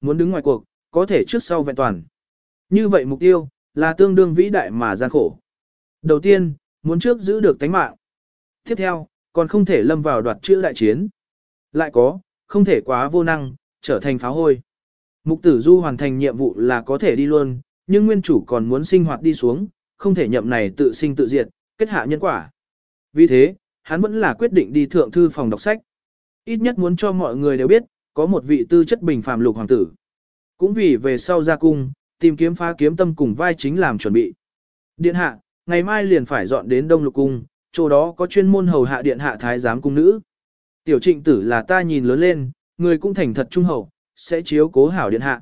muốn đứng ngoài cuộc, có thể trước sau vẹn toàn. Như vậy mục tiêu, là tương đương vĩ đại mà gian khổ. Đầu tiên, muốn trước giữ được tánh mạng. Tiếp theo, còn không thể lâm vào đoạt chữ đại chiến. Lại có, không thể quá vô năng, trở thành pháo hôi. Mục tử du hoàn thành nhiệm vụ là có thể đi luôn, nhưng nguyên chủ còn muốn sinh hoạt đi xuống, không thể nhậm này tự sinh tự diệt, kết hạ nhân quả. Vì thế, hắn vẫn là quyết định đi thượng thư phòng đọc sách. Ít nhất muốn cho mọi người đều biết, có một vị tư chất bình phàm lục hoàng tử. Cũng vì về sau ra cung, tìm kiếm phá kiếm tâm cùng vai chính làm chuẩn bị. Điện hạ, ngày mai liền phải dọn đến Đông Lục Cung, chỗ đó có chuyên môn hầu hạ điện hạ thái giám cung nữ. Tiểu trịnh tử là ta nhìn lớn lên, người cũng thành thật trung hậu, sẽ chiếu cố hảo điện hạ.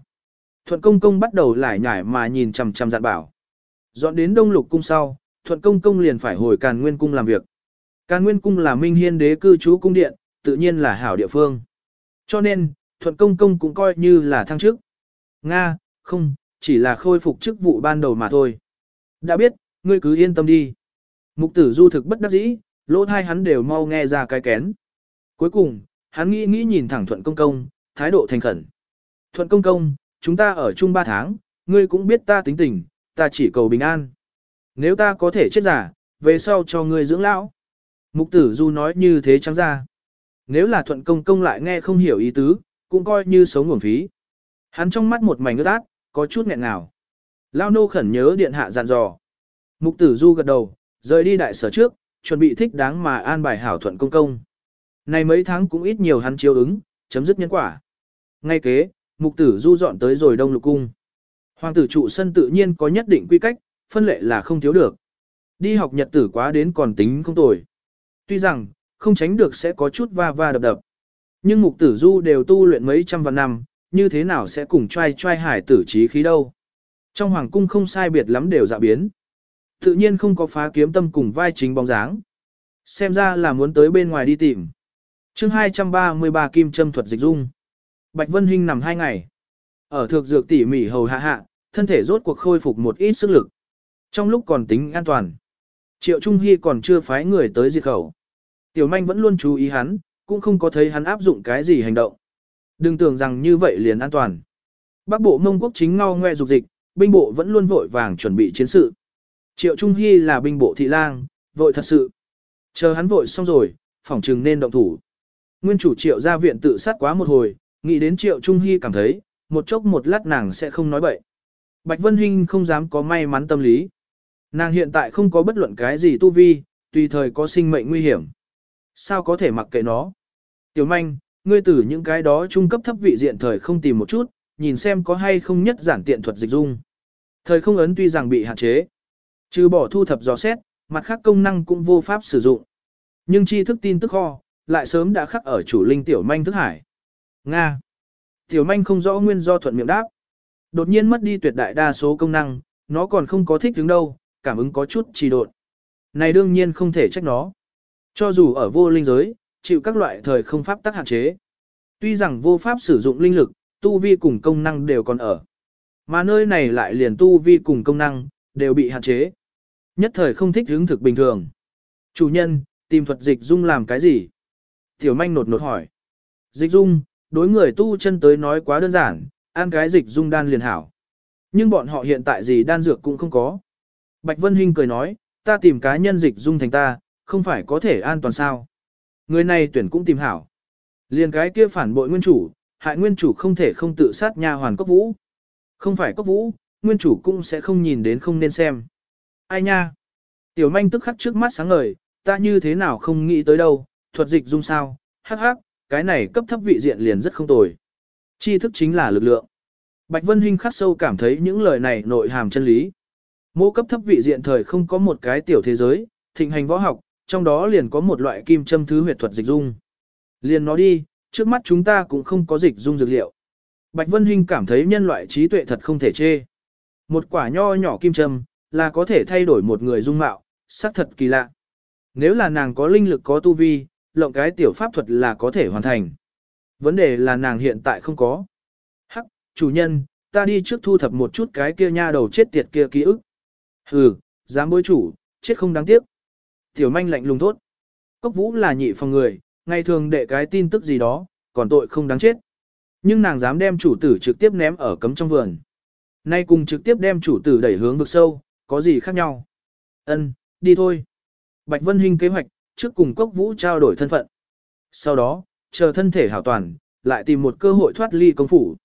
Thuận công công bắt đầu lải nhải mà nhìn chằm chằm dặn bảo. Dọn đến Đông Lục Cung sau, Thuận công công liền phải hồi Càn Nguyên Cung làm việc. Càn Nguyên Cung là Minh Hiên đế cư trú cung điện, tự nhiên là hảo địa phương. Cho nên, Thuận công công cũng coi như là thăng chức. Nga, không, chỉ là khôi phục chức vụ ban đầu mà thôi. Đã biết, ngươi cứ yên tâm đi. Mục tử du thực bất đắc dĩ, lỗ thai hắn đều mau nghe ra cái kén. Cuối cùng, hắn nghĩ nghĩ nhìn thẳng Thuận Công Công, thái độ thành khẩn. Thuận Công Công, chúng ta ở chung ba tháng, ngươi cũng biết ta tính tình, ta chỉ cầu bình an. Nếu ta có thể chết giả, về sau cho ngươi dưỡng lão. Mục tử du nói như thế trắng ra. Nếu là Thuận Công Công lại nghe không hiểu ý tứ, cũng coi như sống nguồn phí. Hắn trong mắt một mảnh ướt át, có chút nghẹn ngào. Lao nô khẩn nhớ điện hạ dặn dò. Mục tử du gật đầu, rời đi đại sở trước, chuẩn bị thích đáng mà an bài hảo thuận công công. Này mấy tháng cũng ít nhiều hắn chiếu ứng, chấm dứt nhân quả. Ngay kế, mục tử du dọn tới rồi đông lục cung. Hoàng tử trụ sân tự nhiên có nhất định quy cách, phân lệ là không thiếu được. Đi học nhật tử quá đến còn tính không tồi. Tuy rằng, không tránh được sẽ có chút va va đập đập. Nhưng mục tử du đều tu luyện mấy trăm vạn năm, như thế nào sẽ cùng trai trai hải tử trí khí đâu. Trong hoàng cung không sai biệt lắm đều dạ biến. Tự nhiên không có phá kiếm tâm cùng vai chính bóng dáng. Xem ra là muốn tới bên ngoài đi tìm. chương 233 kim châm thuật dịch dung. Bạch Vân Hinh nằm hai ngày. Ở thược dược tỉ mỉ hầu hạ hạ, thân thể rốt cuộc khôi phục một ít sức lực. Trong lúc còn tính an toàn. Triệu Trung Hy còn chưa phái người tới diệt khẩu. Tiểu manh vẫn luôn chú ý hắn, cũng không có thấy hắn áp dụng cái gì hành động. Đừng tưởng rằng như vậy liền an toàn. Bắc bộ mông quốc chính ngao ngoe dục dịch, binh bộ vẫn luôn vội vàng chuẩn bị chiến sự. Triệu Trung Hy là binh bộ thị lang, vội thật sự. Chờ hắn vội xong rồi, phỏng trừng nên động thủ. Nguyên chủ triệu ra viện tự sát quá một hồi, nghĩ đến triệu Trung Hy cảm thấy, một chốc một lát nàng sẽ không nói bậy. Bạch Vân Hinh không dám có may mắn tâm lý. Nàng hiện tại không có bất luận cái gì tu vi, tùy thời có sinh mệnh nguy hiểm. Sao có thể mặc kệ nó? Tiểu manh, ngươi từ những cái đó trung cấp thấp vị diện thời không tìm một chút, nhìn xem có hay không nhất giản tiện thuật dịch dung. Thời không ấn tuy rằng bị hạn chế, trừ bỏ thu thập dò xét, mặt khác công năng cũng vô pháp sử dụng. Nhưng tri thức tin tức kho, lại sớm đã khắc ở chủ linh tiểu manh thức hải. Nga. Tiểu manh không rõ nguyên do thuận miệng đáp. Đột nhiên mất đi tuyệt đại đa số công năng, nó còn không có thích đứng đâu, cảm ứng có chút trì độn. Này đương nhiên không thể trách nó. Cho dù ở vô linh giới, chịu các loại thời không pháp tắc hạn chế. Tuy rằng vô pháp sử dụng linh lực, tu vi cùng công năng đều còn ở. Mà nơi này lại liền tu vi cùng công năng, đều bị hạn chế. Nhất thời không thích hướng thực bình thường. Chủ nhân, tìm thuật dịch dung làm cái gì? Tiểu manh nột nột hỏi. Dịch dung, đối người tu chân tới nói quá đơn giản, ăn cái dịch dung đan liền hảo. Nhưng bọn họ hiện tại gì đan dược cũng không có. Bạch Vân Hinh cười nói, ta tìm cá nhân dịch dung thành ta, không phải có thể an toàn sao. Người này tuyển cũng tìm hảo. Liền cái kia phản bội nguyên chủ, hại nguyên chủ không thể không tự sát nha hoàn cốc vũ. Không phải cốc vũ, nguyên chủ cũng sẽ không nhìn đến không nên xem. Ai nha? Tiểu manh tức khắc trước mắt sáng ngời, ta như thế nào không nghĩ tới đâu, thuật dịch dung sao, hắc hắc, cái này cấp thấp vị diện liền rất không tồi. Chi thức chính là lực lượng. Bạch Vân Hinh khắc sâu cảm thấy những lời này nội hàm chân lý. Mô cấp thấp vị diện thời không có một cái tiểu thế giới, thịnh hành võ học, trong đó liền có một loại kim châm thứ huyệt thuật dịch dung. Liền nói đi, trước mắt chúng ta cũng không có dịch dung dược liệu. Bạch Vân Hinh cảm thấy nhân loại trí tuệ thật không thể chê. Một quả nho nhỏ kim châm, là có thể thay đổi một người dung mạo, sắc thật kỳ lạ. Nếu là nàng có linh lực có tu vi, lộng cái tiểu pháp thuật là có thể hoàn thành. Vấn đề là nàng hiện tại không có. Hắc, chủ nhân, ta đi trước thu thập một chút cái kia nha đầu chết tiệt kia ký ức. Hừ, dám bối chủ, chết không đáng tiếc. Tiểu manh lạnh lùng thốt. Cốc vũ là nhị phòng người, ngày thường đệ cái tin tức gì đó, còn tội không đáng chết. Nhưng nàng dám đem chủ tử trực tiếp ném ở cấm trong vườn. Nay cùng trực tiếp đem chủ tử đẩy hướng vực sâu, có gì khác nhau? Ân, đi thôi. Bạch Vân Hinh kế hoạch, trước cùng Cốc Vũ trao đổi thân phận. Sau đó, chờ thân thể hảo toàn, lại tìm một cơ hội thoát ly công phủ.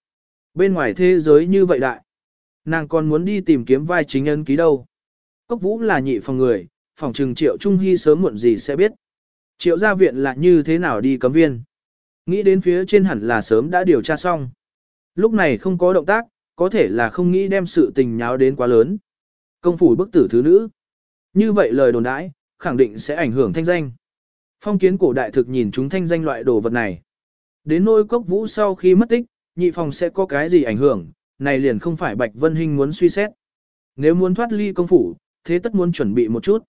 Bên ngoài thế giới như vậy đại. Nàng còn muốn đi tìm kiếm vai chính Ân ký đâu. Cốc Vũ là nhị phòng người, phòng trừng Triệu Trung Hy sớm muộn gì sẽ biết. Triệu gia viện là như thế nào đi cấm viên. Nghĩ đến phía trên hẳn là sớm đã điều tra xong. Lúc này không có động tác, có thể là không nghĩ đem sự tình nháo đến quá lớn. Công phủ bức tử thứ nữ. Như vậy lời đồn đãi, khẳng định sẽ ảnh hưởng thanh danh. Phong kiến cổ đại thực nhìn chúng thanh danh loại đồ vật này. Đến nôi cốc vũ sau khi mất tích, nhị phòng sẽ có cái gì ảnh hưởng, này liền không phải Bạch Vân Hinh muốn suy xét. Nếu muốn thoát ly công phủ, thế tất muốn chuẩn bị một chút.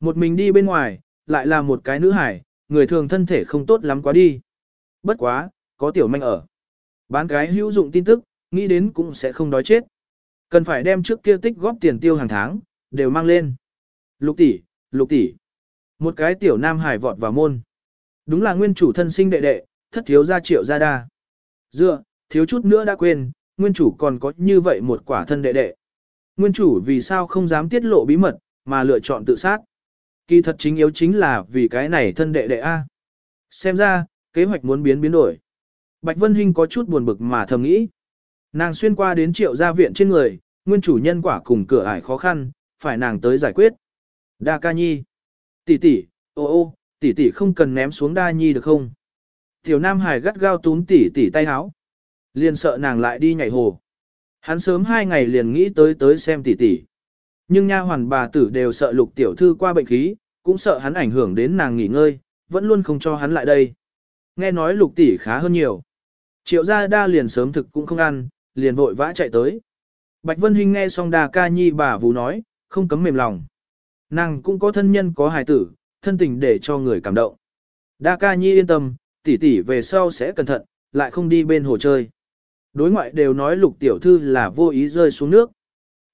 Một mình đi bên ngoài, lại là một cái nữ hải, người thường thân thể không tốt lắm quá đi. Bất quá, có tiểu manh ở. Bán cái hữu dụng tin tức, nghĩ đến cũng sẽ không đói chết. Cần phải đem trước kia tích góp tiền tiêu hàng tháng, đều mang lên. Lục tỷ, lục tỷ. Một cái tiểu nam hải vọt vào môn. Đúng là nguyên chủ thân sinh đệ đệ, thất thiếu gia triệu gia đa. Dựa, thiếu chút nữa đã quên, nguyên chủ còn có như vậy một quả thân đệ đệ. Nguyên chủ vì sao không dám tiết lộ bí mật, mà lựa chọn tự sát. Kỳ thật chính yếu chính là vì cái này thân đệ đệ A. Xem ra, kế hoạch muốn biến biến đổi. Bạch Vân Hinh có chút buồn bực mà thầm nghĩ. Nàng xuyên qua đến triệu gia viện trên người, nguyên chủ nhân quả cùng cửa ải khó khăn, phải nàng tới giải quyết. Đa ca nhi. Tỷ tỷ, ô ô, tỷ tỷ không cần ném xuống đa nhi được không? Tiểu Nam Hải gắt gao túm tỷ tỷ tay háo. Liền sợ nàng lại đi nhảy hồ. Hắn sớm hai ngày liền nghĩ tới tới xem tỷ tỷ. Nhưng nha hoàn bà tử đều sợ lục tiểu thư qua bệnh khí, cũng sợ hắn ảnh hưởng đến nàng nghỉ ngơi, vẫn luôn không cho hắn lại đây. Nghe nói lục tỷ khá hơn nhiều. Triệu gia đa liền sớm thực cũng không ăn, liền vội vã chạy tới. Bạch Vân Hinh nghe xong đà ca nhi bà vú nói, không cấm mềm lòng. Nàng cũng có thân nhân có hài tử, thân tình để cho người cảm động. Đa ca nhi yên tâm, tỷ tỷ về sau sẽ cẩn thận, lại không đi bên hồ chơi. Đối ngoại đều nói lục tiểu thư là vô ý rơi xuống nước.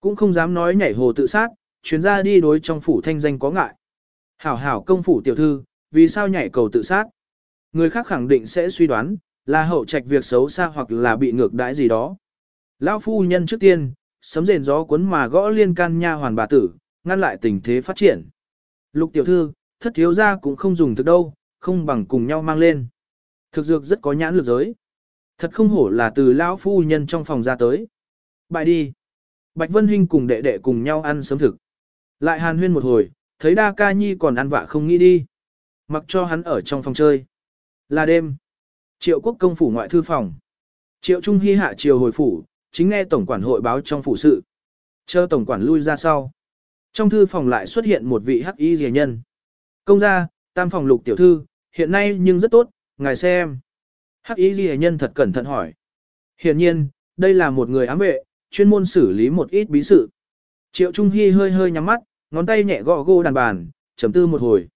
Cũng không dám nói nhảy hồ tự sát, chuyến ra đi đối trong phủ thanh danh có ngại. Hảo hảo công phủ tiểu thư, vì sao nhảy cầu tự sát? Người khác khẳng định sẽ suy đoán, là hậu trạch việc xấu xa hoặc là bị ngược đãi gì đó. Lão phu nhân trước tiên, sấm rền gió cuốn mà gõ liên can nha hoàn bà tử, ngăn lại tình thế phát triển. Lục tiểu thư, thất thiếu gia cũng không dùng thực đâu, không bằng cùng nhau mang lên. Thực dược rất có nhãn lực giới. Thật không hổ là từ lão phu nhân trong phòng ra tới. Bài đi. Bạch Vân Hinh cùng đệ đệ cùng nhau ăn sớm thực. Lại hàn huyên một hồi, thấy đa ca nhi còn ăn vạ không nghĩ đi. Mặc cho hắn ở trong phòng chơi. Là đêm. Triệu quốc công phủ ngoại thư phòng. Triệu Trung Hy hạ triều hồi phủ, chính nghe tổng quản hội báo trong phủ sự. Chờ tổng quản lui ra sau. Trong thư phòng lại xuất hiện một vị hắc y rìa nhân. Công gia, tam phòng lục tiểu thư, hiện nay nhưng rất tốt, ngài xem. Hắc y rìa nhân thật cẩn thận hỏi. Hiện nhiên, đây là một người ám vệ, chuyên môn xử lý một ít bí sự. Triệu Trung Hy hơi hơi nhắm mắt, ngón tay nhẹ gõ gô đàn bàn, chấm tư một hồi.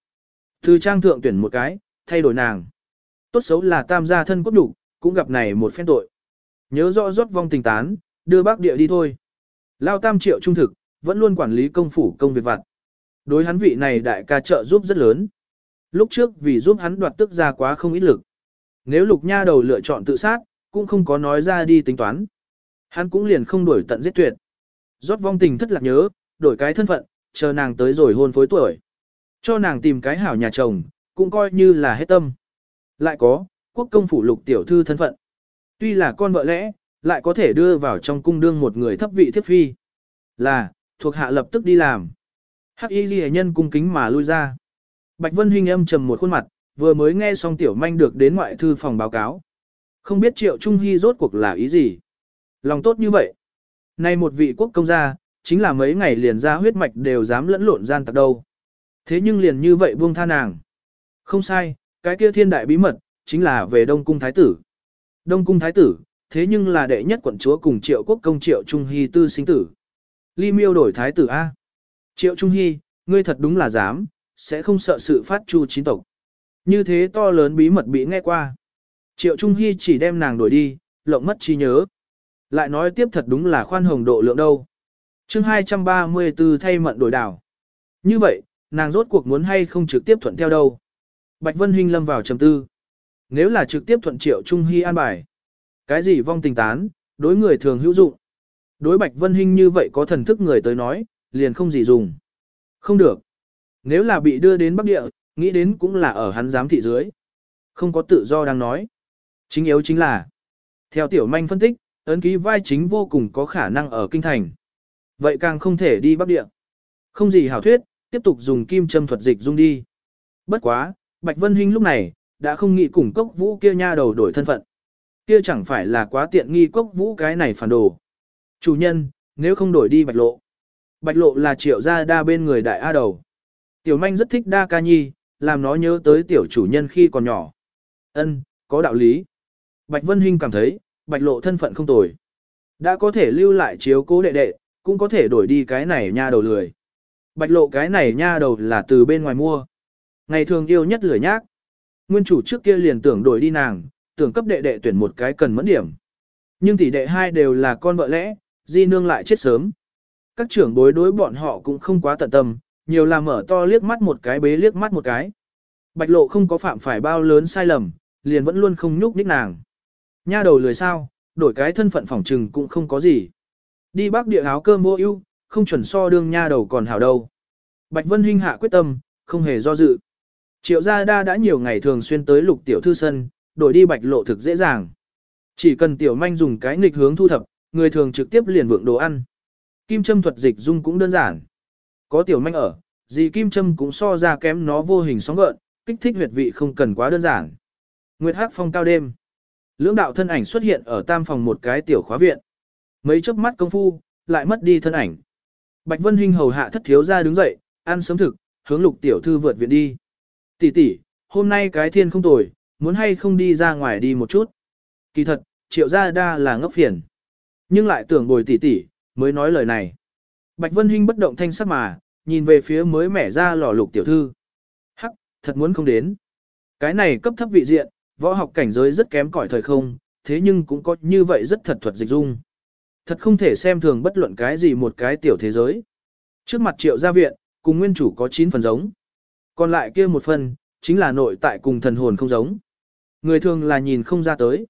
Từ trang thượng tuyển một cái, thay đổi nàng. Tốt xấu là tam gia thân cốt đủ, cũng gặp này một phen tội. Nhớ rõ rót vong tình tán, đưa bác địa đi thôi. Lao tam triệu trung thực, vẫn luôn quản lý công phủ công việc vặt. Đối hắn vị này đại ca trợ giúp rất lớn. Lúc trước vì giúp hắn đoạt tức ra quá không ít lực. Nếu lục nha đầu lựa chọn tự sát, cũng không có nói ra đi tính toán. Hắn cũng liền không đuổi tận giết tuyệt. Rót vong tình thất lạc nhớ, đổi cái thân phận, chờ nàng tới rồi hôn phối tuổi. Cho nàng tìm cái hảo nhà chồng, cũng coi như là hết tâm. Lại có, quốc công phủ lục tiểu thư thân phận. Tuy là con vợ lẽ, lại có thể đưa vào trong cung đương một người thấp vị thiếp phi. Là, thuộc hạ lập tức đi làm. Hắc y ghi nhân cung kính mà lui ra. Bạch Vân Huynh âm trầm một khuôn mặt, vừa mới nghe xong tiểu manh được đến ngoại thư phòng báo cáo. Không biết triệu trung hy rốt cuộc là ý gì. Lòng tốt như vậy. Nay một vị quốc công gia, chính là mấy ngày liền ra huyết mạch đều dám lẫn lộn gian tặc đâu. Thế nhưng liền như vậy buông tha nàng. Không sai, cái kia thiên đại bí mật, chính là về Đông Cung Thái Tử. Đông Cung Thái Tử, thế nhưng là đệ nhất quận chúa cùng triệu quốc công triệu Trung Hy tư sinh tử. Ly miêu đổi Thái Tử A. Triệu Trung Hy, ngươi thật đúng là dám, sẽ không sợ sự phát chu chín tộc. Như thế to lớn bí mật bị nghe qua. Triệu Trung Hy chỉ đem nàng đổi đi, lộng mất trí nhớ. Lại nói tiếp thật đúng là khoan hồng độ lượng đâu. chương 234 thay mận đổi đảo. Như vậy, nàng rốt cuộc muốn hay không trực tiếp thuận theo đâu. Bạch Vân Hinh lâm vào trầm tư. Nếu là trực tiếp thuận triệu Trung Hy an bài, Cái gì vong tình tán, đối người thường hữu dụng. Đối Bạch Vân Hinh như vậy có thần thức người tới nói, liền không gì dùng. Không được. Nếu là bị đưa đến Bắc Địa, nghĩ đến cũng là ở hắn giám thị dưới. Không có tự do đang nói. Chính yếu chính là, theo tiểu manh phân tích, ấn ký vai chính vô cùng có khả năng ở kinh thành. Vậy càng không thể đi Bắc Địa. Không gì hảo thuyết, tiếp tục dùng kim châm thuật dịch dung đi. Bất quá, Bạch Vân Hinh lúc này, đã không nghĩ cùng cốc vũ kia nha đầu đổi thân phận. Kia chẳng phải là quá tiện nghi cốc vũ cái này phản đồ. Chủ nhân, nếu không đổi đi bạch lộ. Bạch lộ là triệu gia đa bên người đại A đầu. Tiểu manh rất thích đa ca nhi, làm nó nhớ tới tiểu chủ nhân khi còn nhỏ. Ân, có đạo lý. Bạch Vân Hinh cảm thấy, bạch lộ thân phận không tồi. Đã có thể lưu lại chiếu cố đệ đệ, cũng có thể đổi đi cái này nha đầu lười. Bạch lộ cái này nha đầu là từ bên ngoài mua. Ngày thường yêu nhất lười nhác. Nguyên chủ trước kia liền tưởng đổi đi nàng, tưởng cấp đệ đệ tuyển một cái cần mẫn điểm. Nhưng tỷ đệ hai đều là con vợ lẽ, di nương lại chết sớm. Các trưởng bối đối bọn họ cũng không quá tận tâm, nhiều là mở to liếc mắt một cái bế liếc mắt một cái. Bạch lộ không có phạm phải bao lớn sai lầm, liền vẫn luôn không nhúc nhích nàng. Nha đầu lười sao, đổi cái thân phận phỏng trừng cũng không có gì. Đi bác địa áo cơm mua ưu, không chuẩn so đương nha đầu còn hảo đâu. Bạch Vân Hinh hạ quyết tâm, không hề do dự. Triệu gia đa đã nhiều ngày thường xuyên tới lục tiểu thư sân, đổi đi bạch lộ thực dễ dàng. Chỉ cần tiểu manh dùng cái nghịch hướng thu thập, người thường trực tiếp liền vượng đồ ăn. Kim châm thuật dịch dung cũng đơn giản. Có tiểu manh ở, gì kim châm cũng so ra kém nó vô hình sóng gợn, kích thích huyệt vị không cần quá đơn giản. Nguyệt hắc phong cao đêm. Lưỡng đạo thân ảnh xuất hiện ở tam phòng một cái tiểu khóa viện. Mấy chớp mắt công phu, lại mất đi thân ảnh. Bạch Vân Hinh hầu hạ thất thiếu ra đứng dậy, ăn sớm thực, hướng lục tiểu thư vượt viện đi. Tỷ tỷ, hôm nay cái thiên không tồi, muốn hay không đi ra ngoài đi một chút. Kỳ thật, triệu gia đa là ngốc phiền. Nhưng lại tưởng bồi tỷ tỷ, mới nói lời này. Bạch Vân Hinh bất động thanh sắc mà, nhìn về phía mới mẻ ra lò lục tiểu thư. Hắc, thật muốn không đến. Cái này cấp thấp vị diện, võ học cảnh giới rất kém cỏi thời không, thế nhưng cũng có như vậy rất thật thuật dịch dung. Thật không thể xem thường bất luận cái gì một cái tiểu thế giới. Trước mặt triệu gia viện, cùng nguyên chủ có 9 phần giống. Còn lại kia một phần, chính là nội tại cùng thần hồn không giống. Người thường là nhìn không ra tới.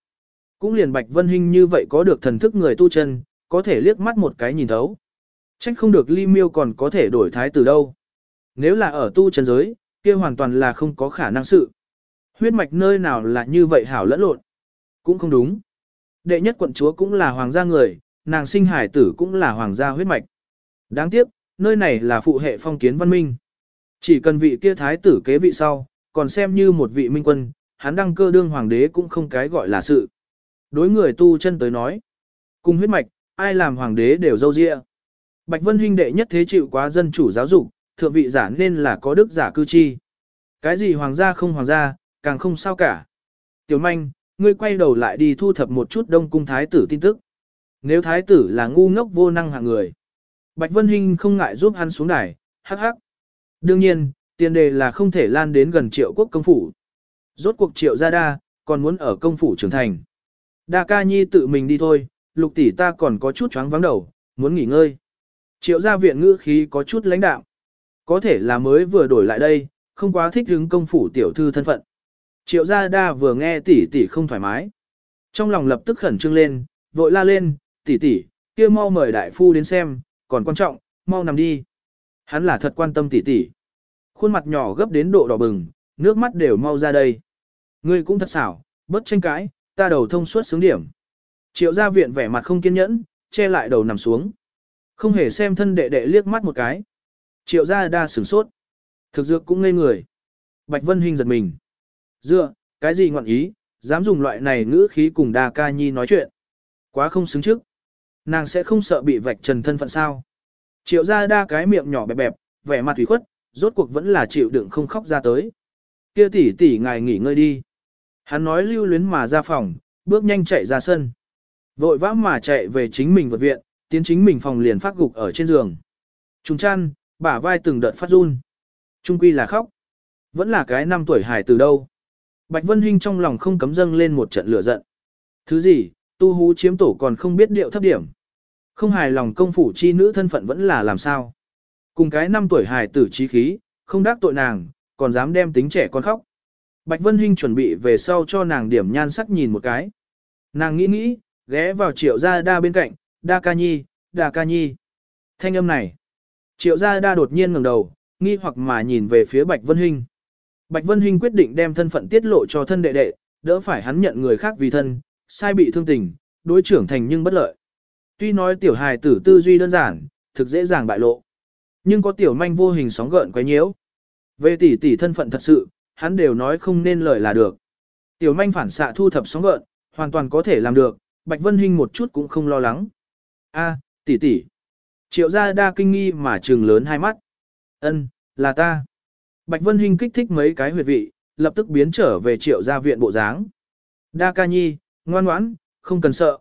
Cũng liền Bạch Vân Hinh như vậy có được thần thức người tu chân, có thể liếc mắt một cái nhìn thấu. Trách không được ly miêu còn có thể đổi thái từ đâu. Nếu là ở tu chân giới, kia hoàn toàn là không có khả năng sự. Huyết mạch nơi nào là như vậy hảo lẫn lộn. Cũng không đúng. Đệ nhất quận chúa cũng là hoàng gia người, nàng sinh hải tử cũng là hoàng gia huyết mạch. Đáng tiếc, nơi này là phụ hệ phong kiến văn minh. Chỉ cần vị kia thái tử kế vị sau, còn xem như một vị minh quân, hắn đăng cơ đương hoàng đế cũng không cái gọi là sự. Đối người tu chân tới nói, cùng huyết mạch, ai làm hoàng đế đều dâu dịa. Bạch Vân huynh đệ nhất thế chịu quá dân chủ giáo dục, thượng vị giả nên là có đức giả cư chi. Cái gì hoàng gia không hoàng gia, càng không sao cả. Tiểu manh, ngươi quay đầu lại đi thu thập một chút đông cung thái tử tin tức. Nếu thái tử là ngu ngốc vô năng hạng người. Bạch Vân Hinh không ngại giúp hắn xuống đài, hắc hắc. Đương nhiên, tiền đề là không thể lan đến gần triệu quốc công phủ. Rốt cuộc triệu gia đa, còn muốn ở công phủ trưởng thành. Đa ca nhi tự mình đi thôi, lục tỷ ta còn có chút chóng vắng đầu, muốn nghỉ ngơi. Triệu gia viện ngữ khí có chút lãnh đạo. Có thể là mới vừa đổi lại đây, không quá thích hứng công phủ tiểu thư thân phận. Triệu gia đa vừa nghe tỷ tỷ không thoải mái. Trong lòng lập tức khẩn trương lên, vội la lên, tỷ tỷ, kia mau mời đại phu đến xem, còn quan trọng, mau nằm đi. Hắn là thật quan tâm tỷ tỷ. Khuôn mặt nhỏ gấp đến độ đỏ bừng, nước mắt đều mau ra đây. Ngươi cũng thật xảo, bất tranh cãi, ta đầu thông suốt sướng điểm. Triệu gia viện vẻ mặt không kiên nhẫn, che lại đầu nằm xuống. Không hề xem thân đệ đệ liếc mắt một cái. Triệu gia đa sửng sốt. Thực dược cũng ngây người. Bạch Vân Hinh giật mình. Dựa, cái gì ngọn ý, dám dùng loại này ngữ khí cùng đa ca nhi nói chuyện. Quá không xứng trước. Nàng sẽ không sợ bị vạch trần thân phận sao. Triệu gia đa cái miệng nhỏ bẹp bẹp, vẻ mặt thủy khuất, rốt cuộc vẫn là chịu đựng không khóc ra tới. Kia tỷ tỷ ngài nghỉ ngơi đi. Hắn nói lưu luyến mà ra phòng, bước nhanh chạy ra sân. Vội vã mà chạy về chính mình vật viện, tiến chính mình phòng liền phát gục ở trên giường. Trùng chăn, bả vai từng đợt phát run. Trung quy là khóc. Vẫn là cái năm tuổi hải từ đâu. Bạch Vân Hinh trong lòng không cấm dâng lên một trận lửa giận. Thứ gì, tu hú chiếm tổ còn không biết điệu thấp điểm. Không hài lòng công phủ chi nữ thân phận vẫn là làm sao. Cùng cái năm tuổi hài tử trí khí, không đắc tội nàng, còn dám đem tính trẻ con khóc. Bạch Vân Hinh chuẩn bị về sau cho nàng điểm nhan sắc nhìn một cái. Nàng nghĩ nghĩ, ghé vào triệu gia đa bên cạnh, đa ca nhi, đa ca nhi. Thanh âm này. Triệu gia đa đột nhiên ngẩng đầu, nghi hoặc mà nhìn về phía Bạch Vân Hinh. Bạch Vân Hinh quyết định đem thân phận tiết lộ cho thân đệ đệ, đỡ phải hắn nhận người khác vì thân, sai bị thương tình, đối trưởng thành nhưng bất lợi. Tuy nói tiểu hài tử tư duy đơn giản, thực dễ dàng bại lộ. Nhưng có tiểu manh vô hình sóng gợn quấy nhiễu. Về tỷ tỷ thân phận thật sự, hắn đều nói không nên lời là được. Tiểu manh phản xạ thu thập sóng gợn, hoàn toàn có thể làm được, Bạch Vân Hinh một chút cũng không lo lắng. A, tỷ tỷ. Triệu gia đa kinh nghi mà trừng lớn hai mắt. Ân, là ta. Bạch Vân Hinh kích thích mấy cái huyệt vị, lập tức biến trở về triệu gia viện bộ dáng. Đa ca nhi, ngoan ngoãn, không cần sợ.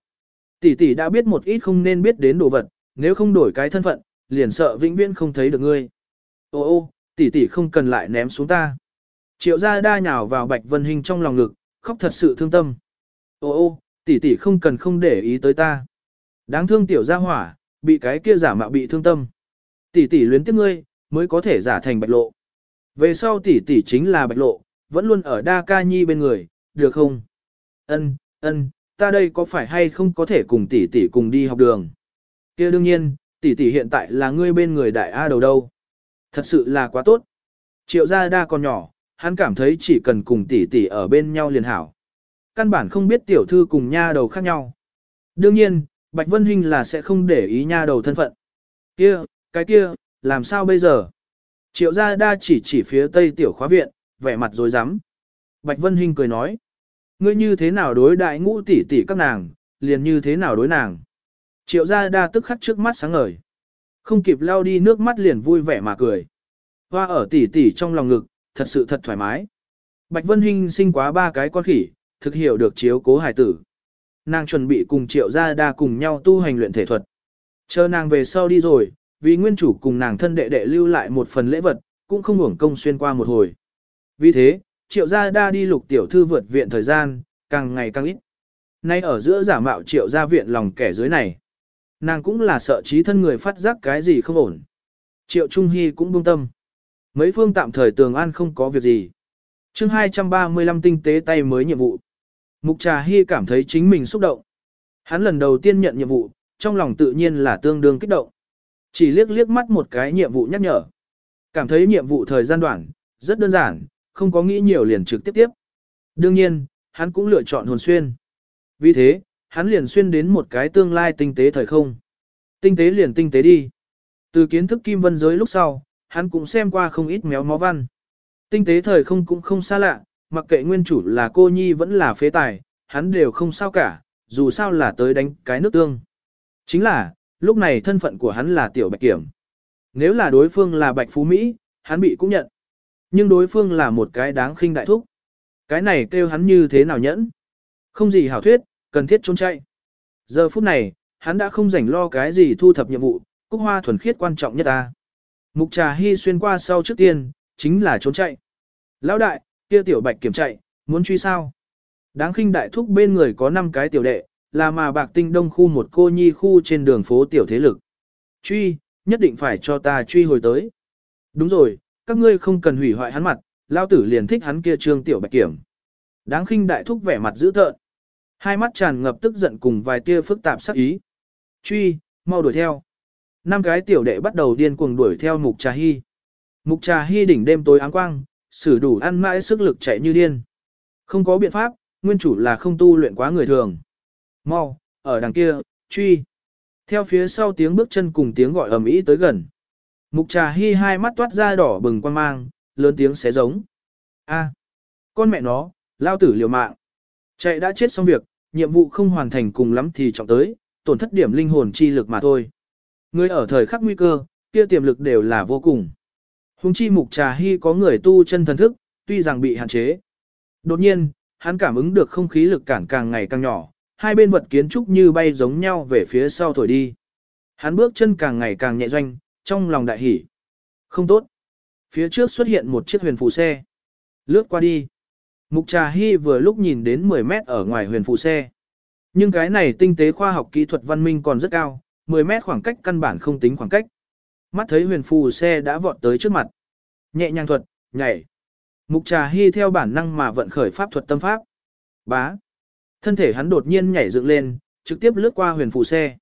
Tỷ tỷ đã biết một ít không nên biết đến đồ vật, nếu không đổi cái thân phận, liền sợ vĩnh viễn không thấy được ngươi. Ô ô, tỷ tỷ không cần lại ném xuống ta. Triệu gia đa nhào vào Bạch Vân Hinh trong lòng ngực, khóc thật sự thương tâm. Ô ô, tỷ tỷ không cần không để ý tới ta. Đáng thương tiểu gia hỏa, bị cái kia giả mạo bị thương tâm. Tỷ tỷ luyến tiếc ngươi, mới có thể giả thành bạch lộ. Về sau tỷ tỷ chính là bạch lộ, vẫn luôn ở đa ca nhi bên người, được không? Ân, ân, ta đây có phải hay không có thể cùng tỷ tỷ cùng đi học đường? kia đương nhiên, tỷ tỷ hiện tại là ngươi bên người đại A đầu đâu. Thật sự là quá tốt. Triệu gia đa còn nhỏ, hắn cảm thấy chỉ cần cùng tỷ tỷ ở bên nhau liền hảo. Căn bản không biết tiểu thư cùng nha đầu khác nhau. Đương nhiên, Bạch Vân Hinh là sẽ không để ý nha đầu thân phận. Kia, cái kia, làm sao bây giờ? Triệu gia đa chỉ chỉ phía tây tiểu khóa viện, vẻ mặt rối rắm Bạch Vân Hinh cười nói. Ngươi như thế nào đối đại ngũ tỷ tỷ các nàng, liền như thế nào đối nàng. Triệu gia đa tức khắc trước mắt sáng ngời. Không kịp lao đi nước mắt liền vui vẻ mà cười. Hoa ở tỷ tỷ trong lòng ngực, thật sự thật thoải mái. Bạch Vân Hinh sinh quá ba cái con khỉ, thực hiểu được chiếu cố hài tử. Nàng chuẩn bị cùng triệu gia đa cùng nhau tu hành luyện thể thuật. Chờ nàng về sau đi rồi, vì nguyên chủ cùng nàng thân đệ đệ lưu lại một phần lễ vật, cũng không hưởng công xuyên qua một hồi. Vì thế, triệu gia đa đi lục tiểu thư vượt viện thời gian, càng ngày càng ít. Nay ở giữa giả mạo triệu gia viện lòng kẻ dưới này. Nàng cũng là sợ trí thân người phát giác cái gì không ổn. Triệu Trung Hy cũng buông tâm. Mấy phương tạm thời tường an không có việc gì. chương 235 tinh tế tay mới nhiệm vụ. Mục Trà Hy cảm thấy chính mình xúc động. Hắn lần đầu tiên nhận nhiệm vụ, trong lòng tự nhiên là tương đương kích động. Chỉ liếc liếc mắt một cái nhiệm vụ nhắc nhở. Cảm thấy nhiệm vụ thời gian đoạn, rất đơn giản, không có nghĩ nhiều liền trực tiếp tiếp. Đương nhiên, hắn cũng lựa chọn hồn xuyên. Vì thế, hắn liền xuyên đến một cái tương lai tinh tế thời không. Tinh tế liền tinh tế đi. Từ kiến thức kim vân giới lúc sau, hắn cũng xem qua không ít méo mó văn. Tinh tế thời không cũng không xa lạ, mặc kệ nguyên chủ là cô nhi vẫn là phế tài, hắn đều không sao cả, dù sao là tới đánh cái nước tương. Chính là, lúc này thân phận của hắn là tiểu bạch kiểm. Nếu là đối phương là bạch phú Mỹ, hắn bị cũng nhận. Nhưng đối phương là một cái đáng khinh đại thúc. Cái này kêu hắn như thế nào nhẫn? Không gì hảo thuyết, cần thiết trốn chạy. Giờ phút này, hắn đã không rảnh lo cái gì thu thập nhiệm vụ, cúc hoa thuần khiết quan trọng nhất ta. Mục trà hy xuyên qua sau trước tiên, chính là trốn chạy. Lão đại, kia tiểu bạch kiểm chạy, muốn truy sao? Đáng khinh đại thúc bên người có 5 cái tiểu đệ, là mà bạc tinh đông khu một cô nhi khu trên đường phố tiểu thế lực. Truy, nhất định phải cho ta truy hồi tới. Đúng rồi, các ngươi không cần hủy hoại hắn mặt, lao tử liền thích hắn kia trương tiểu bạch kiểm. Đáng khinh đại thúc vẻ mặt dữ tợn. Hai mắt tràn ngập tức giận cùng vài tia phức tạp sắc ý. Truy, mau đuổi theo. Năm cái tiểu đệ bắt đầu điên cuồng đuổi theo mục trà hy. Mục trà hy đỉnh đêm tối áng quang, sử đủ ăn mãi sức lực chạy như điên. Không có biện pháp, nguyên chủ là không tu luyện quá người thường. Mau, ở đằng kia, truy. Theo phía sau tiếng bước chân cùng tiếng gọi ầm ĩ tới gần. Mục trà hy hai mắt toát ra đỏ bừng quan mang, lớn tiếng xé giống. A, con mẹ nó, lao tử liều mạng. Chạy đã chết xong việc, nhiệm vụ không hoàn thành cùng lắm thì trọng tới, tổn thất điểm linh hồn chi lực mà thôi. Người ở thời khắc nguy cơ, kia tiềm lực đều là vô cùng. Hùng chi mục trà hy có người tu chân thần thức, tuy rằng bị hạn chế. Đột nhiên, hắn cảm ứng được không khí lực cản càng ngày càng nhỏ, hai bên vật kiến trúc như bay giống nhau về phía sau thổi đi. Hắn bước chân càng ngày càng nhẹ doanh, trong lòng đại hỉ. Không tốt. Phía trước xuất hiện một chiếc huyền phù xe. Lướt qua đi. Mục Trà Hy vừa lúc nhìn đến 10 mét ở ngoài huyền phù xe. Nhưng cái này tinh tế khoa học kỹ thuật văn minh còn rất cao, 10 mét khoảng cách căn bản không tính khoảng cách. Mắt thấy huyền phù xe đã vọt tới trước mặt. Nhẹ nhàng thuật, nhảy. Mục Trà Hy theo bản năng mà vận khởi pháp thuật tâm pháp. Bá. Thân thể hắn đột nhiên nhảy dựng lên, trực tiếp lướt qua huyền phù xe.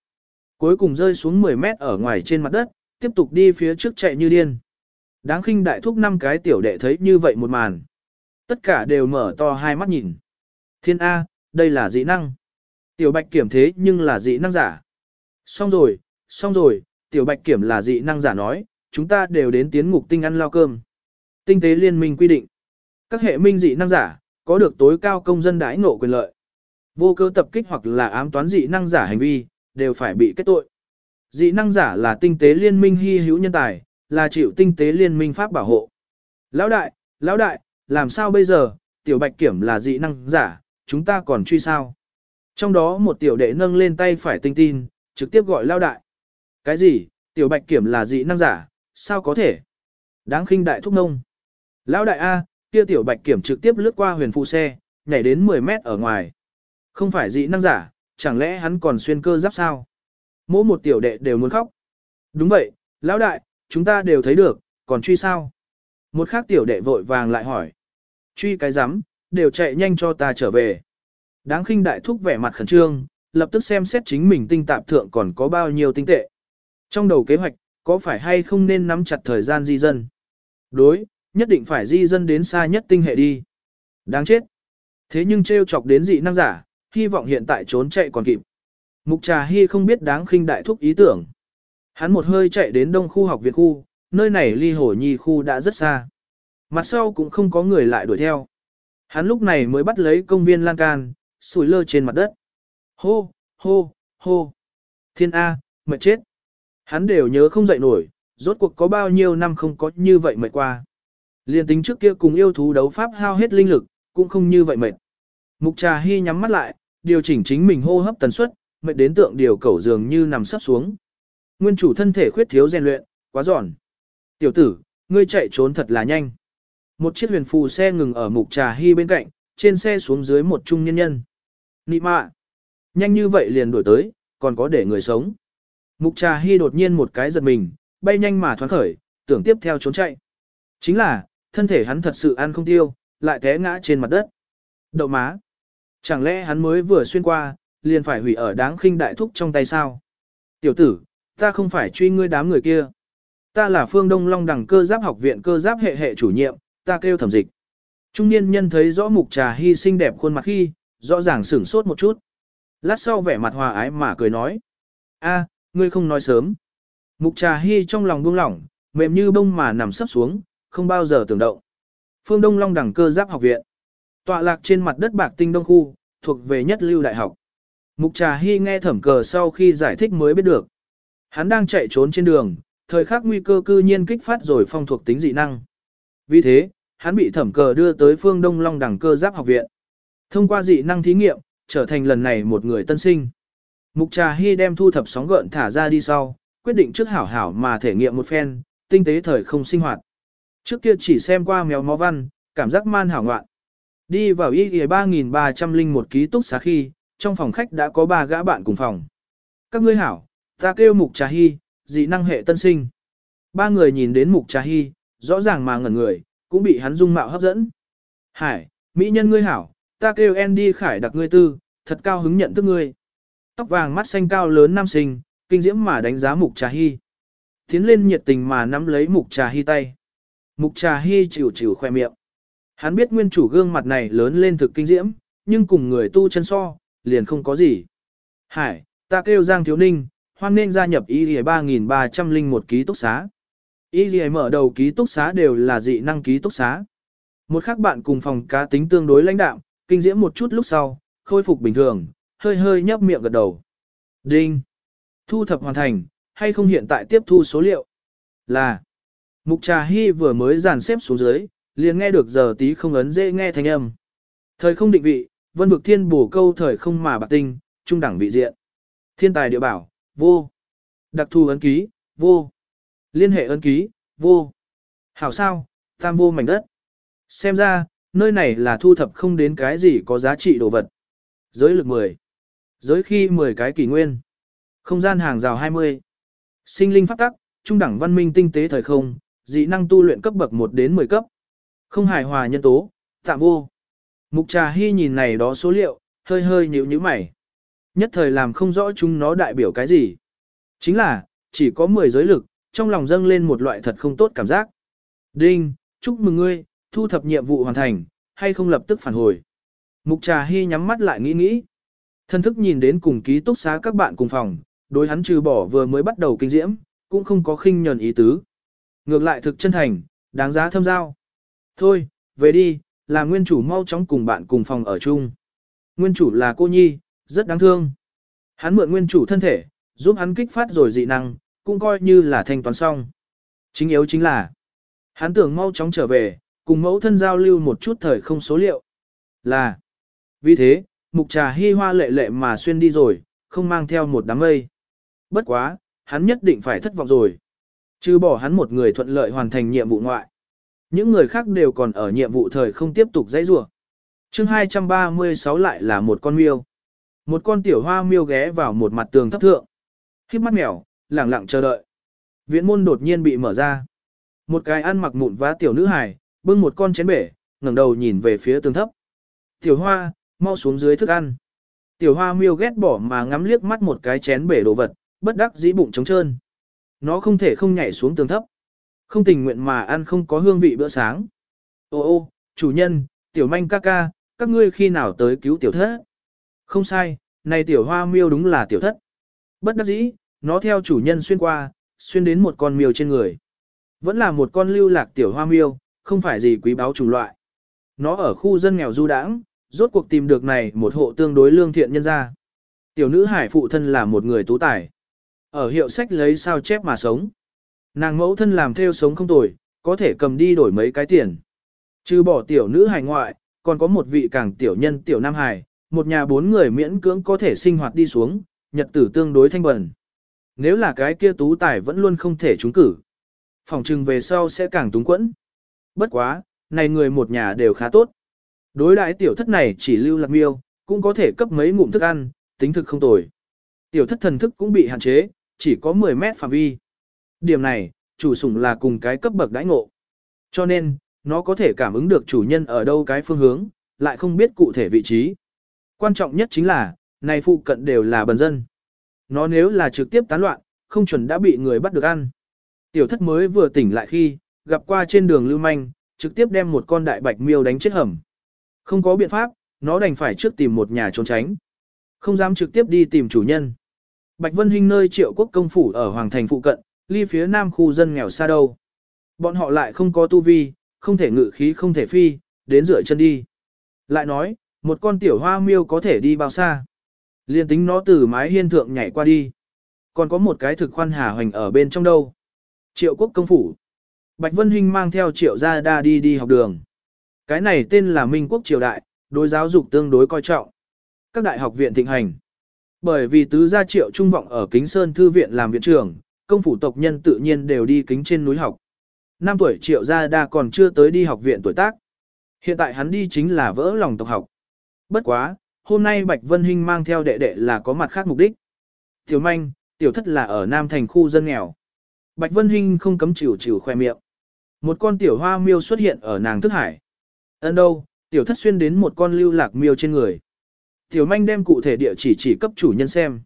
Cuối cùng rơi xuống 10 mét ở ngoài trên mặt đất, tiếp tục đi phía trước chạy như điên. Đáng khinh đại thúc năm cái tiểu đệ thấy như vậy một màn. Tất cả đều mở to hai mắt nhìn. Thiên A, đây là dị năng. Tiểu bạch kiểm thế nhưng là dị năng giả. Xong rồi, xong rồi, tiểu bạch kiểm là dị năng giả nói, chúng ta đều đến tiến ngục tinh ăn lao cơm. Tinh tế liên minh quy định. Các hệ minh dị năng giả, có được tối cao công dân đãi ngộ quyền lợi. Vô cơ tập kích hoặc là ám toán dị năng giả hành vi, đều phải bị kết tội. Dị năng giả là tinh tế liên minh hy hữu nhân tài, là chịu tinh tế liên minh pháp bảo hộ. Lão đại, lão đại, làm sao bây giờ, tiểu bạch kiểm là dị năng giả, chúng ta còn truy sao? Trong đó một tiểu đệ nâng lên tay phải tinh tin, trực tiếp gọi lao đại. Cái gì, tiểu bạch kiểm là dị năng giả, sao có thể? Đáng khinh đại thúc nông. Lão đại A, kia tiểu bạch kiểm trực tiếp lướt qua huyền phụ xe, nhảy đến 10 mét ở ngoài. Không phải dị năng giả, chẳng lẽ hắn còn xuyên cơ giáp sao? Mỗi một tiểu đệ đều muốn khóc. Đúng vậy, lão đại, chúng ta đều thấy được, còn truy sao? Một khác tiểu đệ vội vàng lại hỏi. Truy cái rắm đều chạy nhanh cho ta trở về. Đáng khinh đại thúc vẻ mặt khẩn trương, lập tức xem xét chính mình tinh tạp thượng còn có bao nhiêu tinh tệ. Trong đầu kế hoạch, có phải hay không nên nắm chặt thời gian di dân? Đối, nhất định phải di dân đến xa nhất tinh hệ đi. Đáng chết. Thế nhưng trêu chọc đến dị năng giả, hy vọng hiện tại trốn chạy còn kịp. Mục trà hy không biết đáng khinh đại thúc ý tưởng. Hắn một hơi chạy đến đông khu học viện khu, nơi này ly hồ nhi khu đã rất xa. Mặt sau cũng không có người lại đuổi theo. Hắn lúc này mới bắt lấy công viên lan can, sủi lơ trên mặt đất. Hô, hô, hô. Thiên A, mệt chết. Hắn đều nhớ không dậy nổi, rốt cuộc có bao nhiêu năm không có như vậy mệt qua. Liên tính trước kia cùng yêu thú đấu pháp hao hết linh lực, cũng không như vậy mệt. Mục trà hy nhắm mắt lại, điều chỉnh chính mình hô hấp tần suất, mệt đến tượng điều cẩu dường như nằm sắp xuống. Nguyên chủ thân thể khuyết thiếu rèn luyện, quá giòn. Tiểu tử, ngươi chạy trốn thật là nhanh. Một chiếc huyền phù xe ngừng ở mục trà hy bên cạnh, trên xe xuống dưới một trung nhân nhân. Nị mạ! Nhanh như vậy liền đuổi tới, còn có để người sống. Mục trà hy đột nhiên một cái giật mình, bay nhanh mà thoáng khởi, tưởng tiếp theo trốn chạy. Chính là, thân thể hắn thật sự ăn không tiêu, lại té ngã trên mặt đất. Đậu má! Chẳng lẽ hắn mới vừa xuyên qua, liền phải hủy ở đáng khinh đại thúc trong tay sao? Tiểu tử, ta không phải truy ngươi đám người kia. Ta là phương Đông Long đẳng cơ giáp học viện cơ giáp hệ hệ chủ nhiệm, ta kêu thẩm dịch. Trung niên nhân thấy rõ mục trà hy xinh đẹp khuôn mặt khi, rõ ràng sửng sốt một chút. Lát sau vẻ mặt hòa ái mà cười nói. a ngươi không nói sớm. Mục trà hy trong lòng buông lỏng, mềm như bông mà nằm sấp xuống, không bao giờ tưởng động. Phương Đông Long đẳng cơ giáp học viện. Tọa lạc trên mặt đất bạc tinh đông khu, thuộc về nhất lưu đại học. Mục trà hy nghe thẩm cờ sau khi giải thích mới biết được. Hắn đang chạy trốn trên đường, thời khắc nguy cơ cư nhiên kích phát rồi phong thuộc tính dị năng. Vì thế, hắn bị thẩm cờ đưa tới phương Đông Long đẳng cơ giáp học viện. Thông qua dị năng thí nghiệm, trở thành lần này một người tân sinh. Mục trà hy đem thu thập sóng gợn thả ra đi sau, quyết định trước hảo hảo mà thể nghiệm một phen, tinh tế thời không sinh hoạt. Trước kia chỉ xem qua mèo mó văn, cảm giác man hảo ngoạn. Đi vào y ghề 3.301 ký túc xá khi, trong phòng khách đã có ba gã bạn cùng phòng. Các ngươi hảo, ta kêu mục trà hy, dị năng hệ tân sinh. Ba người nhìn đến mục trà hy, rõ ràng mà ngẩn người, cũng bị hắn dung mạo hấp dẫn. Hải, mỹ nhân ngươi hảo, ta kêu Andy khải đặc ngươi tư, thật cao hứng nhận thức ngươi. Tóc vàng mắt xanh cao lớn nam sinh, kinh diễm mà đánh giá mục trà hy. Tiến lên nhiệt tình mà nắm lấy mục trà hy tay. Mục trà hy chịu chịu khoe miệng. Hắn biết nguyên chủ gương mặt này lớn lên thực kinh diễm, nhưng cùng người tu chân so, liền không có gì. Hải, ta kêu Giang Thiếu Ninh, hoan nên gia nhập y 3301 ký túc xá. Y mở đầu ký túc xá đều là dị năng ký túc xá. Một khác bạn cùng phòng cá tính tương đối lãnh đạm, kinh diễm một chút lúc sau, khôi phục bình thường, hơi hơi nhấp miệng gật đầu. Đinh. Thu thập hoàn thành, hay không hiện tại tiếp thu số liệu? Là. Mục trà hy vừa mới dàn xếp xuống dưới, liền nghe được giờ tí không ấn dễ nghe thanh âm. Thời không định vị, vân vực thiên bổ câu thời không mà bạc tinh, trung đẳng vị diện. Thiên tài địa bảo, vô. Đặc thù ấn ký, vô. Liên hệ ấn ký, vô. Hảo sao, tam vô mảnh đất. Xem ra, nơi này là thu thập không đến cái gì có giá trị đồ vật. Giới lực 10. Giới khi 10 cái kỷ nguyên. Không gian hàng rào 20. Sinh linh pháp tắc, trung đẳng văn minh tinh tế thời không, dị năng tu luyện cấp bậc 1 đến 10 cấp. Không hài hòa nhân tố, tạm vô. Mục trà hy nhìn này đó số liệu, hơi hơi nhíu nhíu mày. Nhất thời làm không rõ chúng nó đại biểu cái gì. Chính là, chỉ có 10 giới lực, trong lòng dâng lên một loại thật không tốt cảm giác. Đinh, chúc mừng ngươi, thu thập nhiệm vụ hoàn thành, hay không lập tức phản hồi. Mục trà hy nhắm mắt lại nghĩ nghĩ. Thân thức nhìn đến cùng ký túc xá các bạn cùng phòng, đối hắn trừ bỏ vừa mới bắt đầu kinh diễm, cũng không có khinh nhẫn ý tứ. Ngược lại thực chân thành, đáng giá thâm giao. Thôi, về đi, là nguyên chủ mau chóng cùng bạn cùng phòng ở chung. Nguyên chủ là cô nhi, rất đáng thương. Hắn mượn nguyên chủ thân thể, giúp hắn kích phát rồi dị năng, cũng coi như là thanh toán xong. Chính yếu chính là, hắn tưởng mau chóng trở về, cùng mẫu thân giao lưu một chút thời không số liệu. Là, vì thế, mục trà hy hoa lệ lệ mà xuyên đi rồi, không mang theo một đám mây. Bất quá, hắn nhất định phải thất vọng rồi. Chứ bỏ hắn một người thuận lợi hoàn thành nhiệm vụ ngoại. Những người khác đều còn ở nhiệm vụ thời không tiếp tục dãy rủa. Chương 236 lại là một con miêu. Một con tiểu hoa miêu ghé vào một mặt tường thấp thượng. Khiếp mắt mèo, lẳng lặng chờ đợi. Viện môn đột nhiên bị mở ra. Một cái ăn mặc mụn vá tiểu nữ hài, bưng một con chén bể, ngẩng đầu nhìn về phía tường thấp. Tiểu hoa, mau xuống dưới thức ăn. Tiểu hoa miêu ghét bỏ mà ngắm liếc mắt một cái chén bể đồ vật, bất đắc dĩ bụng trống trơn. Nó không thể không nhảy xuống tường thấp. Không tình nguyện mà ăn không có hương vị bữa sáng. Ô ô, chủ nhân, tiểu manh ca ca, các ngươi khi nào tới cứu tiểu thất? Không sai, này tiểu hoa miêu đúng là tiểu thất. Bất đắc dĩ, nó theo chủ nhân xuyên qua, xuyên đến một con miêu trên người. Vẫn là một con lưu lạc tiểu hoa miêu, không phải gì quý báu chủng loại. Nó ở khu dân nghèo du đãng, rốt cuộc tìm được này một hộ tương đối lương thiện nhân gia. Tiểu nữ hải phụ thân là một người tú tài. Ở hiệu sách lấy sao chép mà sống. Nàng mẫu thân làm theo sống không tồi, có thể cầm đi đổi mấy cái tiền. Trừ bỏ tiểu nữ hải ngoại, còn có một vị càng tiểu nhân tiểu nam hải, một nhà bốn người miễn cưỡng có thể sinh hoạt đi xuống, nhật tử tương đối thanh bẩn. Nếu là cái kia tú tài vẫn luôn không thể trúng cử. Phòng trừng về sau sẽ càng túng quẫn. Bất quá, này người một nhà đều khá tốt. Đối đại tiểu thất này chỉ lưu lạc miêu, cũng có thể cấp mấy ngụm thức ăn, tính thực không tồi. Tiểu thất thần thức cũng bị hạn chế, chỉ có 10 mét phạm vi. Điểm này, chủ sủng là cùng cái cấp bậc đãi ngộ. Cho nên, nó có thể cảm ứng được chủ nhân ở đâu cái phương hướng, lại không biết cụ thể vị trí. Quan trọng nhất chính là, này phụ cận đều là bần dân. Nó nếu là trực tiếp tán loạn, không chuẩn đã bị người bắt được ăn. Tiểu thất mới vừa tỉnh lại khi, gặp qua trên đường lưu manh, trực tiếp đem một con đại bạch miêu đánh chết hầm. Không có biện pháp, nó đành phải trước tìm một nhà trốn tránh. Không dám trực tiếp đi tìm chủ nhân. Bạch Vân Hinh nơi triệu quốc công phủ ở Hoàng Thành phụ cận, ly phía nam khu dân nghèo xa đâu. Bọn họ lại không có tu vi, không thể ngự khí không thể phi, đến rửa chân đi. Lại nói, một con tiểu hoa miêu có thể đi bao xa. Liên tính nó từ mái hiên thượng nhảy qua đi. Còn có một cái thực khoan hà hoành ở bên trong đâu. Triệu quốc công phủ. Bạch Vân Hinh mang theo triệu gia đa đi đi học đường. Cái này tên là Minh quốc triều đại, đối giáo dục tương đối coi trọng. Các đại học viện thịnh hành. Bởi vì tứ gia triệu trung vọng ở Kính Sơn Thư viện làm viện trưởng, công phủ tộc nhân tự nhiên đều đi kính trên núi học. Năm tuổi triệu gia đa còn chưa tới đi học viện tuổi tác. Hiện tại hắn đi chính là vỡ lòng tộc học. Bất quá, hôm nay Bạch Vân Hinh mang theo đệ đệ là có mặt khác mục đích. Tiểu manh, tiểu thất là ở Nam thành khu dân nghèo. Bạch Vân Hinh không cấm chịu chịu khoe miệng. Một con tiểu hoa miêu xuất hiện ở nàng thức hải. Ấn đâu, tiểu thất xuyên đến một con lưu lạc miêu trên người. Tiểu manh đem cụ thể địa chỉ chỉ cấp chủ nhân xem.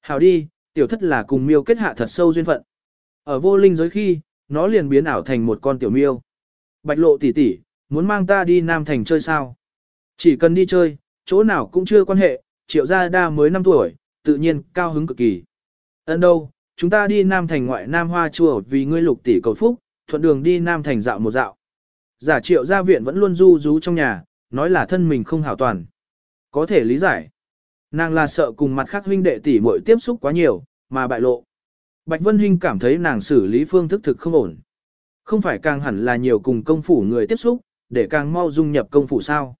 Hào đi, tiểu thất là cùng miêu kết hạ thật sâu duyên phận. Ở vô linh giới khi, nó liền biến ảo thành một con tiểu miêu. Bạch lộ tỷ tỷ, muốn mang ta đi Nam Thành chơi sao? Chỉ cần đi chơi, chỗ nào cũng chưa quan hệ, triệu gia đa mới 5 tuổi, tự nhiên cao hứng cực kỳ. Ấn đâu, chúng ta đi Nam Thành ngoại Nam Hoa Chùa vì ngươi lục tỷ cầu phúc, thuận đường đi Nam Thành dạo một dạo. Giả triệu gia viện vẫn luôn du rú trong nhà, nói là thân mình không hảo toàn. Có thể lý giải. Nàng là sợ cùng mặt khác huynh đệ tỷ muội tiếp xúc quá nhiều, mà bại lộ. Bạch Vân Hinh cảm thấy nàng xử lý phương thức thực không ổn. Không phải càng hẳn là nhiều cùng công phủ người tiếp xúc, để càng mau dung nhập công phủ sao.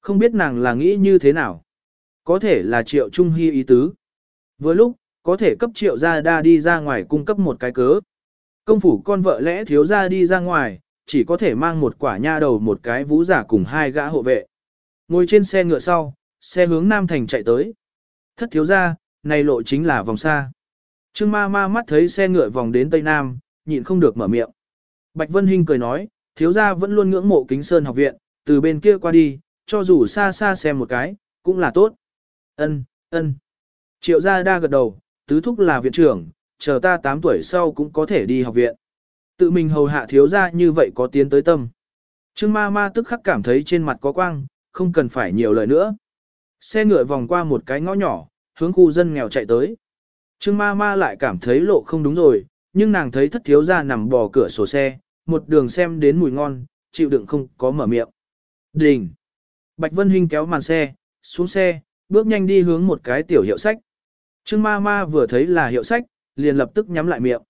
Không biết nàng là nghĩ như thế nào. Có thể là triệu trung hy ý tứ. Vừa lúc, có thể cấp triệu gia đa đi ra ngoài cung cấp một cái cớ. Công phủ con vợ lẽ thiếu gia đi ra ngoài, chỉ có thể mang một quả nha đầu một cái vũ giả cùng hai gã hộ vệ. Ngồi trên xe ngựa sau, xe hướng Nam Thành chạy tới. Thất thiếu gia, này lộ chính là vòng xa. Trương ma ma mắt thấy xe ngựa vòng đến Tây Nam, nhịn không được mở miệng. Bạch Vân Hinh cười nói, thiếu gia vẫn luôn ngưỡng mộ kính sơn học viện, từ bên kia qua đi, cho dù xa xa xem một cái, cũng là tốt. Ân, ân. Triệu gia đa gật đầu, tứ thúc là viện trưởng, chờ ta 8 tuổi sau cũng có thể đi học viện. Tự mình hầu hạ thiếu gia như vậy có tiến tới tâm. Trương ma ma tức khắc cảm thấy trên mặt có quang, không cần phải nhiều lời nữa. Xe ngựa vòng qua một cái ngõ nhỏ, hướng khu dân nghèo chạy tới. Trương ma ma lại cảm thấy lộ không đúng rồi, nhưng nàng thấy thất thiếu gia nằm bò cửa sổ xe, một đường xem đến mùi ngon, chịu đựng không có mở miệng. Đình! Bạch Vân Hinh kéo màn xe, xuống xe, bước nhanh đi hướng một cái tiểu hiệu sách. Trương ma ma vừa thấy là hiệu sách, liền lập tức nhắm lại miệng.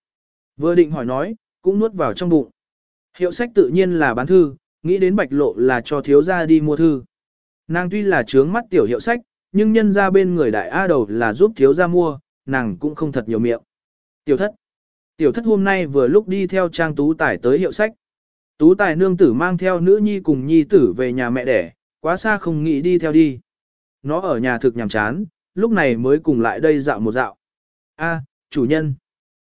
Vừa định hỏi nói, cũng nuốt vào trong bụng. Hiệu sách tự nhiên là bán thư, nghĩ đến bạch lộ là cho thiếu gia đi mua thư. Nàng tuy là trướng mắt tiểu hiệu sách, nhưng nhân ra bên người đại A đầu là giúp thiếu gia mua, nàng cũng không thật nhiều miệng. Tiểu thất. Tiểu thất hôm nay vừa lúc đi theo trang tú tải tới hiệu sách. Tú tài nương tử mang theo nữ nhi cùng nhi tử về nhà mẹ đẻ, quá xa không nghĩ đi theo đi. Nó ở nhà thực nhàm chán, lúc này mới cùng lại đây dạo một dạo. A, chủ nhân.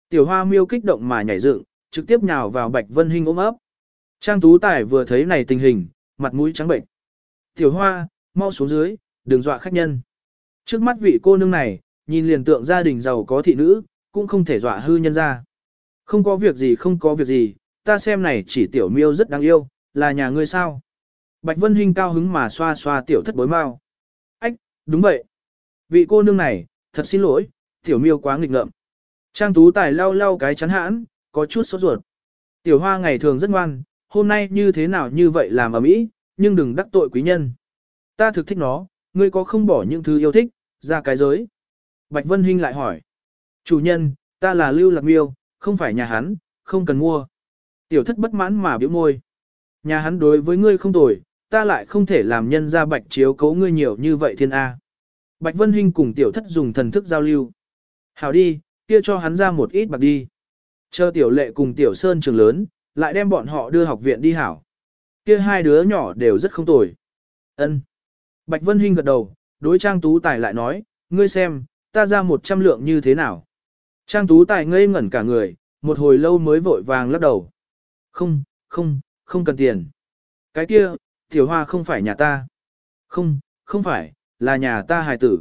Tiểu hoa miêu kích động mà nhảy dựng, trực tiếp nhào vào Bạch Vân Hinh ôm ấp. Trang Tú Tài vừa thấy này tình hình, mặt mũi trắng bệnh. Tiểu hoa, mau xuống dưới, đừng dọa khách nhân. Trước mắt vị cô nương này, nhìn liền tượng gia đình giàu có thị nữ, cũng không thể dọa hư nhân ra. Không có việc gì không có việc gì, ta xem này chỉ tiểu miêu rất đáng yêu, là nhà ngươi sao. Bạch Vân Hinh cao hứng mà xoa xoa tiểu thất bối mau. Ách, đúng vậy. Vị cô nương này, thật xin lỗi, tiểu miêu quá nghịch ngợm. Trang tú tài lau lau cái chắn hãn, có chút sốt ruột. Tiểu hoa ngày thường rất ngoan, hôm nay như thế nào như vậy làm ở mỹ, nhưng đừng đắc tội quý nhân. Ta thực thích nó, ngươi có không bỏ những thứ yêu thích, ra cái giới. Bạch Vân Hinh lại hỏi. Chủ nhân, ta là Lưu Lạc Miêu, không phải nhà hắn, không cần mua. Tiểu thất bất mãn mà biểu môi. Nhà hắn đối với ngươi không tồi, ta lại không thể làm nhân ra bạch chiếu cấu ngươi nhiều như vậy thiên A. Bạch Vân Hinh cùng tiểu thất dùng thần thức giao lưu. Hảo đi, kia cho hắn ra một ít bạc đi. Chờ tiểu lệ cùng tiểu sơn trường lớn, lại đem bọn họ đưa học viện đi hảo. Kia hai đứa nhỏ đều rất không tồi. Ân. Bạch Vân Hinh gật đầu, đối Trang Tú Tài lại nói, ngươi xem, ta ra một trăm lượng như thế nào. Trang Tú Tài ngây ngẩn cả người, một hồi lâu mới vội vàng lắc đầu. Không, không, không cần tiền. Cái kia, tiểu hoa không phải nhà ta. Không, không phải, là nhà ta hài tử.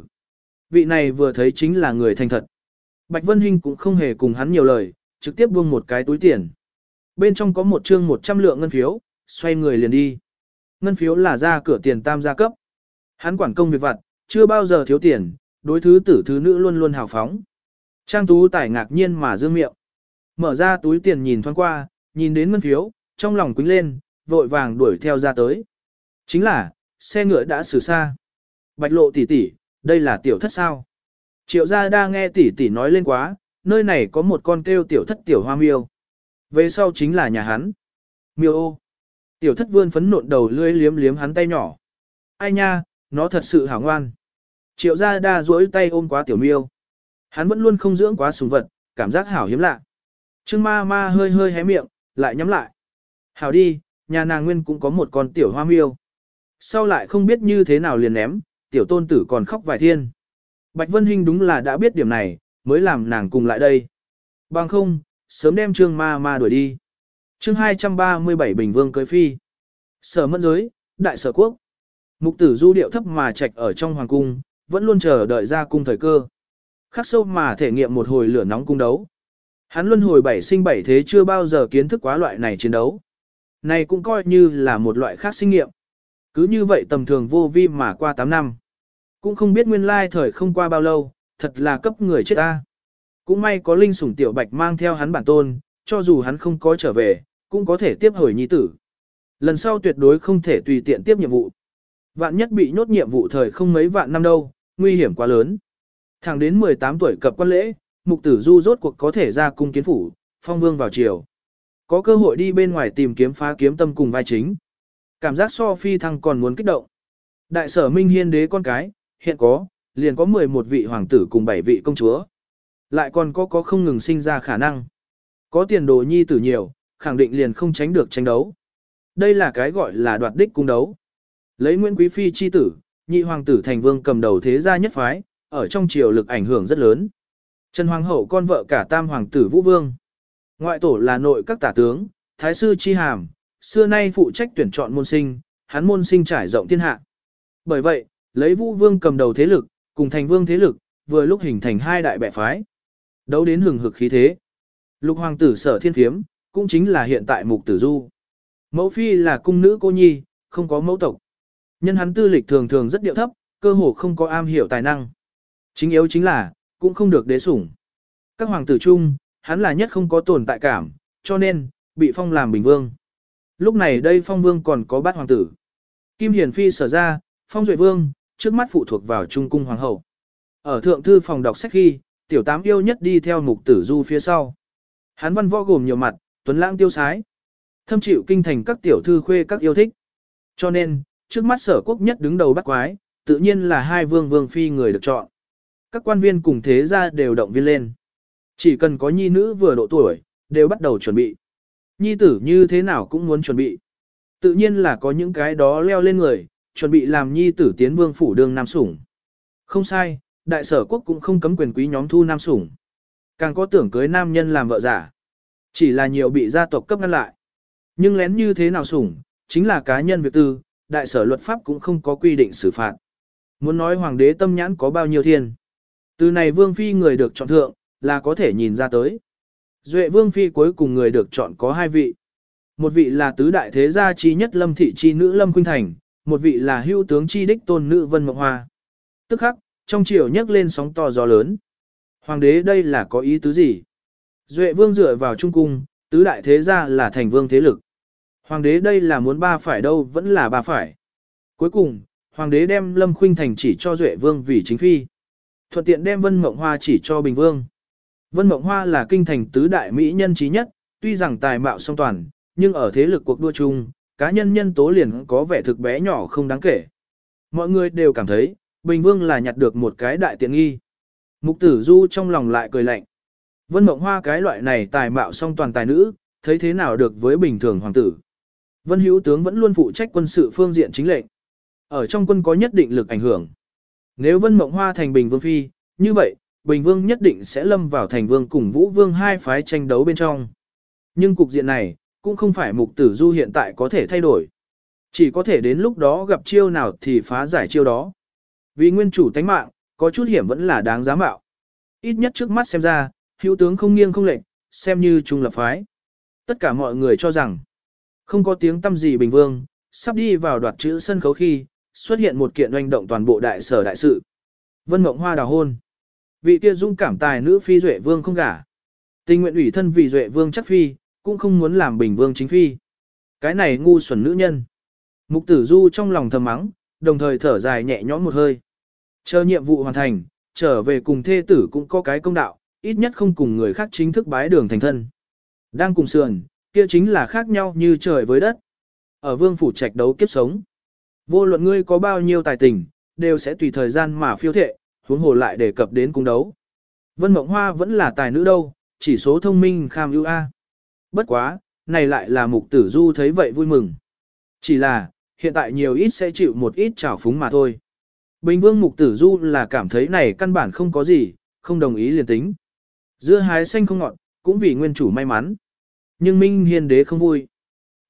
Vị này vừa thấy chính là người thành thật. Bạch Vân Hinh cũng không hề cùng hắn nhiều lời, trực tiếp buông một cái túi tiền. Bên trong có một chương 100 lượng ngân phiếu, xoay người liền đi. Ngân phiếu là ra cửa tiền tam gia cấp. Hắn quản công việc vặt, chưa bao giờ thiếu tiền, đối thứ tử thứ nữ luôn luôn hào phóng. Trang tú tải ngạc nhiên mà dương miệng. Mở ra túi tiền nhìn thoáng qua, nhìn đến ngân phiếu, trong lòng quính lên, vội vàng đuổi theo ra tới. Chính là, xe ngựa đã xử xa. Bạch lộ tỷ tỷ, đây là tiểu thất sao. Triệu gia đa nghe tỷ tỷ nói lên quá, nơi này có một con kêu tiểu thất tiểu hoa miêu. Về sau chính là nhà hắn. Miêu ô. Tiểu thất vươn phấn nộn đầu lưỡi liếm liếm hắn tay nhỏ. Ai nha, nó thật sự hảo ngoan. Triệu gia đa duỗi tay ôm quá tiểu miêu. Hắn vẫn luôn không dưỡng quá sùng vật, cảm giác hảo hiếm lạ. Trương ma ma hơi hơi hé miệng, lại nhắm lại. Hảo đi, nhà nàng nguyên cũng có một con tiểu hoa miêu. Sau lại không biết như thế nào liền ném, tiểu tôn tử còn khóc vài thiên. Bạch Vân Hinh đúng là đã biết điểm này, mới làm nàng cùng lại đây. Bằng không, sớm đem trương ma ma đuổi đi. chương 237 Bình Vương cưới phi. Sở mẫn giới, đại sở quốc. Mục tử du điệu thấp mà trạch ở trong hoàng cung, vẫn luôn chờ đợi ra cung thời cơ. Khắc sâu mà thể nghiệm một hồi lửa nóng cung đấu. Hắn luân hồi bảy sinh bảy thế chưa bao giờ kiến thức quá loại này chiến đấu. Này cũng coi như là một loại khác sinh nghiệm. Cứ như vậy tầm thường vô vi mà qua 8 năm. Cũng không biết nguyên lai thời không qua bao lâu, thật là cấp người chết ta. Cũng may có linh sủng tiểu bạch mang theo hắn bản tôn, cho dù hắn không có trở về, cũng có thể tiếp hồi nhi tử. Lần sau tuyệt đối không thể tùy tiện tiếp nhiệm vụ. Vạn nhất bị nhốt nhiệm vụ thời không mấy vạn năm đâu, nguy hiểm quá lớn. Thẳng đến 18 tuổi cập quan lễ, mục tử du rốt cuộc có thể ra cung kiến phủ, phong vương vào triều. Có cơ hội đi bên ngoài tìm kiếm phá kiếm tâm cùng vai chính. Cảm giác so phi thăng còn muốn kích động. Đại sở Minh Hiên đế con cái, hiện có, liền có 11 vị hoàng tử cùng 7 vị công chúa. Lại còn có có không ngừng sinh ra khả năng. Có tiền đồ nhi tử nhiều, khẳng định liền không tránh được tranh đấu. Đây là cái gọi là đoạt đích cung đấu. Lấy Nguyễn Quý Phi chi tử, nhị hoàng tử thành vương cầm đầu thế gia nhất phái, ở trong triều lực ảnh hưởng rất lớn. Trần Hoàng hậu con vợ cả tam hoàng tử Vũ Vương. Ngoại tổ là nội các tả tướng, thái sư chi hàm, xưa nay phụ trách tuyển chọn môn sinh, hắn môn sinh trải rộng thiên hạ. Bởi vậy, lấy Vũ Vương cầm đầu thế lực, cùng Thành Vương thế lực, vừa lúc hình thành hai đại bệ phái. Đấu đến hừng hực khí thế. Lục hoàng tử sở thiên phiếm, cũng chính là hiện tại mục tử du. Mẫu phi là cung nữ cô nhi, không có mẫu tộc. Nhân hắn tư lịch thường thường rất điệu thấp, cơ hồ không có am hiểu tài năng. Chính yếu chính là, cũng không được đế sủng. Các hoàng tử chung, hắn là nhất không có tồn tại cảm, cho nên, bị phong làm bình vương. Lúc này đây phong vương còn có bát hoàng tử. Kim Hiển Phi sở ra, phong duệ vương, trước mắt phụ thuộc vào trung cung hoàng hậu. Ở thượng thư phòng đọc sách khi, tiểu tám yêu nhất đi theo mục tử du phía sau. Hắn văn võ gồm nhiều mặt, tuấn lãng tiêu sái. Thâm chịu kinh thành các tiểu thư khuê các yêu thích. Cho nên, trước mắt sở quốc nhất đứng đầu bắt quái, tự nhiên là hai vương vương phi người được chọn. Các quan viên cùng thế gia đều động viên lên. Chỉ cần có nhi nữ vừa độ tuổi, đều bắt đầu chuẩn bị. Nhi tử như thế nào cũng muốn chuẩn bị. Tự nhiên là có những cái đó leo lên người, chuẩn bị làm nhi tử tiến vương phủ đương nam sủng. Không sai, đại sở quốc cũng không cấm quyền quý nhóm thu nam sủng. Càng có tưởng cưới nam nhân làm vợ giả. Chỉ là nhiều bị gia tộc cấp ngăn lại. Nhưng lén như thế nào sủng, chính là cá nhân việc tư, đại sở luật pháp cũng không có quy định xử phạt. Muốn nói hoàng đế tâm nhãn có bao nhiêu thiên. Từ này vương phi người được chọn thượng, là có thể nhìn ra tới. Duệ vương phi cuối cùng người được chọn có hai vị. Một vị là tứ đại thế gia chi nhất lâm thị chi nữ lâm khuynh thành, một vị là hưu tướng chi đích tôn nữ vân mộng hoa. Tức khắc, trong triều nhấc lên sóng to gió lớn. Hoàng đế đây là có ý tứ gì? Duệ vương dựa vào trung cung, tứ đại thế gia là thành vương thế lực. Hoàng đế đây là muốn ba phải đâu vẫn là ba phải. Cuối cùng, hoàng đế đem lâm khuynh thành chỉ cho Duệ vương vì chính phi. Thuận tiện đem vân mộng hoa chỉ cho bình vương. Vân mộng hoa là kinh thành tứ đại mỹ nhân trí nhất, tuy rằng tài mạo song toàn, nhưng ở thế lực cuộc đua chung, cá nhân nhân tố liền có vẻ thực bé nhỏ không đáng kể. Mọi người đều cảm thấy, Bình Vương là nhặt được một cái đại tiện nghi. Mục tử du trong lòng lại cười lạnh. Vân Mộng Hoa cái loại này tài mạo song toàn tài nữ, thấy thế nào được với bình thường hoàng tử. Vân Hữu tướng vẫn luôn phụ trách quân sự phương diện chính lệnh. Ở trong quân có nhất định lực ảnh hưởng. Nếu Vân Mộng Hoa thành Bình Vương Phi, như vậy, Bình Vương nhất định sẽ lâm vào thành Vương cùng Vũ Vương hai phái tranh đấu bên trong. Nhưng cục diện này, cũng không phải mục tử du hiện tại có thể thay đổi. Chỉ có thể đến lúc đó gặp chiêu nào thì phá giải chiêu đó. Vì nguyên chủ tánh mạng, có chút hiểm vẫn là đáng giá mạo. Ít nhất trước mắt xem ra, hữu tướng không nghiêng không lệch, xem như trung lập phái. Tất cả mọi người cho rằng, không có tiếng tâm gì bình vương, sắp đi vào đoạt chữ sân khấu khi, xuất hiện một kiện oanh động toàn bộ đại sở đại sự. Vân Mộng Hoa đào hôn. Vị kia dung cảm tài nữ phi duệ vương không gả. Tình nguyện ủy thân vì duệ vương chắc phi, cũng không muốn làm bình vương chính phi. Cái này ngu xuẩn nữ nhân. Mục tử du trong lòng thầm mắng, đồng thời thở dài nhẹ nhõm một hơi. Chờ nhiệm vụ hoàn thành, trở về cùng thê tử cũng có cái công đạo, ít nhất không cùng người khác chính thức bái đường thành thân. Đang cùng sườn, kia chính là khác nhau như trời với đất. Ở vương phủ trạch đấu kiếp sống. Vô luận ngươi có bao nhiêu tài tình, đều sẽ tùy thời gian mà phiêu thệ, huống hồ lại đề cập đến cung đấu. Vân Mộng Hoa vẫn là tài nữ đâu, chỉ số thông minh kham ưu A. Bất quá, này lại là mục tử du thấy vậy vui mừng. Chỉ là, hiện tại nhiều ít sẽ chịu một ít trào phúng mà thôi. Bình vương mục tử du là cảm thấy này căn bản không có gì, không đồng ý liền tính. Dưa hái xanh không ngọt, cũng vì nguyên chủ may mắn. Nhưng Minh Hiên đế không vui.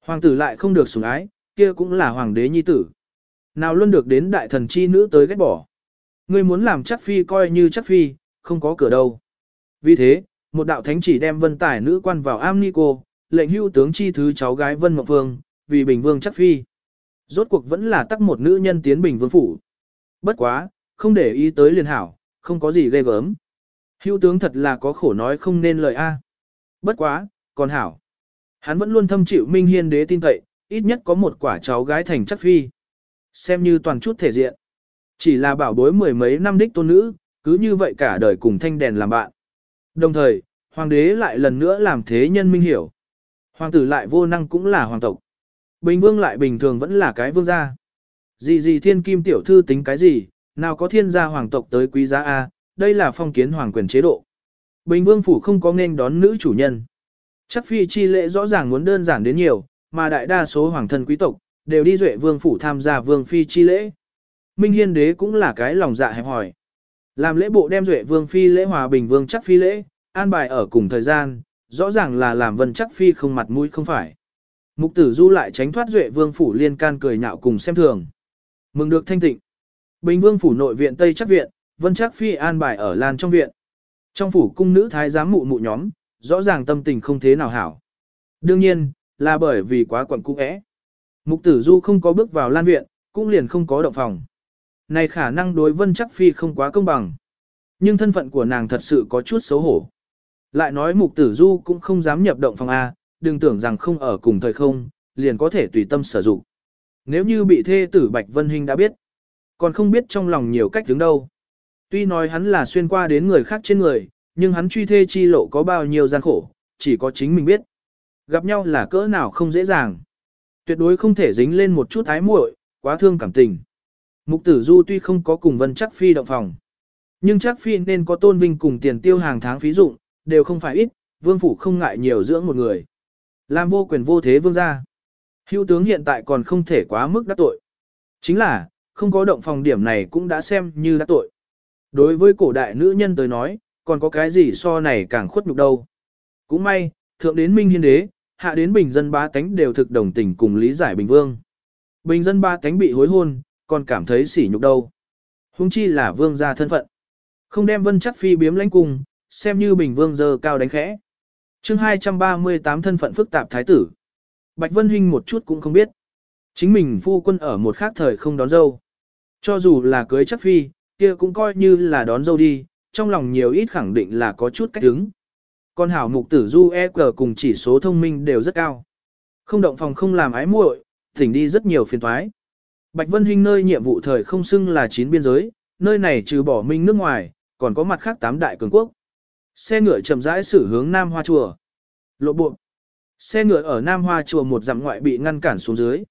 Hoàng tử lại không được sủng ái, kia cũng là hoàng đế nhi tử. Nào luôn được đến đại thần chi nữ tới ghét bỏ. Ngươi muốn làm chắc phi coi như chắc phi, không có cửa đâu. Vì thế, một đạo thánh chỉ đem vân tải nữ quan vào am ni cô, lệnh hưu tướng chi thứ cháu gái vân mộng vương, vì bình vương chắc phi. Rốt cuộc vẫn là tắc một nữ nhân tiến bình vương phủ. Bất quá, không để ý tới liền hảo, không có gì ghê gớm. Hưu tướng thật là có khổ nói không nên lời a. Bất quá, còn hảo. Hắn vẫn luôn thâm chịu minh hiên đế tin cậy, ít nhất có một quả cháu gái thành chất phi. Xem như toàn chút thể diện. Chỉ là bảo bối mười mấy năm đích tôn nữ, cứ như vậy cả đời cùng thanh đèn làm bạn. Đồng thời, hoàng đế lại lần nữa làm thế nhân minh hiểu. Hoàng tử lại vô năng cũng là hoàng tộc. Bình vương lại bình thường vẫn là cái vương gia. Gì gì thiên kim tiểu thư tính cái gì, nào có thiên gia hoàng tộc tới quý giá A, đây là phong kiến hoàng quyền chế độ. Bình vương phủ không có nên đón nữ chủ nhân. Chắc phi chi lễ rõ ràng muốn đơn giản đến nhiều, mà đại đa số hoàng thân quý tộc, đều đi duệ vương phủ tham gia vương phi chi lễ. Minh hiên đế cũng là cái lòng dạ hẹp hỏi. Làm lễ bộ đem duệ vương phi lễ hòa bình vương chắc phi lễ, an bài ở cùng thời gian, rõ ràng là làm vân chắc phi không mặt mũi không phải. Mục tử du lại tránh thoát duệ vương phủ liên can cười nhạo cùng xem thường. Mừng được thanh tịnh. Bình Vương phủ nội viện Tây Chắc viện, Vân Chắc Phi an bài ở Lan trong viện. Trong phủ cung nữ thái giám mụ mụ nhóm, rõ ràng tâm tình không thế nào hảo. Đương nhiên, là bởi vì quá quẩn cũ ẽ. Mục tử du không có bước vào Lan viện, cũng liền không có động phòng. Này khả năng đối Vân Chắc Phi không quá công bằng. Nhưng thân phận của nàng thật sự có chút xấu hổ. Lại nói mục tử du cũng không dám nhập động phòng A, đừng tưởng rằng không ở cùng thời không, liền có thể tùy tâm sử dụng. Nếu như bị thê tử Bạch Vân Hinh đã biết, còn không biết trong lòng nhiều cách đứng đâu. Tuy nói hắn là xuyên qua đến người khác trên người, nhưng hắn truy thê chi lộ có bao nhiêu gian khổ, chỉ có chính mình biết. Gặp nhau là cỡ nào không dễ dàng. Tuyệt đối không thể dính lên một chút ái muội, quá thương cảm tình. Mục tử du tuy không có cùng vân chắc phi động phòng. Nhưng chắc phi nên có tôn vinh cùng tiền tiêu hàng tháng phí dụng, đều không phải ít, vương phủ không ngại nhiều dưỡng một người. Làm vô quyền vô thế vương gia. Hữu tướng hiện tại còn không thể quá mức đắc tội. Chính là, không có động phòng điểm này cũng đã xem như đắc tội. Đối với cổ đại nữ nhân tới nói, còn có cái gì so này càng khuất nhục đâu. Cũng may, thượng đến Minh Hiên Đế, hạ đến bình dân ba tánh đều thực đồng tình cùng lý giải Bình Vương. Bình dân ba tánh bị hối hôn, còn cảm thấy sỉ nhục đâu. Hùng chi là vương gia thân phận. Không đem vân chắc phi biếm lãnh cùng, xem như Bình Vương giờ cao đánh khẽ. chương 238 thân phận phức tạp thái tử. Bạch Vân Hinh một chút cũng không biết. Chính mình phu quân ở một khác thời không đón dâu. Cho dù là cưới chắc phi, kia cũng coi như là đón dâu đi, trong lòng nhiều ít khẳng định là có chút cách đứng. Con hảo mục tử du e cờ cùng chỉ số thông minh đều rất cao. Không động phòng không làm ái muội, thỉnh đi rất nhiều phiền toái. Bạch Vân Hinh nơi nhiệm vụ thời không xưng là chín biên giới, nơi này trừ bỏ minh nước ngoài, còn có mặt khác tám đại cường quốc. Xe ngựa chậm rãi xử hướng Nam Hoa Chùa. Lộ bộ. Xe ngựa ở Nam Hoa Chùa một dặm ngoại bị ngăn cản xuống dưới.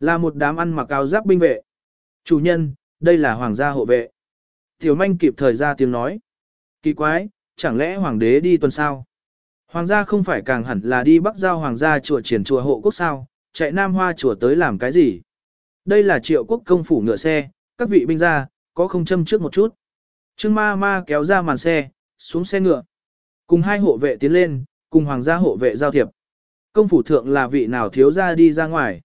Là một đám ăn mặc áo giáp binh vệ. Chủ nhân, đây là hoàng gia hộ vệ. Tiểu manh kịp thời ra tiếng nói. Kỳ quái, chẳng lẽ hoàng đế đi tuần sao? Hoàng gia không phải càng hẳn là đi bắc giao hoàng gia chùa triển chùa hộ quốc sao, chạy nam hoa chùa tới làm cái gì? Đây là triệu quốc công phủ ngựa xe, các vị binh gia, có không châm trước một chút. Trương ma ma kéo ra màn xe, xuống xe ngựa. Cùng hai hộ vệ tiến lên, cùng hoàng gia hộ vệ giao thiệp. Công phủ thượng là vị nào thiếu ra đi ra ngoài.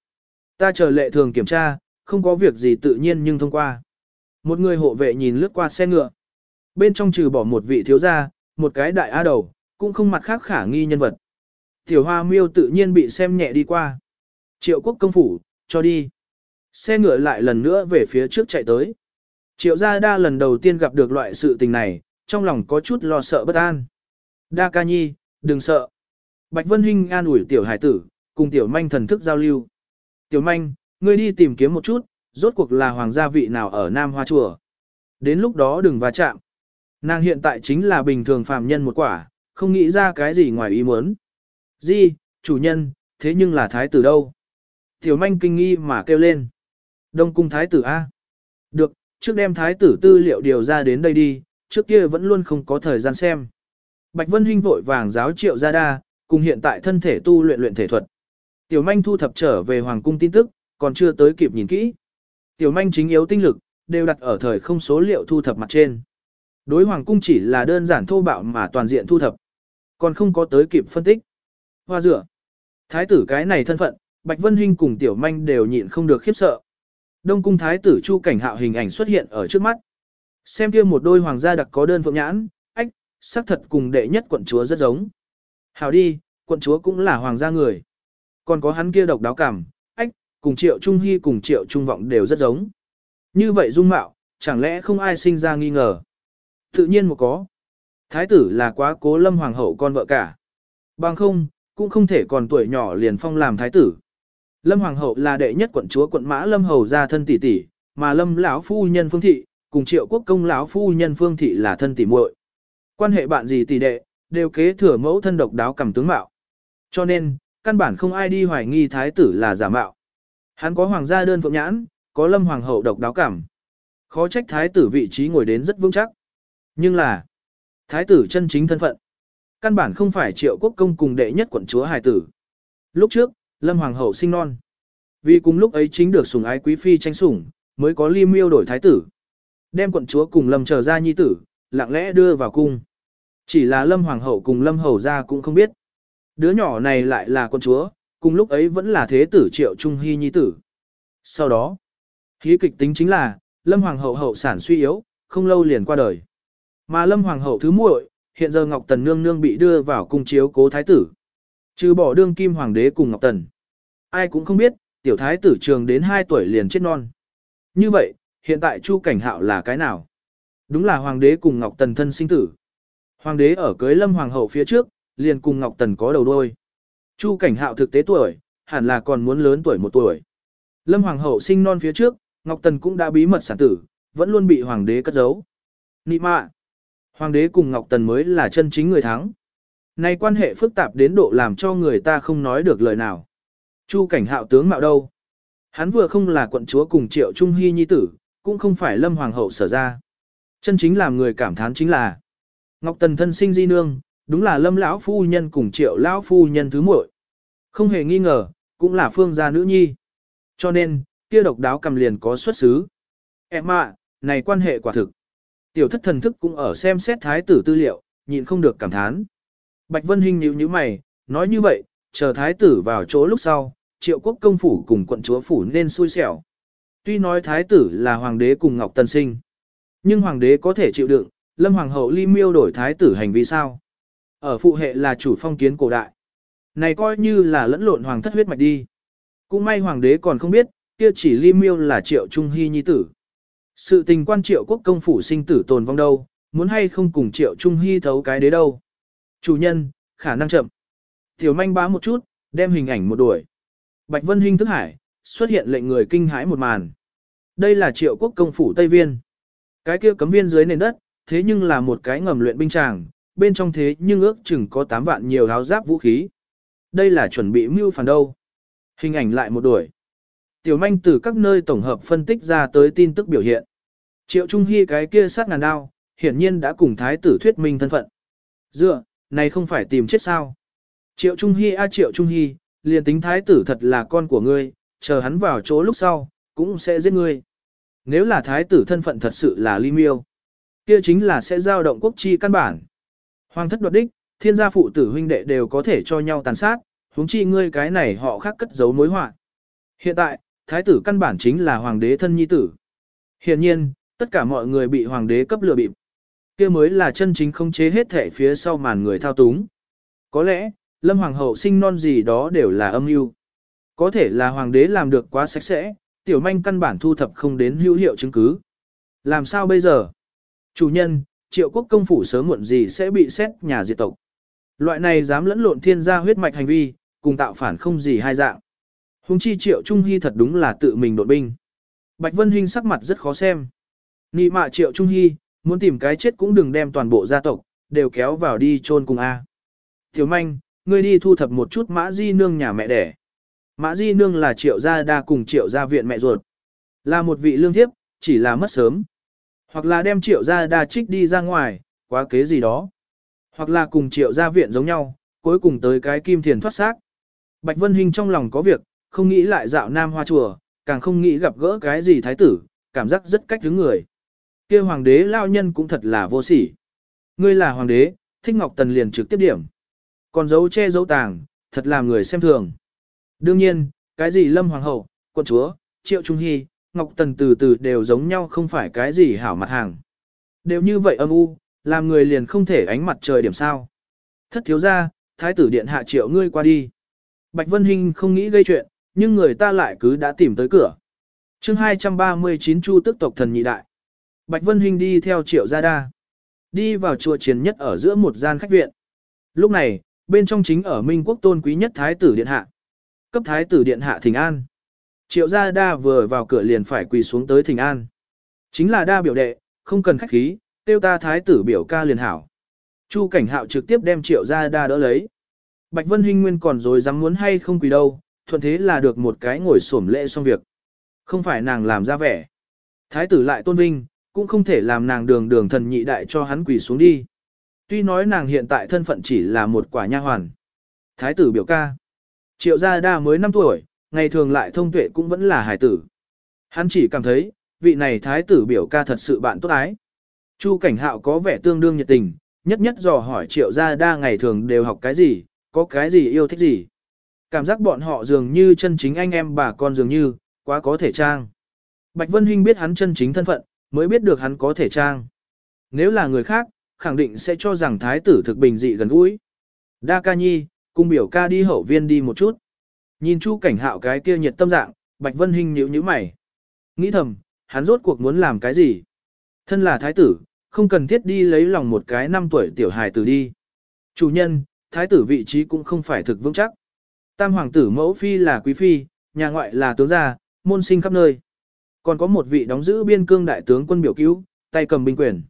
Ta chờ lệ thường kiểm tra, không có việc gì tự nhiên nhưng thông qua. Một người hộ vệ nhìn lướt qua xe ngựa. Bên trong trừ bỏ một vị thiếu gia, một cái đại á đầu, cũng không mặt khác khả nghi nhân vật. Tiểu hoa miêu tự nhiên bị xem nhẹ đi qua. Triệu quốc công phủ, cho đi. Xe ngựa lại lần nữa về phía trước chạy tới. Triệu gia đa lần đầu tiên gặp được loại sự tình này, trong lòng có chút lo sợ bất an. Đa ca nhi, đừng sợ. Bạch Vân Hinh an ủi tiểu hải tử, cùng tiểu manh thần thức giao lưu. Tiểu manh, ngươi đi tìm kiếm một chút, rốt cuộc là hoàng gia vị nào ở Nam Hoa Chùa. Đến lúc đó đừng va chạm. Nàng hiện tại chính là bình thường phàm nhân một quả, không nghĩ ra cái gì ngoài ý muốn. Di, chủ nhân, thế nhưng là thái tử đâu? Tiểu manh kinh nghi mà kêu lên. Đông cung thái tử A. Được, trước đem thái tử tư liệu điều ra đến đây đi, trước kia vẫn luôn không có thời gian xem. Bạch Vân Hinh vội vàng giáo triệu ra đa, cùng hiện tại thân thể tu luyện luyện thể thuật. Tiểu manh thu thập trở về hoàng cung tin tức, còn chưa tới kịp nhìn kỹ. Tiểu manh chính yếu tinh lực, đều đặt ở thời không số liệu thu thập mặt trên. Đối hoàng cung chỉ là đơn giản thô bạo mà toàn diện thu thập, còn không có tới kịp phân tích. Hoa rửa. Thái tử cái này thân phận, Bạch Vân Hinh cùng Tiểu Manh đều nhịn không được khiếp sợ. Đông cung thái tử Chu Cảnh Hạo hình ảnh xuất hiện ở trước mắt. Xem kia một đôi hoàng gia đặc có đơn phượng nhãn, ách, sắc thật cùng đệ nhất quận chúa rất giống. Hảo đi, quận chúa cũng là hoàng gia người. Còn có hắn kia độc đáo cảm, cùng Triệu Trung Hy cùng Triệu Trung Vọng đều rất giống. Như vậy dung mạo, chẳng lẽ không ai sinh ra nghi ngờ. Tự nhiên một có. Thái tử là quá cố lâm hoàng hậu con vợ cả. Bằng không, cũng không thể còn tuổi nhỏ liền phong làm thái tử. Lâm hoàng hậu là đệ nhất quận chúa quận mã lâm hầu gia thân tỷ tỷ, mà lâm lão phu nhân phương thị, cùng triệu quốc công lão phu nhân phương thị là thân tỷ muội. Quan hệ bạn gì tỷ đệ, đều kế thừa mẫu thân độc đáo cầm tướng mạo. Cho nên, căn bản không ai đi hoài nghi thái tử là giả mạo. Hắn có hoàng gia đơn phượng nhãn, có lâm hoàng hậu độc đáo cảm. Khó trách thái tử vị trí ngồi đến rất vững chắc. Nhưng là, thái tử chân chính thân phận. Căn bản không phải triệu quốc công cùng đệ nhất quận chúa hài tử. Lúc trước, lâm hoàng hậu sinh non. Vì cùng lúc ấy chính được sủng ái quý phi tranh sủng, mới có ly miêu đổi thái tử. Đem quận chúa cùng lâm trở ra nhi tử, lặng lẽ đưa vào cung. Chỉ là lâm hoàng hậu cùng lâm hầu ra cũng không biết. Đứa nhỏ này lại là quận chúa, cùng lúc ấy vẫn là thế tử triệu trung hy nhi tử. Sau đó, hí kịch tính chính là, Lâm Hoàng hậu hậu sản suy yếu, không lâu liền qua đời. Mà Lâm Hoàng hậu thứ muội, hiện giờ Ngọc Tần nương nương bị đưa vào cung chiếu cố thái tử. Trừ bỏ đương kim hoàng đế cùng Ngọc Tần. Ai cũng không biết, tiểu thái tử trường đến 2 tuổi liền chết non. Như vậy, hiện tại Chu Cảnh Hạo là cái nào? Đúng là hoàng đế cùng Ngọc Tần thân sinh tử. Hoàng đế ở cưới Lâm Hoàng hậu phía trước, liền cùng Ngọc Tần có đầu đôi. Chu Cảnh Hạo thực tế tuổi, hẳn là còn muốn lớn tuổi một tuổi. Lâm Hoàng hậu sinh non phía trước, Ngọc Tần cũng đã bí mật sản tử, vẫn luôn bị hoàng đế cất giấu. Nị mạ! Hoàng đế cùng Ngọc Tần mới là chân chính người thắng. Này quan hệ phức tạp đến độ làm cho người ta không nói được lời nào. Chu cảnh hạo tướng mạo đâu? Hắn vừa không là quận chúa cùng triệu trung hy nhi tử, cũng không phải lâm hoàng hậu sở ra. Chân chính làm người cảm thán chính là Ngọc Tần thân sinh di nương, đúng là lâm lão phu nhân cùng triệu lão phu nhân thứ muội. Không hề nghi ngờ, cũng là phương gia nữ nhi. Cho nên, kia độc đáo cầm liền có xuất xứ. Em ạ, này quan hệ quả thực. Tiểu thất thần thức cũng ở xem xét thái tử tư liệu, nhịn không được cảm thán. Bạch Vân Hinh nhíu nhíu mày, nói như vậy, chờ thái tử vào chỗ lúc sau, triệu quốc công phủ cùng quận chúa phủ nên xui xẻo. Tuy nói thái tử là hoàng đế cùng Ngọc tân Sinh, nhưng hoàng đế có thể chịu đựng, lâm hoàng hậu ly miêu đổi thái tử hành vi sao. Ở phụ hệ là chủ phong kiến cổ đại. Này coi như là lẫn lộn hoàng thất huyết mạch đi. Cũng may hoàng đế còn không biết, kia chỉ ly miêu là triệu trung hy nhi tử. Sự tình quan triệu quốc công phủ sinh tử tồn vong đâu, muốn hay không cùng triệu trung hy thấu cái đế đâu. Chủ nhân, khả năng chậm. Tiểu manh bá một chút, đem hình ảnh một đuổi. Bạch Vân Hinh thức hải, xuất hiện lệnh người kinh hãi một màn. Đây là triệu quốc công phủ Tây Viên. Cái kia cấm viên dưới nền đất, thế nhưng là một cái ngầm luyện binh tràng, bên trong thế nhưng ước chừng có 8 vạn nhiều áo giáp vũ khí. Đây là chuẩn bị mưu phản đâu. Hình ảnh lại một đuổi. Tiểu manh từ các nơi tổng hợp phân tích ra tới tin tức biểu hiện. Triệu Trung Hy cái kia sát ngàn đao, hiển nhiên đã cùng thái tử thuyết minh thân phận. Dựa, này không phải tìm chết sao. Triệu Trung Hy a Triệu Trung Hy, liền tính thái tử thật là con của ngươi, chờ hắn vào chỗ lúc sau, cũng sẽ giết ngươi. Nếu là thái tử thân phận thật sự là ly miêu, kia chính là sẽ giao động quốc chi căn bản. Hoàng thất đoạt đích, thiên gia phụ tử huynh đệ đều có thể cho nhau tàn sát, huống chi ngươi cái này họ khác cất giấu mối họa. Hiện tại, thái tử căn bản chính là hoàng đế thân nhi tử. Hiện nhiên, tất cả mọi người bị hoàng đế cấp lừa bịp. kia mới là chân chính không chế hết thể phía sau màn người thao túng. Có lẽ, lâm hoàng hậu sinh non gì đó đều là âm mưu. Có thể là hoàng đế làm được quá sạch sẽ, tiểu manh căn bản thu thập không đến hữu hiệu chứng cứ. Làm sao bây giờ? Chủ nhân, triệu quốc công phủ sớm muộn gì sẽ bị xét nhà diệt tộc. Loại này dám lẫn lộn thiên gia huyết mạch hành vi, cùng tạo phản không gì hai dạng. Hùng chi triệu trung hy thật đúng là tự mình đột binh. Bạch Vân Hinh sắc mặt rất khó xem. Nị mạ triệu trung hy, muốn tìm cái chết cũng đừng đem toàn bộ gia tộc, đều kéo vào đi chôn cùng A. Tiểu manh, ngươi đi thu thập một chút mã di nương nhà mẹ đẻ. Mã di nương là triệu gia đa cùng triệu gia viện mẹ ruột. Là một vị lương thiếp, chỉ là mất sớm. Hoặc là đem triệu gia đa trích đi ra ngoài, quá kế gì đó. Hoặc là cùng triệu gia viện giống nhau, cuối cùng tới cái kim thiền thoát xác. Bạch Vân Hinh trong lòng có việc, không nghĩ lại dạo nam hoa chùa, càng không nghĩ gặp gỡ cái gì thái tử, cảm giác rất cách đứng người. kia hoàng đế lao nhân cũng thật là vô sỉ. Ngươi là hoàng đế, thích Ngọc Tần liền trực tiếp điểm. Còn dấu che dấu tàng, thật là người xem thường. Đương nhiên, cái gì lâm hoàng hậu, quân chúa, triệu trung hy, Ngọc Tần từ từ đều giống nhau không phải cái gì hảo mặt hàng. Đều như vậy âm u, làm người liền không thể ánh mặt trời điểm sao. Thất thiếu ra, thái tử điện hạ triệu ngươi qua đi. Bạch Vân Hinh không nghĩ gây chuyện, nhưng người ta lại cứ đã tìm tới cửa. chương 239 Chu tức tộc thần nhị đại. Bạch Vân Hinh đi theo triệu gia đa. Đi vào chùa chiến nhất ở giữa một gian khách viện. Lúc này, bên trong chính ở Minh Quốc tôn quý nhất Thái tử Điện Hạ. Cấp Thái tử Điện Hạ thỉnh An. Triệu gia đa vừa vào cửa liền phải quỳ xuống tới thỉnh An. Chính là đa biểu đệ, không cần khách khí, tiêu ta Thái tử biểu ca liền hảo. Chu cảnh hạo trực tiếp đem triệu gia đa đỡ lấy. Bạch Vân Hinh Nguyên còn rồi dám muốn hay không quỳ đâu, thuận thế là được một cái ngồi xổm lễ xong việc. Không phải nàng làm ra vẻ. Thái tử lại tôn vinh, cũng không thể làm nàng đường đường thần nhị đại cho hắn quỳ xuống đi. Tuy nói nàng hiện tại thân phận chỉ là một quả nha hoàn. Thái tử biểu ca. Triệu gia đa mới 5 tuổi, ngày thường lại thông tuệ cũng vẫn là hải tử. Hắn chỉ cảm thấy, vị này thái tử biểu ca thật sự bạn tốt ái. Chu cảnh hạo có vẻ tương đương nhiệt tình, nhất nhất dò hỏi triệu gia đa ngày thường đều học cái gì, có cái gì yêu thích gì. Cảm giác bọn họ dường như chân chính anh em bà con dường như, quá có thể trang. Bạch Vân Hinh biết hắn chân chính thân phận, mới biết được hắn có thể trang. Nếu là người khác, khẳng định sẽ cho rằng thái tử thực bình dị gần gũi. Đa ca nhi, cung biểu ca đi hậu viên đi một chút. Nhìn chu cảnh hạo cái kia nhiệt tâm dạng, Bạch Vân Hinh nhíu nhíu mày. Nghĩ thầm, hắn rốt cuộc muốn làm cái gì? Thân là thái tử, không cần thiết đi lấy lòng một cái năm tuổi tiểu hài tử đi. Chủ nhân, thái tử vị trí cũng không phải thực vững chắc. Tam hoàng tử mẫu phi là quý phi, nhà ngoại là tướng gia, môn sinh khắp nơi. Còn có một vị đóng giữ biên cương đại tướng quân biểu cứu, tay cầm binh quyền.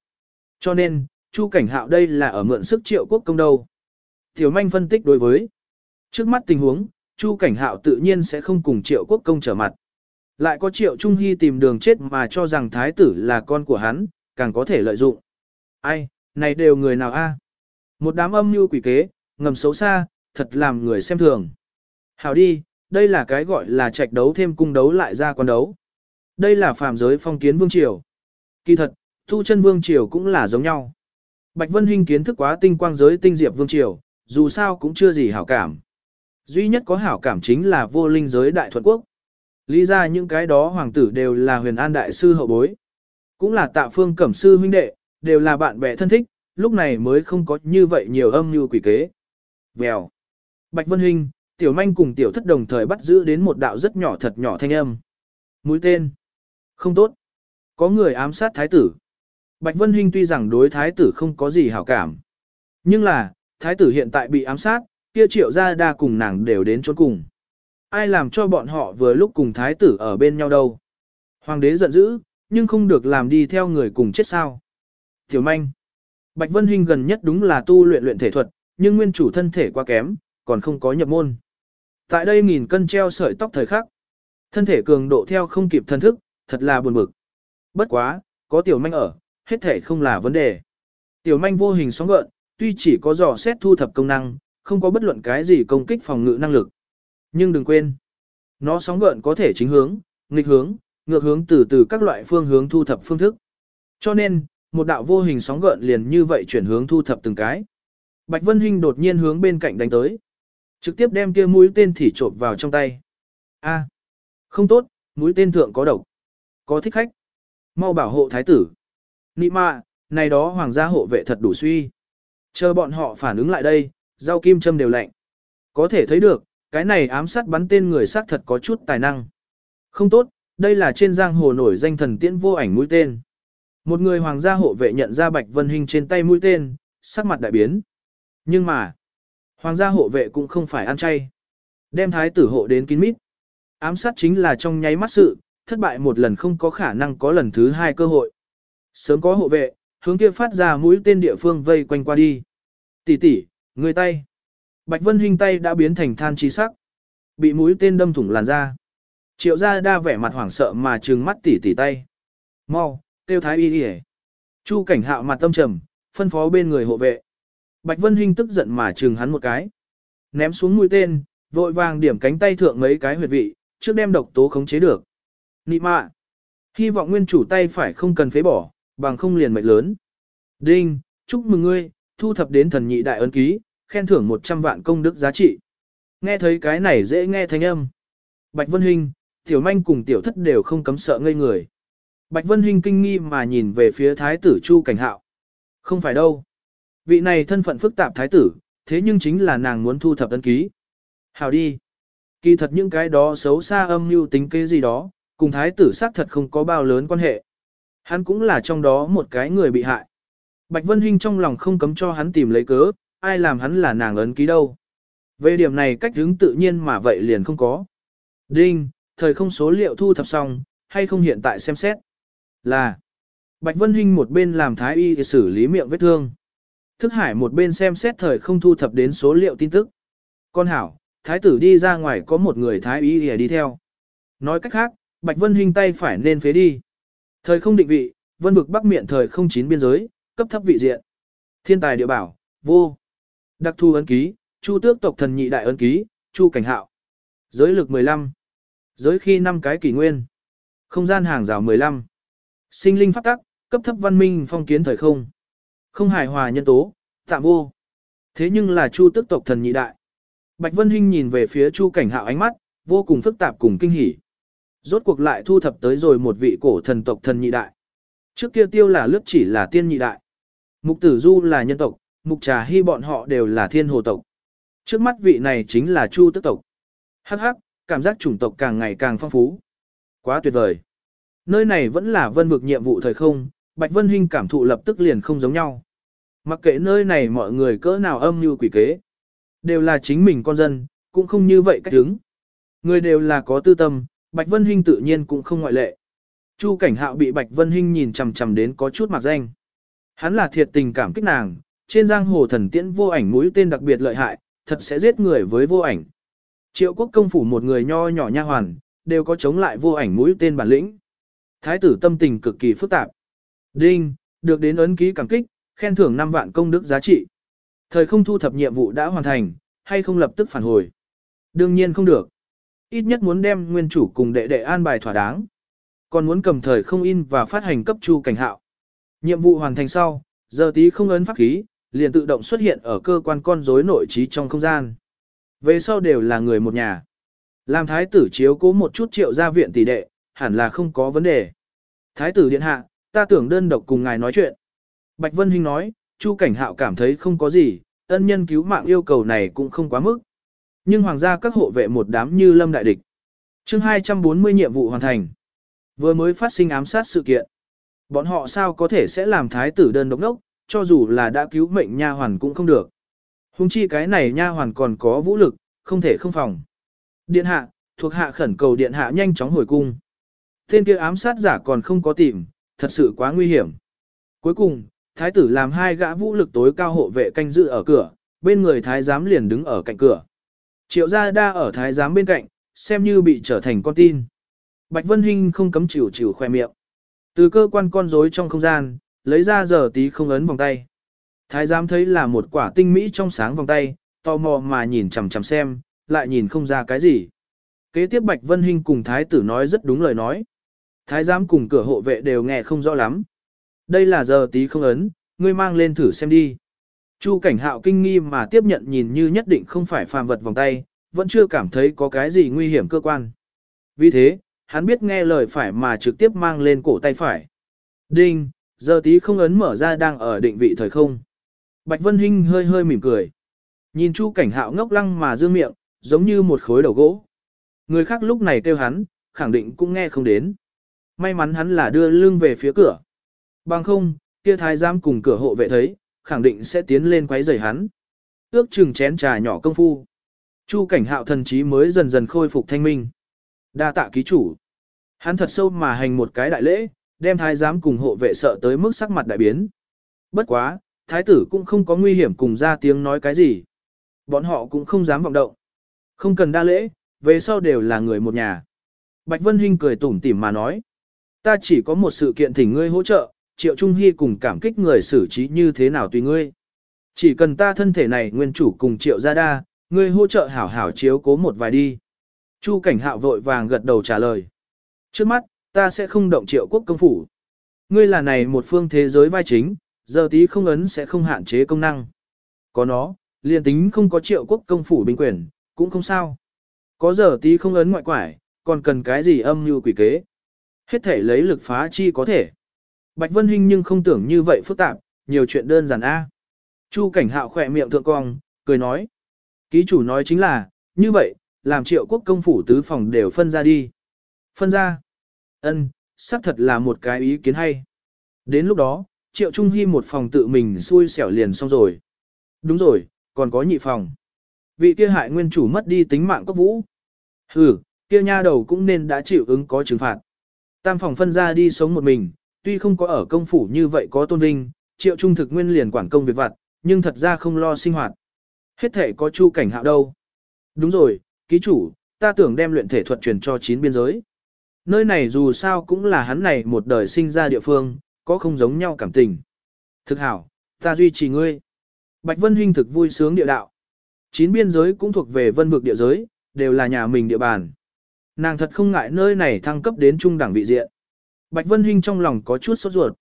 Cho nên, Chu Cảnh Hạo đây là ở mượn sức triệu quốc công đâu. Tiểu manh phân tích đối với. Trước mắt tình huống, Chu Cảnh Hạo tự nhiên sẽ không cùng triệu quốc công trở mặt. Lại có triệu Trung Hy tìm đường chết mà cho rằng thái tử là con của hắn, càng có thể lợi dụng. Ai, này đều người nào a? Một đám âm mưu quỷ kế, ngầm xấu xa, thật làm người xem thường. Hảo đi, đây là cái gọi là trạch đấu thêm cung đấu lại ra con đấu. Đây là phàm giới phong kiến vương triều. Kỳ thật, thu chân vương triều cũng là giống nhau. Bạch Vân Hinh kiến thức quá tinh quang giới tinh diệp vương triều, dù sao cũng chưa gì hảo cảm. Duy nhất có hảo cảm chính là vô linh giới đại thuận quốc. Lý ra những cái đó hoàng tử đều là huyền an đại sư hậu bối. Cũng là tạ phương cẩm sư huynh đệ, đều là bạn bè thân thích, lúc này mới không có như vậy nhiều âm như quỷ kế. Vèo. Bạch Vân Hinh, Tiểu Manh cùng Tiểu Thất đồng thời bắt giữ đến một đạo rất nhỏ thật nhỏ thanh âm. Mũi tên. Không tốt. Có người ám sát thái tử. Bạch Vân Hinh tuy rằng đối thái tử không có gì hảo cảm. Nhưng là, thái tử hiện tại bị ám sát, kia triệu gia đa cùng nàng đều đến chốn cùng. Ai làm cho bọn họ vừa lúc cùng thái tử ở bên nhau đâu. Hoàng đế giận dữ, nhưng không được làm đi theo người cùng chết sao. Tiểu manh. Bạch Vân Hinh gần nhất đúng là tu luyện luyện thể thuật, nhưng nguyên chủ thân thể quá kém, còn không có nhập môn. Tại đây nghìn cân treo sợi tóc thời khắc. Thân thể cường độ theo không kịp thân thức, thật là buồn bực. Bất quá, có tiểu manh ở, hết thể không là vấn đề. Tiểu manh vô hình sóng gợn, tuy chỉ có dò xét thu thập công năng, không có bất luận cái gì công kích phòng ngự năng lực. Nhưng đừng quên, nó sóng gợn có thể chính hướng, nghịch hướng, ngược hướng từ từ các loại phương hướng thu thập phương thức. Cho nên, một đạo vô hình sóng gợn liền như vậy chuyển hướng thu thập từng cái. Bạch Vân Hinh đột nhiên hướng bên cạnh đánh tới. Trực tiếp đem kia mũi tên thỉ trộm vào trong tay. A, không tốt, mũi tên thượng có độc. Có thích khách. Mau bảo hộ thái tử. Nị mạ, này đó hoàng gia hộ vệ thật đủ suy. Chờ bọn họ phản ứng lại đây, rau kim châm đều lạnh. Có thể thấy được, cái này ám sát bắn tên người xác thật có chút tài năng. Không tốt, đây là trên giang hồ nổi danh thần tiễn vô ảnh mũi tên. Một người hoàng gia hộ vệ nhận ra Bạch Vân Hinh trên tay mũi tên, sắc mặt đại biến. Nhưng mà, hoàng gia hộ vệ cũng không phải ăn chay. Đem thái tử hộ đến kín mít. Ám sát chính là trong nháy mắt sự, thất bại một lần không có khả năng có lần thứ hai cơ hội. Sớm có hộ vệ, hướng kia phát ra mũi tên địa phương vây quanh qua đi. Tỷ tỷ, người tay. Bạch Vân Hinh tay đã biến thành than chi sắc. Bị mũi tên đâm thủng làn da. Triệu gia đa vẻ mặt hoảng sợ mà trừng mắt tỉ tỉ tay. Mau, tiêu thái y đi Chu cảnh hạo mặt tâm trầm, phân phó bên người hộ vệ. Bạch Vân Hinh tức giận mà trừng hắn một cái. Ném xuống mũi tên, vội vàng điểm cánh tay thượng mấy cái huyệt vị, trước đem độc tố khống chế được. Nị mạ. Hy vọng nguyên chủ tay phải không cần phế bỏ, bằng không liền mệnh lớn. Đinh, chúc mừng ngươi, thu thập đến thần nhị đại ấn ký, khen thưởng 100 vạn công đức giá trị. Nghe thấy cái này dễ nghe thanh âm. Bạch Vân Hinh, Tiểu Manh cùng Tiểu Thất đều không cấm sợ ngây người. Bạch Vân Hinh kinh nghi mà nhìn về phía Thái tử Chu Cảnh Hạo. Không phải đâu. Vị này thân phận phức tạp Thái tử, thế nhưng chính là nàng muốn thu thập ấn ký. Hào đi. Kỳ thật những cái đó xấu xa âm mưu tính kế gì đó, cùng Thái tử xác thật không có bao lớn quan hệ. Hắn cũng là trong đó một cái người bị hại. Bạch Vân Hinh trong lòng không cấm cho hắn tìm lấy cớ, ai làm hắn là nàng ấn ký đâu. Về điểm này cách hướng tự nhiên mà vậy liền không có. Đinh, thời không số liệu thu thập xong, hay không hiện tại xem xét. Là, Bạch Vân Hinh một bên làm thái y xử lý miệng vết thương. Thức hải một bên xem xét thời không thu thập đến số liệu tin tức. Con hảo, thái tử đi ra ngoài có một người thái y đi theo. Nói cách khác, Bạch Vân Hinh tay phải nên phế đi. Thời không định vị, vân vực bắc miệng thời không chín biên giới, cấp thấp vị diện. Thiên tài địa bảo, vô. Đặc thu ấn ký, chu tước tộc thần nhị đại ấn ký, chu cảnh hạo. Giới lực 15. Giới khi năm cái kỷ nguyên. Không gian hàng rào 15. Sinh linh pháp tắc, cấp thấp văn minh phong kiến thời không. Không hài hòa nhân tố, tạm vô. Thế nhưng là chu tước tộc thần nhị đại. Bạch Vân Hinh nhìn về phía chu cảnh hạo ánh mắt, vô cùng phức tạp cùng kinh hỉ. Rốt cuộc lại thu thập tới rồi một vị cổ thần tộc thần nhị đại. Trước kia tiêu là lướt chỉ là tiên nhị đại. Mục tử du là nhân tộc, mục trà hy bọn họ đều là thiên hồ tộc. Trước mắt vị này chính là chu tức tộc. Hắc hắc, cảm giác chủng tộc càng ngày càng phong phú. Quá tuyệt vời. Nơi này vẫn là vân vực nhiệm vụ thời không, Bạch Vân Hinh cảm thụ lập tức liền không giống nhau. Mặc kệ nơi này mọi người cỡ nào âm như quỷ kế. Đều là chính mình con dân, cũng không như vậy cách đứng. Người đều là có tư tâm, Bạch Vân Hinh tự nhiên cũng không ngoại lệ. Chu Cảnh Hạo bị Bạch Vân Hinh nhìn chằm chằm đến có chút mặc danh. Hắn là thiệt tình cảm kích nàng, trên giang hồ thần tiễn vô ảnh mũi tên đặc biệt lợi hại, thật sẽ giết người với vô ảnh. Triệu quốc công phủ một người nho nhỏ nha hoàn, đều có chống lại vô ảnh mũi tên bản lĩnh. Thái tử tâm tình cực kỳ phức tạp. Đinh, được đến ấn ký cảm kích, khen thưởng 5 vạn công đức giá trị. Thời không thu thập nhiệm vụ đã hoàn thành, hay không lập tức phản hồi. Đương nhiên không được. Ít nhất muốn đem nguyên chủ cùng đệ đệ an bài thỏa đáng. Còn muốn cầm thời không in và phát hành cấp chu cảnh hạo. Nhiệm vụ hoàn thành sau, giờ tí không ấn pháp khí, liền tự động xuất hiện ở cơ quan con rối nội trí trong không gian. Về sau đều là người một nhà. Làm thái tử chiếu cố một chút triệu gia viện tỷ đệ, hẳn là không có vấn đề. Thái tử điện hạ, ta tưởng đơn độc cùng ngài nói chuyện. Bạch Vân Hinh nói, Chu Cảnh Hạo cảm thấy không có gì, ân nhân cứu mạng yêu cầu này cũng không quá mức. Nhưng hoàng gia các hộ vệ một đám như lâm đại địch. chương 240 nhiệm vụ hoàn thành. Vừa mới phát sinh ám sát sự kiện. Bọn họ sao có thể sẽ làm thái tử đơn độc đốc, cho dù là đã cứu mệnh nha hoàn cũng không được. Hùng chi cái này nha hoàn còn có vũ lực, không thể không phòng. Điện hạ, thuộc hạ khẩn cầu điện hạ nhanh chóng hồi cung. Tên kia ám sát giả còn không có tìm, thật sự quá nguy hiểm. Cuối cùng, thái tử làm hai gã vũ lực tối cao hộ vệ canh giữ ở cửa, bên người thái giám liền đứng ở cạnh cửa. Triệu gia đa ở thái giám bên cạnh, xem như bị trở thành con tin. Bạch Vân Hinh không cấm chịu chịu khoe miệng. Từ cơ quan con rối trong không gian, lấy ra giờ tí không ấn vòng tay. Thái giám thấy là một quả tinh mỹ trong sáng vòng tay, tò mò mà nhìn chằm chằm xem, lại nhìn không ra cái gì. Kế tiếp Bạch Vân Hinh cùng thái tử nói rất đúng lời nói. Thái giám cùng cửa hộ vệ đều nghe không rõ lắm. Đây là giờ tí không ấn, ngươi mang lên thử xem đi. Chu cảnh hạo kinh nghi mà tiếp nhận nhìn như nhất định không phải phàm vật vòng tay, vẫn chưa cảm thấy có cái gì nguy hiểm cơ quan. Vì thế, hắn biết nghe lời phải mà trực tiếp mang lên cổ tay phải. Đinh, giờ tí không ấn mở ra đang ở định vị thời không. Bạch Vân Hinh hơi hơi mỉm cười. Nhìn Chu cảnh hạo ngốc lăng mà dương miệng, giống như một khối đầu gỗ. Người khác lúc này kêu hắn, khẳng định cũng nghe không đến. May mắn hắn là đưa lưng về phía cửa. Bằng không, kia thái giám cùng cửa hộ vệ thấy, khẳng định sẽ tiến lên quấy rầy hắn. Ước chừng chén trà nhỏ công phu. Chu cảnh hạo thần trí mới dần dần khôi phục thanh minh. Đa tạ ký chủ. Hắn thật sâu mà hành một cái đại lễ, đem thái giám cùng hộ vệ sợ tới mức sắc mặt đại biến. Bất quá, thái tử cũng không có nguy hiểm cùng ra tiếng nói cái gì. Bọn họ cũng không dám vọng động. Không cần đa lễ, về sau đều là người một nhà. Bạch Vân Hinh cười tủm tỉm mà nói. Ta chỉ có một sự kiện thỉnh ngươi hỗ trợ, Triệu Trung Hy cùng cảm kích người xử trí như thế nào tùy ngươi. Chỉ cần ta thân thể này nguyên chủ cùng Triệu Gia Đa, ngươi hỗ trợ hảo hảo chiếu cố một vài đi. Chu Cảnh Hạo vội vàng gật đầu trả lời. Trước mắt, ta sẽ không động Triệu Quốc công phủ. Ngươi là này một phương thế giới vai chính, giờ tí không ấn sẽ không hạn chế công năng. Có nó, liền tính không có Triệu Quốc công phủ bình quyền, cũng không sao. Có giờ tí không ấn ngoại quải, còn cần cái gì âm như quỷ kế. Hết thể lấy lực phá chi có thể. Bạch Vân Hinh nhưng không tưởng như vậy phức tạp, nhiều chuyện đơn giản a. Chu Cảnh Hạo khỏe miệng thượng cong, cười nói. Ký chủ nói chính là, như vậy, làm triệu quốc công phủ tứ phòng đều phân ra đi. Phân ra. Ân, xác thật là một cái ý kiến hay. Đến lúc đó, triệu trung hy một phòng tự mình xui xẻo liền xong rồi. Đúng rồi, còn có nhị phòng. Vị kia hại nguyên chủ mất đi tính mạng cốc vũ. Hừ, kia nha đầu cũng nên đã chịu ứng có trừng phạt. Tam phòng phân ra đi sống một mình, tuy không có ở công phủ như vậy có tôn vinh, triệu trung thực nguyên liền quản công việc vặt, nhưng thật ra không lo sinh hoạt. Hết thể có chu cảnh hạo đâu. Đúng rồi, ký chủ, ta tưởng đem luyện thể thuật truyền cho chín biên giới. Nơi này dù sao cũng là hắn này một đời sinh ra địa phương, có không giống nhau cảm tình. Thực hảo, ta duy trì ngươi. Bạch Vân Hinh thực vui sướng địa đạo. Chín biên giới cũng thuộc về vân vực địa giới, đều là nhà mình địa bàn. Nàng thật không ngại nơi này thăng cấp đến trung đẳng vị diện. Bạch Vân Hinh trong lòng có chút sốt ruột.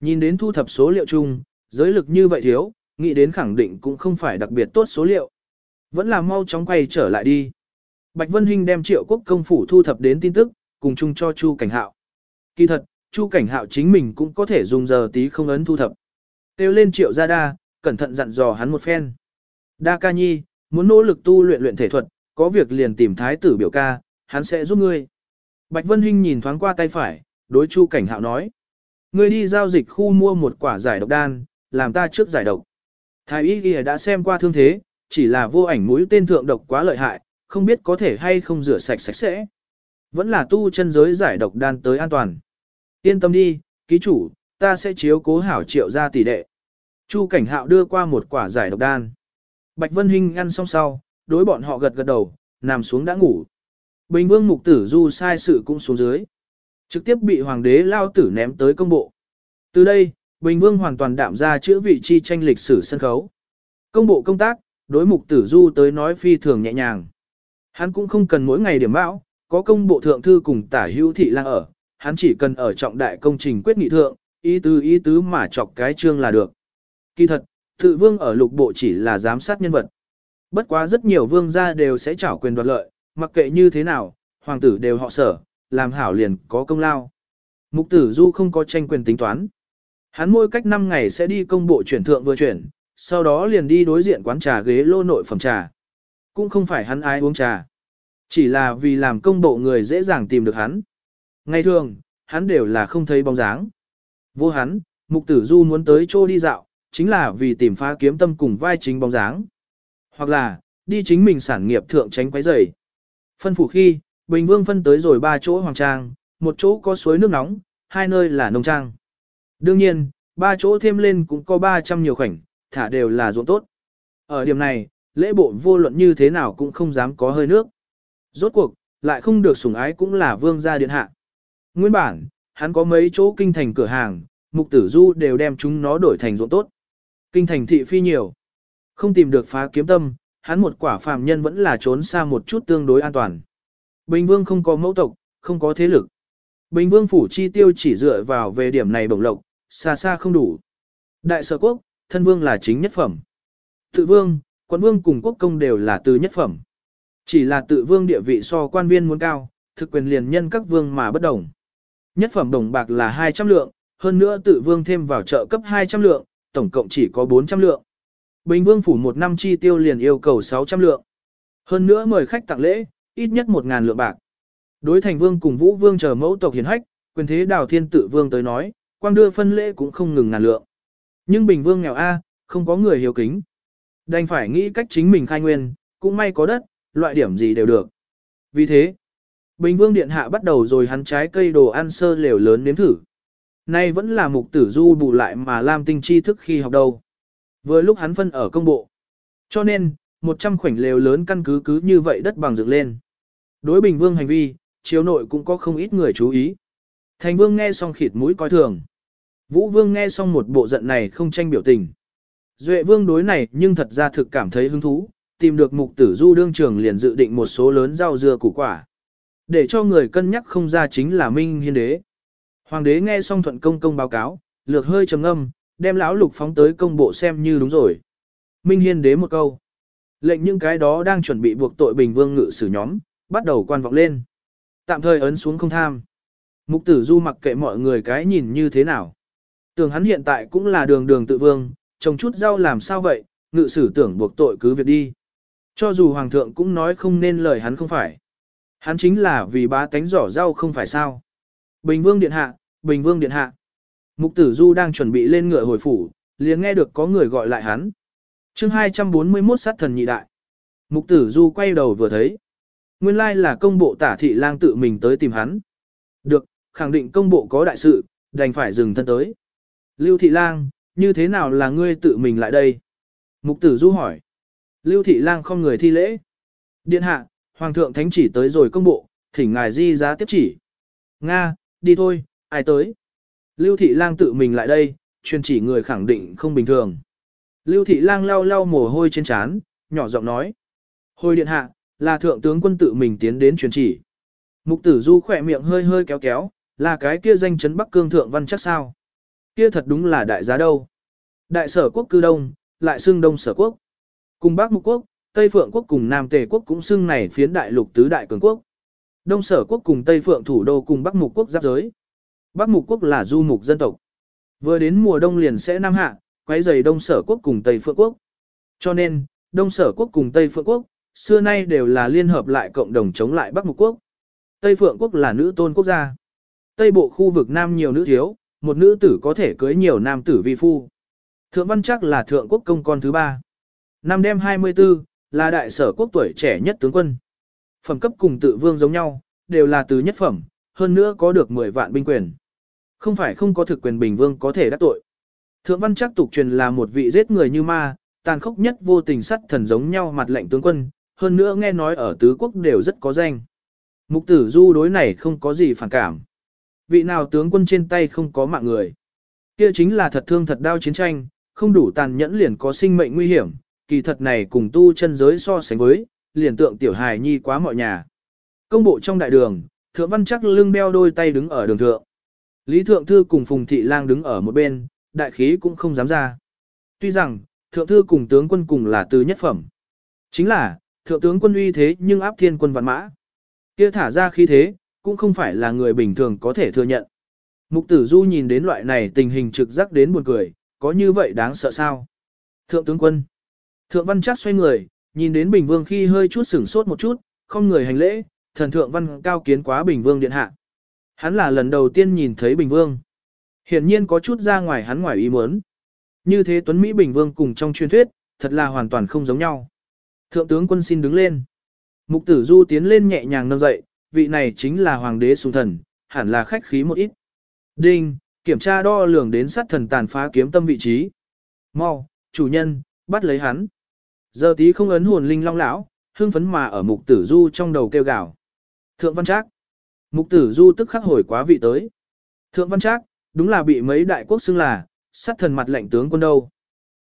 Nhìn đến thu thập số liệu chung, giới lực như vậy thiếu, nghĩ đến khẳng định cũng không phải đặc biệt tốt số liệu. Vẫn là mau chóng quay trở lại đi. Bạch Vân Hinh đem triệu quốc công phủ thu thập đến tin tức, cùng chung cho Chu Cảnh Hạo. Kỳ thật, Chu Cảnh Hạo chính mình cũng có thể dùng giờ tí không ấn thu thập. Têu lên triệu gia đa, cẩn thận dặn dò hắn một phen. Đa ca nhi, muốn nỗ lực tu luyện luyện thể thuật, có việc liền tìm thái tử biểu ca, hắn sẽ giúp ngươi. Bạch Vân Hinh nhìn thoáng qua tay phải, đối Chu Cảnh Hạo nói. Ngươi đi giao dịch khu mua một quả giải độc đan, làm ta trước giải độc. Thái y ghi đã xem qua thương thế, chỉ là vô ảnh mũi tên thượng độc quá lợi hại, không biết có thể hay không rửa sạch sạch sẽ. Vẫn là tu chân giới giải độc đan tới an toàn. Yên tâm đi, ký chủ, ta sẽ chiếu cố hảo triệu ra tỷ đệ. Chu cảnh hạo đưa qua một quả giải độc đan. Bạch Vân Hinh ăn xong sau, đối bọn họ gật gật đầu, nằm xuống đã ngủ. Bình vương mục tử du sai sự cũng xuống dưới. Trực tiếp bị hoàng đế lao tử ném tới công bộ. Từ đây, Bình vương hoàn toàn đạm ra chữa vị chi tranh lịch sử sân khấu. Công bộ công tác, đối mục tử du tới nói phi thường nhẹ nhàng. Hắn cũng không cần mỗi ngày điểm bão, có công bộ thượng thư cùng tả hữu thị lang ở, hắn chỉ cần ở trọng đại công trình quyết nghị thượng, ý tứ ý tứ mà chọc cái chương là được. Kỳ thật, tự vương ở lục bộ chỉ là giám sát nhân vật. Bất quá rất nhiều vương gia đều sẽ trảo quyền đoạt lợi, mặc kệ như thế nào, hoàng tử đều họ sở, làm hảo liền có công lao. Mục tử du không có tranh quyền tính toán. Hắn mỗi cách 5 ngày sẽ đi công bộ chuyển thượng vừa chuyển, sau đó liền đi đối diện quán trà ghế lô nội phẩm trà. Cũng không phải hắn ai uống trà. Chỉ là vì làm công bộ người dễ dàng tìm được hắn. Ngày thường, hắn đều là không thấy bóng dáng. Vô hắn, mục tử du muốn tới chỗ đi dạo, chính là vì tìm phá kiếm tâm cùng vai chính bóng dáng. Hoặc là, đi chính mình sản nghiệp thượng tránh quấy rầy. Phân phủ khi, Bình Vương phân tới rồi ba chỗ hoàng trang, một chỗ có suối nước nóng, hai nơi là nông trang. Đương nhiên, ba chỗ thêm lên cũng có 300 nhiều khoảnh, thả đều là ruộng tốt. Ở điểm này, lễ bộ vô luận như thế nào cũng không dám có hơi nước. Rốt cuộc, lại không được sủng ái cũng là vương gia điện hạ. Nguyên bản, hắn có mấy chỗ kinh thành cửa hàng, mục tử du đều đem chúng nó đổi thành ruộng tốt. Kinh thành thị phi nhiều. Không tìm được phá kiếm tâm, hắn một quả phàm nhân vẫn là trốn xa một chút tương đối an toàn. Bình vương không có mẫu tộc, không có thế lực. Bình vương phủ chi tiêu chỉ dựa vào về điểm này bổng lộc, xa xa không đủ. Đại sở quốc, thân vương là chính nhất phẩm. Tự vương, quận vương cùng quốc công đều là từ nhất phẩm. Chỉ là tự vương địa vị so quan viên muốn cao, thực quyền liền nhân các vương mà bất đồng. Nhất phẩm đồng bạc là 200 lượng, hơn nữa tự vương thêm vào trợ cấp 200 lượng, tổng cộng chỉ có 400 lượng. Bình vương phủ một năm chi tiêu liền yêu cầu 600 lượng. Hơn nữa mời khách tặng lễ, ít nhất 1.000 lượng bạc. Đối thành vương cùng vũ vương chờ mẫu tộc hiền hách, quyền thế đào thiên tự vương tới nói, quang đưa phân lễ cũng không ngừng ngàn lượng. Nhưng bình vương nghèo A, không có người hiếu kính. Đành phải nghĩ cách chính mình khai nguyên, cũng may có đất, loại điểm gì đều được. Vì thế, Bình Vương Điện Hạ bắt đầu rồi hắn trái cây đồ ăn sơ lều lớn nếm thử. Nay vẫn là mục tử du bù lại mà Lam Tinh chi thức khi học đâu. Vừa lúc hắn phân ở công bộ. Cho nên, 100 khoảnh lều lớn căn cứ cứ như vậy đất bằng dựng lên. Đối Bình Vương hành vi, chiếu nội cũng có không ít người chú ý. Thành Vương nghe xong khịt mũi coi thường. Vũ Vương nghe xong một bộ giận này không tranh biểu tình. Duệ Vương đối này nhưng thật ra thực cảm thấy hứng thú, tìm được mục tử du đương trường liền dự định một số lớn rau dưa củ quả. Để cho người cân nhắc không ra chính là Minh Hiên Đế. Hoàng đế nghe xong thuận công công báo cáo, lược hơi trầm âm, đem lão lục phóng tới công bộ xem như đúng rồi. Minh Hiên Đế một câu. Lệnh những cái đó đang chuẩn bị buộc tội Bình Vương ngự sử nhóm, bắt đầu quan vọng lên. Tạm thời ấn xuống không tham. Mục tử du mặc kệ mọi người cái nhìn như thế nào. Tưởng hắn hiện tại cũng là đường đường tự vương, trồng chút rau làm sao vậy, ngự sử tưởng buộc tội cứ việc đi. Cho dù hoàng thượng cũng nói không nên lời hắn không phải. Hắn chính là vì bá tánh giỏ rau không phải sao. Bình vương điện hạ, bình vương điện hạ. Mục tử du đang chuẩn bị lên ngựa hồi phủ, liền nghe được có người gọi lại hắn. chương 241 sát thần nhị đại. Mục tử du quay đầu vừa thấy. Nguyên lai là công bộ tả thị lang tự mình tới tìm hắn. Được, khẳng định công bộ có đại sự, đành phải dừng thân tới. Lưu thị lang, như thế nào là ngươi tự mình lại đây? Mục tử du hỏi. Lưu thị lang không người thi lễ. Điện hạ, hoàng thượng thánh chỉ tới rồi công bộ, thỉnh ngài di giá tiếp chỉ. Nga, đi thôi, ai tới? Lưu thị lang tự mình lại đây, truyền chỉ người khẳng định không bình thường. Lưu thị lang lau lau mồ hôi trên trán, nhỏ giọng nói. Hồi điện hạ, là thượng tướng quân tự mình tiến đến truyền chỉ. Mục tử du khỏe miệng hơi hơi kéo kéo, là cái kia danh chấn Bắc Cương thượng văn chắc sao. Kia thật đúng là đại giá đâu. Đại sở quốc cư đông, lại xưng đông sở quốc. Cùng Bắc Mục quốc, Tây Phượng quốc cùng Nam Tề quốc cũng xưng này phiến đại lục tứ đại cường quốc. Đông Sở quốc cùng Tây Phượng thủ đô cùng Bắc Mục quốc giáp giới. Bắc Mục quốc là du mục dân tộc. Vừa đến mùa đông liền sẽ nam hạ, quấy rầy Đông Sở quốc cùng Tây Phượng quốc. Cho nên, Đông Sở quốc cùng Tây Phượng quốc, xưa nay đều là liên hợp lại cộng đồng chống lại Bắc Mục quốc. Tây Phượng quốc là nữ tôn quốc gia. Tây bộ khu vực nam nhiều nữ thiếu, một nữ tử có thể cưới nhiều nam tử vi phu. Thượng văn Trác là thượng quốc công con thứ ba. Năm đêm 24, là đại sở quốc tuổi trẻ nhất tướng quân. Phẩm cấp cùng tự vương giống nhau, đều là từ nhất phẩm, hơn nữa có được 10 vạn binh quyền. Không phải không có thực quyền bình vương có thể đắc tội. Thượng văn chắc tục truyền là một vị giết người như ma, tàn khốc nhất vô tình sắt thần giống nhau mặt lệnh tướng quân, hơn nữa nghe nói ở tứ quốc đều rất có danh. Mục tử du đối này không có gì phản cảm. Vị nào tướng quân trên tay không có mạng người. Kia chính là thật thương thật đau chiến tranh, không đủ tàn nhẫn liền có sinh mệnh nguy hiểm, kỳ thật này cùng tu chân giới so sánh với, liền tượng tiểu hài nhi quá mọi nhà. Công bộ trong đại đường, thượng văn chắc lưng đeo đôi tay đứng ở đường thượng. Lý thượng thư cùng phùng thị lang đứng ở một bên, đại khí cũng không dám ra. Tuy rằng, thượng thư cùng tướng quân cùng là từ nhất phẩm. Chính là, thượng tướng quân uy thế nhưng áp thiên quân vạn mã. kia thả ra khí thế, cũng không phải là người bình thường có thể thừa nhận. Mục tử du nhìn đến loại này tình hình trực giác đến buồn cười, có như vậy đáng sợ sao? Thượng tướng quân. Thượng văn chắc xoay người, nhìn đến Bình Vương khi hơi chút sửng sốt một chút, không người hành lễ, thần thượng văn cao kiến quá Bình Vương điện hạ. Hắn là lần đầu tiên nhìn thấy Bình Vương. Hiển nhiên có chút ra ngoài hắn ngoài ý muốn. Như thế Tuấn Mỹ Bình Vương cùng trong truyền thuyết, thật là hoàn toàn không giống nhau. Thượng tướng quân xin đứng lên. Mục tử du tiến lên nhẹ nhàng nâng dậy, vị này chính là hoàng đế sùng thần, hẳn là khách khí một ít. Đinh, kiểm tra đo lường đến sát thần tàn phá kiếm tâm vị trí. Mau, chủ nhân, bắt lấy hắn. Giờ tí không ấn hồn linh long lão, hưng phấn mà ở mục tử du trong đầu kêu gào. Thượng văn trác. Mục tử du tức khắc hồi quá vị tới. Thượng văn trác, đúng là bị mấy đại quốc xưng là, sát thần mặt lệnh tướng quân đâu.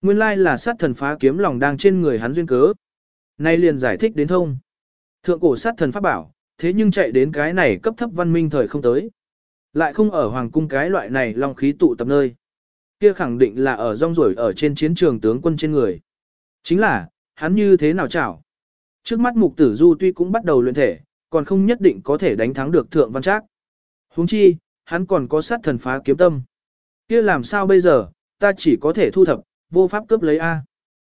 Nguyên lai là sát thần phá kiếm lòng đang trên người hắn duyên cớ. Nay liền giải thích đến thông. Thượng cổ sát thần pháp bảo, thế nhưng chạy đến cái này cấp thấp văn minh thời không tới. Lại không ở hoàng cung cái loại này long khí tụ tập nơi. Kia khẳng định là ở rong rổi ở trên chiến trường tướng quân trên người. Chính là, hắn như thế nào chảo? Trước mắt mục tử du tuy cũng bắt đầu luyện thể, còn không nhất định có thể đánh thắng được thượng văn trác. Huống chi, hắn còn có sát thần phá kiếm tâm. kia làm sao bây giờ, ta chỉ có thể thu thập, vô pháp cướp lấy A.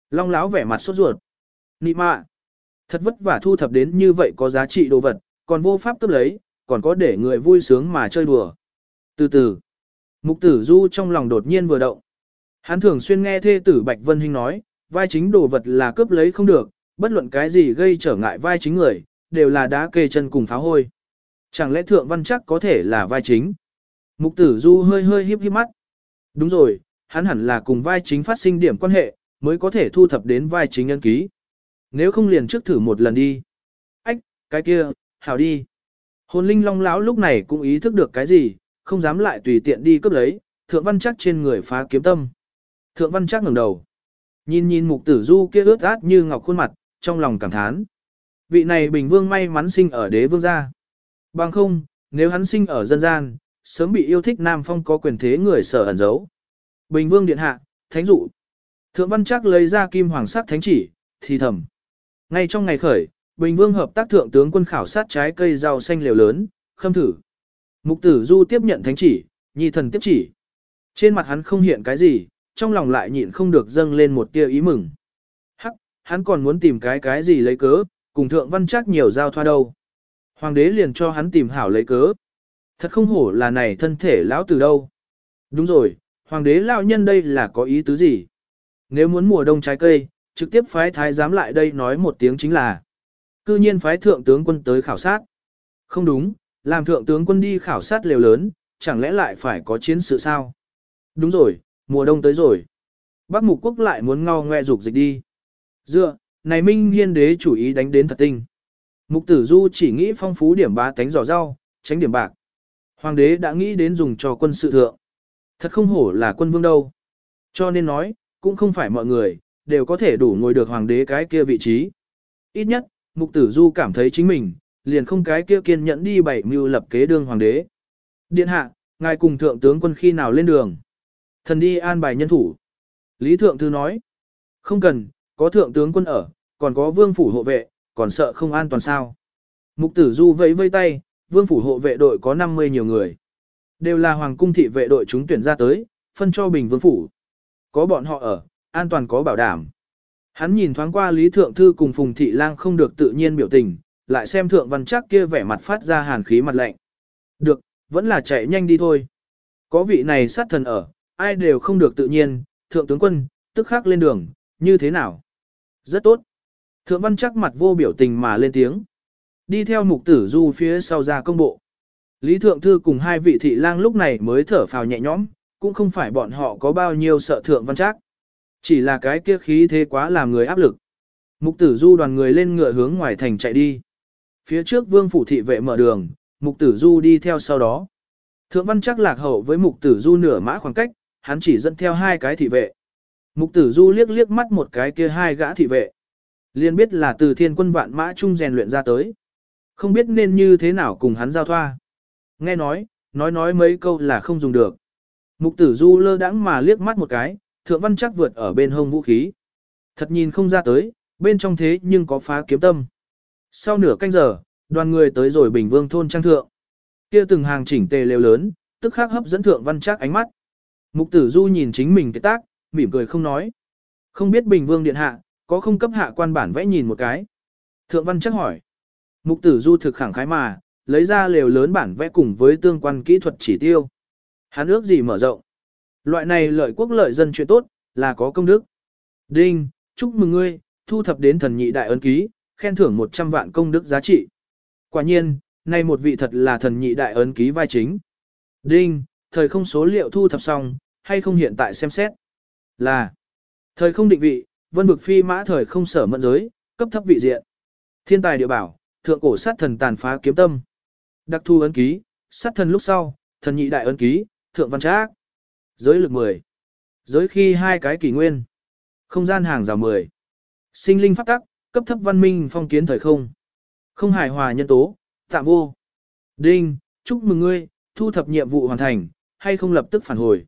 Long láo vẻ mặt sốt ruột. Nị mạ. Thật vất vả thu thập đến như vậy có giá trị đồ vật, còn vô pháp cướp lấy, còn có để người vui sướng mà chơi đùa. Từ từ, mục tử du trong lòng đột nhiên vừa động. Hắn thường xuyên nghe thê tử Bạch Vân Hinh nói, vai chính đồ vật là cướp lấy không được, bất luận cái gì gây trở ngại vai chính người, đều là đá kê chân cùng pháo hôi. Chẳng lẽ thượng văn chắc có thể là vai chính? Mục tử du hơi hơi hiếp hiếp mắt. Đúng rồi, hắn hẳn là cùng vai chính phát sinh điểm quan hệ, mới có thể thu thập đến vai chính nhân ký. Nếu không liền trước thử một lần đi. Ách, cái kia, hảo đi. Hồn linh long lão lúc này cũng ý thức được cái gì, không dám lại tùy tiện đi cướp lấy, thượng văn chắc trên người phá kiếm tâm. Thượng văn chắc ngẩng đầu. Nhìn nhìn mục tử du kia ướt át như ngọc khuôn mặt, trong lòng cảm thán. Vị này bình vương may mắn sinh ở đế vương gia. Bằng không, nếu hắn sinh ở dân gian, sớm bị yêu thích nam phong có quyền thế người sở ẩn giấu. Bình vương điện hạ, thánh dụ. Thượng văn chắc lấy ra kim hoàng sắc thánh chỉ, thì thầm. Ngay trong ngày khởi, Bình Vương hợp tác thượng tướng quân khảo sát trái cây rau xanh liều lớn, khâm thử. Mục tử du tiếp nhận thánh chỉ, nhi thần tiếp chỉ. Trên mặt hắn không hiện cái gì, trong lòng lại nhịn không được dâng lên một tia ý mừng. Hắc, hắn còn muốn tìm cái cái gì lấy cớ, cùng thượng văn chắc nhiều giao thoa đâu. Hoàng đế liền cho hắn tìm hảo lấy cớ. Thật không hổ là này thân thể lão từ đâu. Đúng rồi, hoàng đế lão nhân đây là có ý tứ gì? Nếu muốn mùa đông trái cây, trực tiếp phái thái giám lại đây nói một tiếng chính là. Cư nhiên phái thượng tướng quân tới khảo sát. Không đúng, làm thượng tướng quân đi khảo sát liều lớn, chẳng lẽ lại phải có chiến sự sao? Đúng rồi, mùa đông tới rồi. Bắc mục quốc lại muốn ngao ngoe dục dịch đi. Dựa, này minh hiên đế chủ ý đánh đến thật tinh. Mục tử du chỉ nghĩ phong phú điểm ba tánh giỏ rau, tránh điểm bạc. Hoàng đế đã nghĩ đến dùng cho quân sự thượng. Thật không hổ là quân vương đâu. Cho nên nói, cũng không phải mọi người, đều có thể đủ ngồi được hoàng đế cái kia vị trí. Ít nhất, mục tử du cảm thấy chính mình, liền không cái kia kiên nhẫn đi bảy mưu lập kế đương hoàng đế. Điện hạ, ngài cùng thượng tướng quân khi nào lên đường. Thần đi an bài nhân thủ. Lý thượng thư nói, không cần, có thượng tướng quân ở, còn có vương phủ hộ vệ, còn sợ không an toàn sao. Mục tử du vẫy vây tay, vương phủ hộ vệ đội có 50 nhiều người. Đều là hoàng cung thị vệ đội chúng tuyển ra tới, phân cho bình vương phủ. Có bọn họ ở, an toàn có bảo đảm. Hắn nhìn thoáng qua Lý Thượng Thư cùng Phùng Thị Lang không được tự nhiên biểu tình, lại xem Thượng Văn Chắc kia vẻ mặt phát ra hàn khí mặt lạnh. Được, vẫn là chạy nhanh đi thôi. Có vị này sát thần ở, ai đều không được tự nhiên, Thượng Tướng Quân, tức khắc lên đường, như thế nào? Rất tốt. Thượng Văn Chắc mặt vô biểu tình mà lên tiếng. Đi theo mục tử du phía sau ra công bộ. Lý Thượng Thư cùng hai vị thị lang lúc này mới thở phào nhẹ nhõm, cũng không phải bọn họ có bao nhiêu sợ Thượng Văn Chắc. Chỉ là cái kia khí thế quá làm người áp lực. Mục tử du đoàn người lên ngựa hướng ngoài thành chạy đi. Phía trước vương phủ thị vệ mở đường, mục tử du đi theo sau đó. Thượng văn chắc lạc hậu với mục tử du nửa mã khoảng cách, hắn chỉ dẫn theo hai cái thị vệ. Mục tử du liếc liếc mắt một cái kia hai gã thị vệ. liền biết là từ thiên quân vạn mã trung rèn luyện ra tới. Không biết nên như thế nào cùng hắn giao thoa. Nghe nói, nói nói mấy câu là không dùng được. Mục tử du lơ đãng mà liếc mắt một cái, thượng văn chắc vượt ở bên hông vũ khí. Thật nhìn không ra tới, bên trong thế nhưng có phá kiếm tâm. Sau nửa canh giờ, đoàn người tới rồi Bình Vương thôn trang thượng. Kia từng hàng chỉnh tề lều lớn, tức khắc hấp dẫn thượng văn chắc ánh mắt. Mục tử du nhìn chính mình cái tác, mỉm cười không nói. Không biết Bình Vương điện hạ, có không cấp hạ quan bản vẽ nhìn một cái. Thượng văn chắc hỏi. Mục tử du thực khẳng khái mà, lấy ra lều lớn bản vẽ cùng với tương quan kỹ thuật chỉ tiêu. Hắn ước gì mở rộng. Loại này lợi quốc lợi dân chuyện tốt, là có công đức. Đinh, chúc mừng ngươi, thu thập đến thần nhị đại ấn ký, khen thưởng 100 vạn công đức giá trị. Quả nhiên, nay một vị thật là thần nhị đại ấn ký vai chính. Đinh, thời không số liệu thu thập xong, hay không hiện tại xem xét. Là, thời không định vị, vân bực phi mã thời không sở mẫn giới, cấp thấp vị diện. Thiên tài địa bảo, thượng cổ sát thần tàn phá kiếm tâm. Đặc thu ấn ký, sát thần lúc sau, thần nhị đại ấn ký, thượng văn trác. Giới lực 10. Giới khi hai cái kỷ nguyên. Không gian hàng rào 10. Sinh linh pháp tắc, cấp thấp văn minh phong kiến thời không. Không hài hòa nhân tố, tạm vô. Đinh, chúc mừng ngươi, thu thập nhiệm vụ hoàn thành, hay không lập tức phản hồi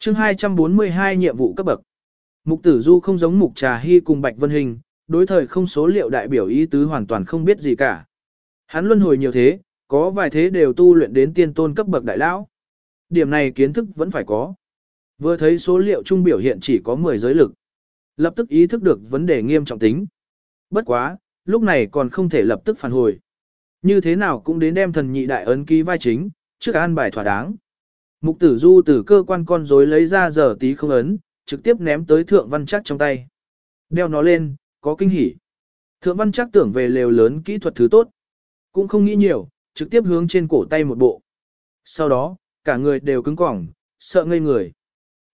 chương 242 nhiệm vụ cấp bậc. Mục tử du không giống mục trà hy cùng bạch vân hình, đối thời không số liệu đại biểu ý tứ hoàn toàn không biết gì cả. Hắn luân hồi nhiều thế, có vài thế đều tu luyện đến tiên tôn cấp bậc đại lão. Điểm này kiến thức vẫn phải có. Vừa thấy số liệu trung biểu hiện chỉ có 10 giới lực. Lập tức ý thức được vấn đề nghiêm trọng tính. Bất quá, lúc này còn không thể lập tức phản hồi. Như thế nào cũng đến đem thần nhị đại ấn ký vai chính, trước an bài thỏa đáng. Mục tử du từ cơ quan con rối lấy ra giờ tí không ấn, trực tiếp ném tới thượng văn chắc trong tay. Đeo nó lên, có kinh hỉ. Thượng văn chắc tưởng về lều lớn kỹ thuật thứ tốt. Cũng không nghĩ nhiều, trực tiếp hướng trên cổ tay một bộ. Sau đó, cả người đều cứng cỏng, sợ ngây người.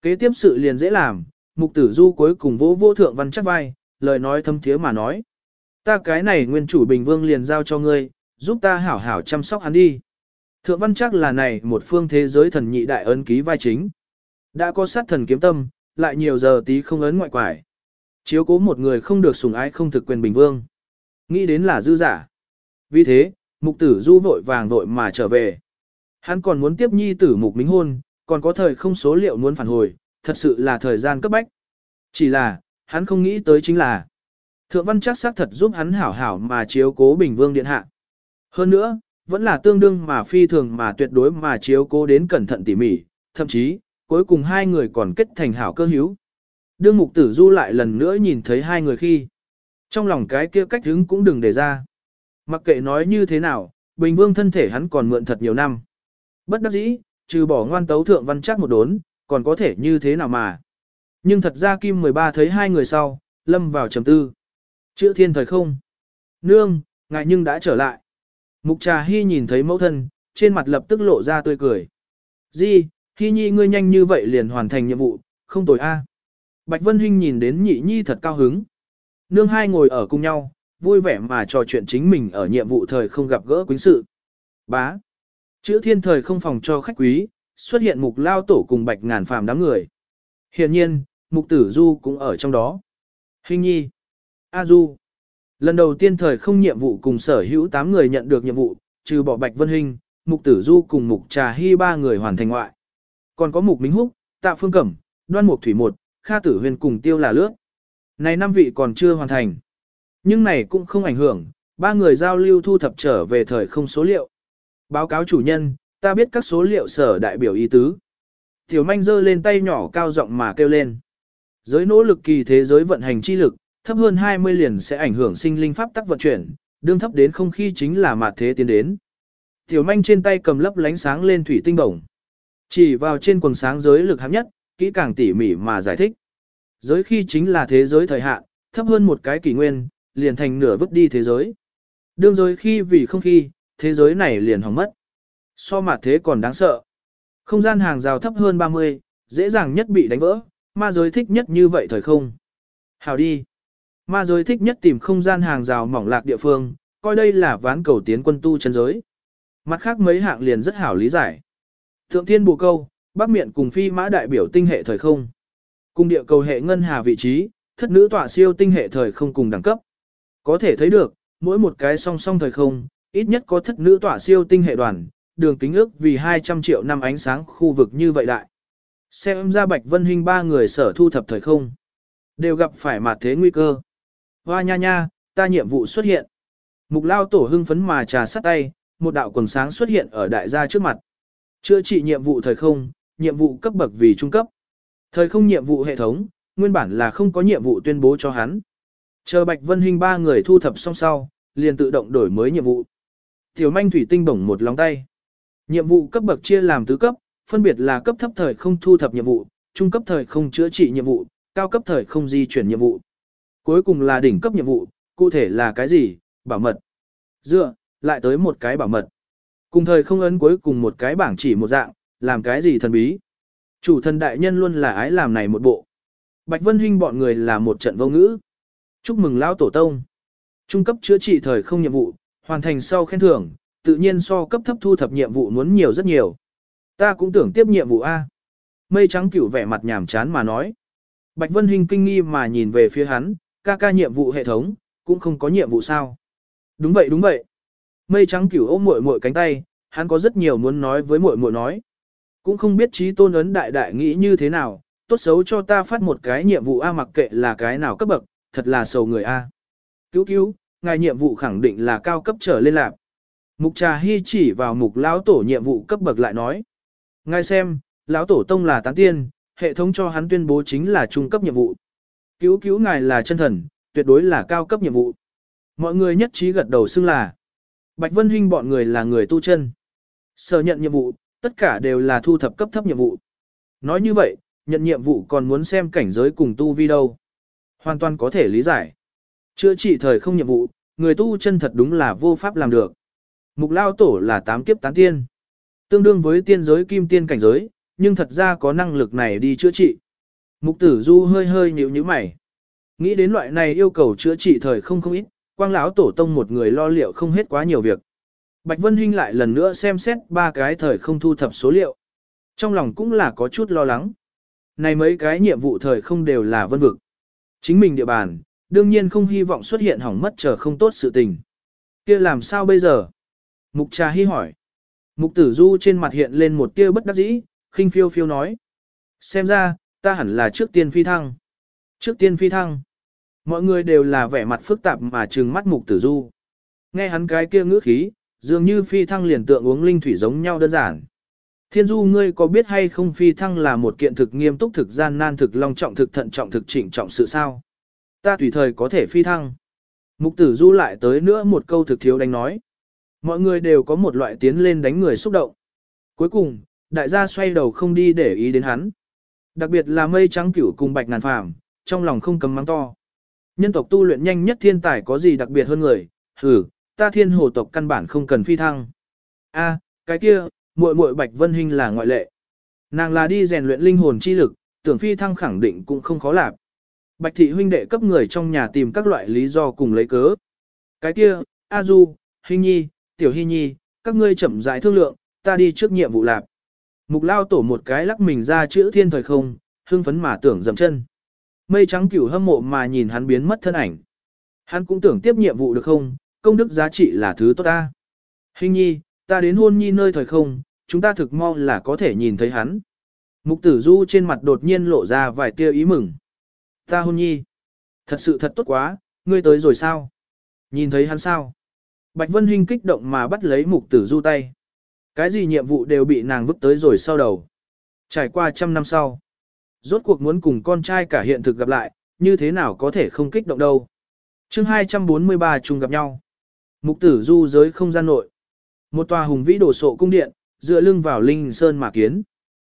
Kế tiếp sự liền dễ làm, mục tử du cuối cùng vỗ vô thượng văn chắc vai, lời nói thâm thiế mà nói. Ta cái này nguyên chủ bình vương liền giao cho ngươi, giúp ta hảo hảo chăm sóc hắn đi. Thượng văn chắc là này một phương thế giới thần nhị đại ấn ký vai chính. Đã có sát thần kiếm tâm, lại nhiều giờ tí không ấn ngoại quải. Chiếu cố một người không được sủng ái không thực quyền bình vương. Nghĩ đến là dư giả. Vì thế, mục tử du vội vàng vội mà trở về. Hắn còn muốn tiếp nhi tử mục minh hôn, còn có thời không số liệu muốn phản hồi, thật sự là thời gian cấp bách. Chỉ là, hắn không nghĩ tới chính là, thượng văn chắc xác thật giúp hắn hảo hảo mà chiếu cố bình vương điện hạ. Hơn nữa, vẫn là tương đương mà phi thường mà tuyệt đối mà chiếu cố đến cẩn thận tỉ mỉ, thậm chí, cuối cùng hai người còn kết thành hảo cơ hữu. Đương mục tử du lại lần nữa nhìn thấy hai người khi, trong lòng cái kia cách hứng cũng đừng để ra. Mặc kệ nói như thế nào, bình vương thân thể hắn còn mượn thật nhiều năm. Bất đắc dĩ, trừ bỏ ngoan tấu thượng văn chắc một đốn, còn có thể như thế nào mà. Nhưng thật ra Kim 13 thấy hai người sau, lâm vào trầm tư. Chữ thiên thời không. Nương, ngại nhưng đã trở lại. Mục trà hy nhìn thấy mẫu thân, trên mặt lập tức lộ ra tươi cười. Di, hy nhi ngươi nhanh như vậy liền hoàn thành nhiệm vụ, không tồi a. Bạch Vân Hinh nhìn đến nhị nhi thật cao hứng. Nương hai ngồi ở cùng nhau, vui vẻ mà trò chuyện chính mình ở nhiệm vụ thời không gặp gỡ quýnh sự. Bá. Chữ thiên thời không phòng cho khách quý, xuất hiện mục lao tổ cùng bạch ngàn phàm đám người. Hiện nhiên, mục tử du cũng ở trong đó. Hình nhi. A du. Lần đầu tiên thời không nhiệm vụ cùng sở hữu 8 người nhận được nhiệm vụ, trừ bỏ bạch vân Hinh, mục tử du cùng mục trà hy ba người hoàn thành ngoại. Còn có mục minh húc, tạ phương cẩm, đoan mục thủy một, kha tử huyền cùng tiêu là lước Này năm vị còn chưa hoàn thành. Nhưng này cũng không ảnh hưởng, ba người giao lưu thu thập trở về thời không số liệu. Báo cáo chủ nhân, ta biết các số liệu sở đại biểu ý tứ. Tiểu manh giơ lên tay nhỏ cao giọng mà kêu lên. Giới nỗ lực kỳ thế giới vận hành chi lực, thấp hơn 20 liền sẽ ảnh hưởng sinh linh pháp tắc vận chuyển, đương thấp đến không khi chính là mạt thế tiến đến. Tiểu manh trên tay cầm lấp lánh sáng lên thủy tinh bổng. Chỉ vào trên quần sáng giới lực hám nhất, kỹ càng tỉ mỉ mà giải thích. Giới khi chính là thế giới thời hạn, thấp hơn một cái kỷ nguyên, liền thành nửa vứt đi thế giới. Đương giới khi vì không khi, thế giới này liền hỏng mất. So mặt thế còn đáng sợ. Không gian hàng rào thấp hơn 30, dễ dàng nhất bị đánh vỡ, ma giới thích nhất như vậy thời không. Hào đi. Ma giới thích nhất tìm không gian hàng rào mỏng lạc địa phương, coi đây là ván cầu tiến quân tu chân giới. Mặt khác mấy hạng liền rất hảo lý giải. Thượng thiên bù câu, bắc miệng cùng phi mã đại biểu tinh hệ thời không. Cùng địa cầu hệ ngân hà vị trí, thất nữ tọa siêu tinh hệ thời không cùng đẳng cấp. Có thể thấy được, mỗi một cái song song thời không, ít nhất có thất nữ tọa siêu tinh hệ đoàn, đường kính ước vì 200 triệu năm ánh sáng khu vực như vậy đại. Xem ra Bạch Vân Hinh ba người sở thu thập thời không. Đều gặp phải mặt thế nguy cơ. Hoa nha nha, ta nhiệm vụ xuất hiện. Mục lao tổ hưng phấn mà trà sắt tay, một đạo quần sáng xuất hiện ở đại gia trước mặt. Chữa trị nhiệm vụ thời không, nhiệm vụ cấp bậc vì trung cấp. Thời không nhiệm vụ hệ thống, nguyên bản là không có nhiệm vụ tuyên bố cho hắn. Chờ Bạch Vân Hinh ba người thu thập xong sau, liền tự động đổi mới nhiệm vụ. Tiểu manh thủy tinh bổng một lòng tay. Nhiệm vụ cấp bậc chia làm tứ cấp, phân biệt là cấp thấp thời không thu thập nhiệm vụ, trung cấp thời không chữa trị nhiệm vụ, cao cấp thời không di chuyển nhiệm vụ. Cuối cùng là đỉnh cấp nhiệm vụ, cụ thể là cái gì, bảo mật. Dựa, lại tới một cái bảo mật. Cùng thời không ấn cuối cùng một cái bảng chỉ một dạng, làm cái gì thần bí. Chủ thần đại nhân luôn là ái làm này một bộ. Bạch Vân Hinh bọn người là một trận vô ngữ. Chúc mừng lão tổ tông. Trung cấp chữa trị thời không nhiệm vụ, hoàn thành sau khen thưởng, tự nhiên so cấp thấp thu thập nhiệm vụ muốn nhiều rất nhiều. Ta cũng tưởng tiếp nhiệm vụ A. Mây trắng cửu vẻ mặt nhảm chán mà nói. Bạch Vân Hinh kinh nghi mà nhìn về phía hắn, ca ca nhiệm vụ hệ thống, cũng không có nhiệm vụ sao. Đúng vậy đúng vậy. Mây trắng cửu ôm muội muội cánh tay, hắn có rất nhiều muốn nói với muội muội nói. Cũng không biết trí tôn ấn đại đại nghĩ như thế nào, tốt xấu cho ta phát một cái nhiệm vụ A mặc kệ là cái nào cấp bậc, thật là sầu người A. Cứu cứu, ngài nhiệm vụ khẳng định là cao cấp trở lên lạc. Mục trà hy chỉ vào mục lão tổ nhiệm vụ cấp bậc lại nói. Ngài xem, lão tổ tông là tán tiên, hệ thống cho hắn tuyên bố chính là trung cấp nhiệm vụ. Cứu cứu ngài là chân thần, tuyệt đối là cao cấp nhiệm vụ. Mọi người nhất trí gật đầu xưng là. Bạch Vân Hinh bọn người là người tu chân. Sở nhận nhiệm vụ, tất cả đều là thu thập cấp thấp nhiệm vụ. Nói như vậy, nhận nhiệm vụ còn muốn xem cảnh giới cùng tu vi đâu. Hoàn toàn có thể lý giải. Chữa trị thời không nhiệm vụ, người tu chân thật đúng là vô pháp làm được. Mục lao tổ là tám kiếp tán tiên. Tương đương với tiên giới kim tiên cảnh giới, nhưng thật ra có năng lực này đi chữa trị. Mục tử du hơi hơi nhíu nhíu mày. Nghĩ đến loại này yêu cầu chữa trị thời không không ít, quang lão tổ tông một người lo liệu không hết quá nhiều việc. Bạch Vân Hinh lại lần nữa xem xét ba cái thời không thu thập số liệu. Trong lòng cũng là có chút lo lắng. Này mấy cái nhiệm vụ thời không đều là vân vực. Chính mình địa bàn, đương nhiên không hy vọng xuất hiện hỏng mất chờ không tốt sự tình. kia làm sao bây giờ? Mục trà hy hỏi. Mục tử du trên mặt hiện lên một tia bất đắc dĩ, khinh phiêu phiêu nói. Xem ra, ta hẳn là trước tiên phi thăng. Trước tiên phi thăng. Mọi người đều là vẻ mặt phức tạp mà trừng mắt mục tử du. Nghe hắn cái kia ngữ khí, dường như phi thăng liền tượng uống linh thủy giống nhau đơn giản. Thiên du ngươi có biết hay không phi thăng là một kiện thực nghiêm túc thực gian nan thực long trọng thực thận trọng thực chỉnh trọng sự sao? Ta tùy thời có thể phi thăng. Mục tử du lại tới nữa một câu thực thiếu đánh nói. Mọi người đều có một loại tiến lên đánh người xúc động. Cuối cùng, đại gia xoay đầu không đi để ý đến hắn. Đặc biệt là mây trắng cửu cùng bạch ngàn phàm, trong lòng không cấm mắng to. Nhân tộc tu luyện nhanh nhất thiên tài có gì đặc biệt hơn người, hừ, ta thiên hồ tộc căn bản không cần phi thăng. A, cái kia, muội muội Bạch Vân hình là ngoại lệ. Nàng là đi rèn luyện linh hồn chi lực, tưởng phi thăng khẳng định cũng không khó làm. Bạch thị huynh đệ cấp người trong nhà tìm các loại lý do cùng lấy cớ. Cái kia, A Du, Hinh Nhi, Tiểu hy Nhi, các ngươi chậm rãi thương lượng, ta đi trước nhiệm vụ lạp. Mục lao tổ một cái lắc mình ra chữ thiên thời không, hưng phấn mà tưởng dầm chân. Mây trắng cửu hâm mộ mà nhìn hắn biến mất thân ảnh. Hắn cũng tưởng tiếp nhiệm vụ được không, công đức giá trị là thứ tốt ta. Hình nhi, ta đến hôn nhi nơi thời không, chúng ta thực mau là có thể nhìn thấy hắn. Mục tử du trên mặt đột nhiên lộ ra vài tia ý mừng. Ta hôn nhi. Thật sự thật tốt quá, ngươi tới rồi sao? Nhìn thấy hắn sao? Bạch Vân Hinh kích động mà bắt lấy mục tử du tay. Cái gì nhiệm vụ đều bị nàng vứt tới rồi sau đầu. Trải qua trăm năm sau. Rốt cuộc muốn cùng con trai cả hiện thực gặp lại, như thế nào có thể không kích động đâu. chương 243 chung gặp nhau. Mục tử du giới không gian nội. Một tòa hùng vĩ đổ sộ cung điện, dựa lưng vào linh sơn mà kiến.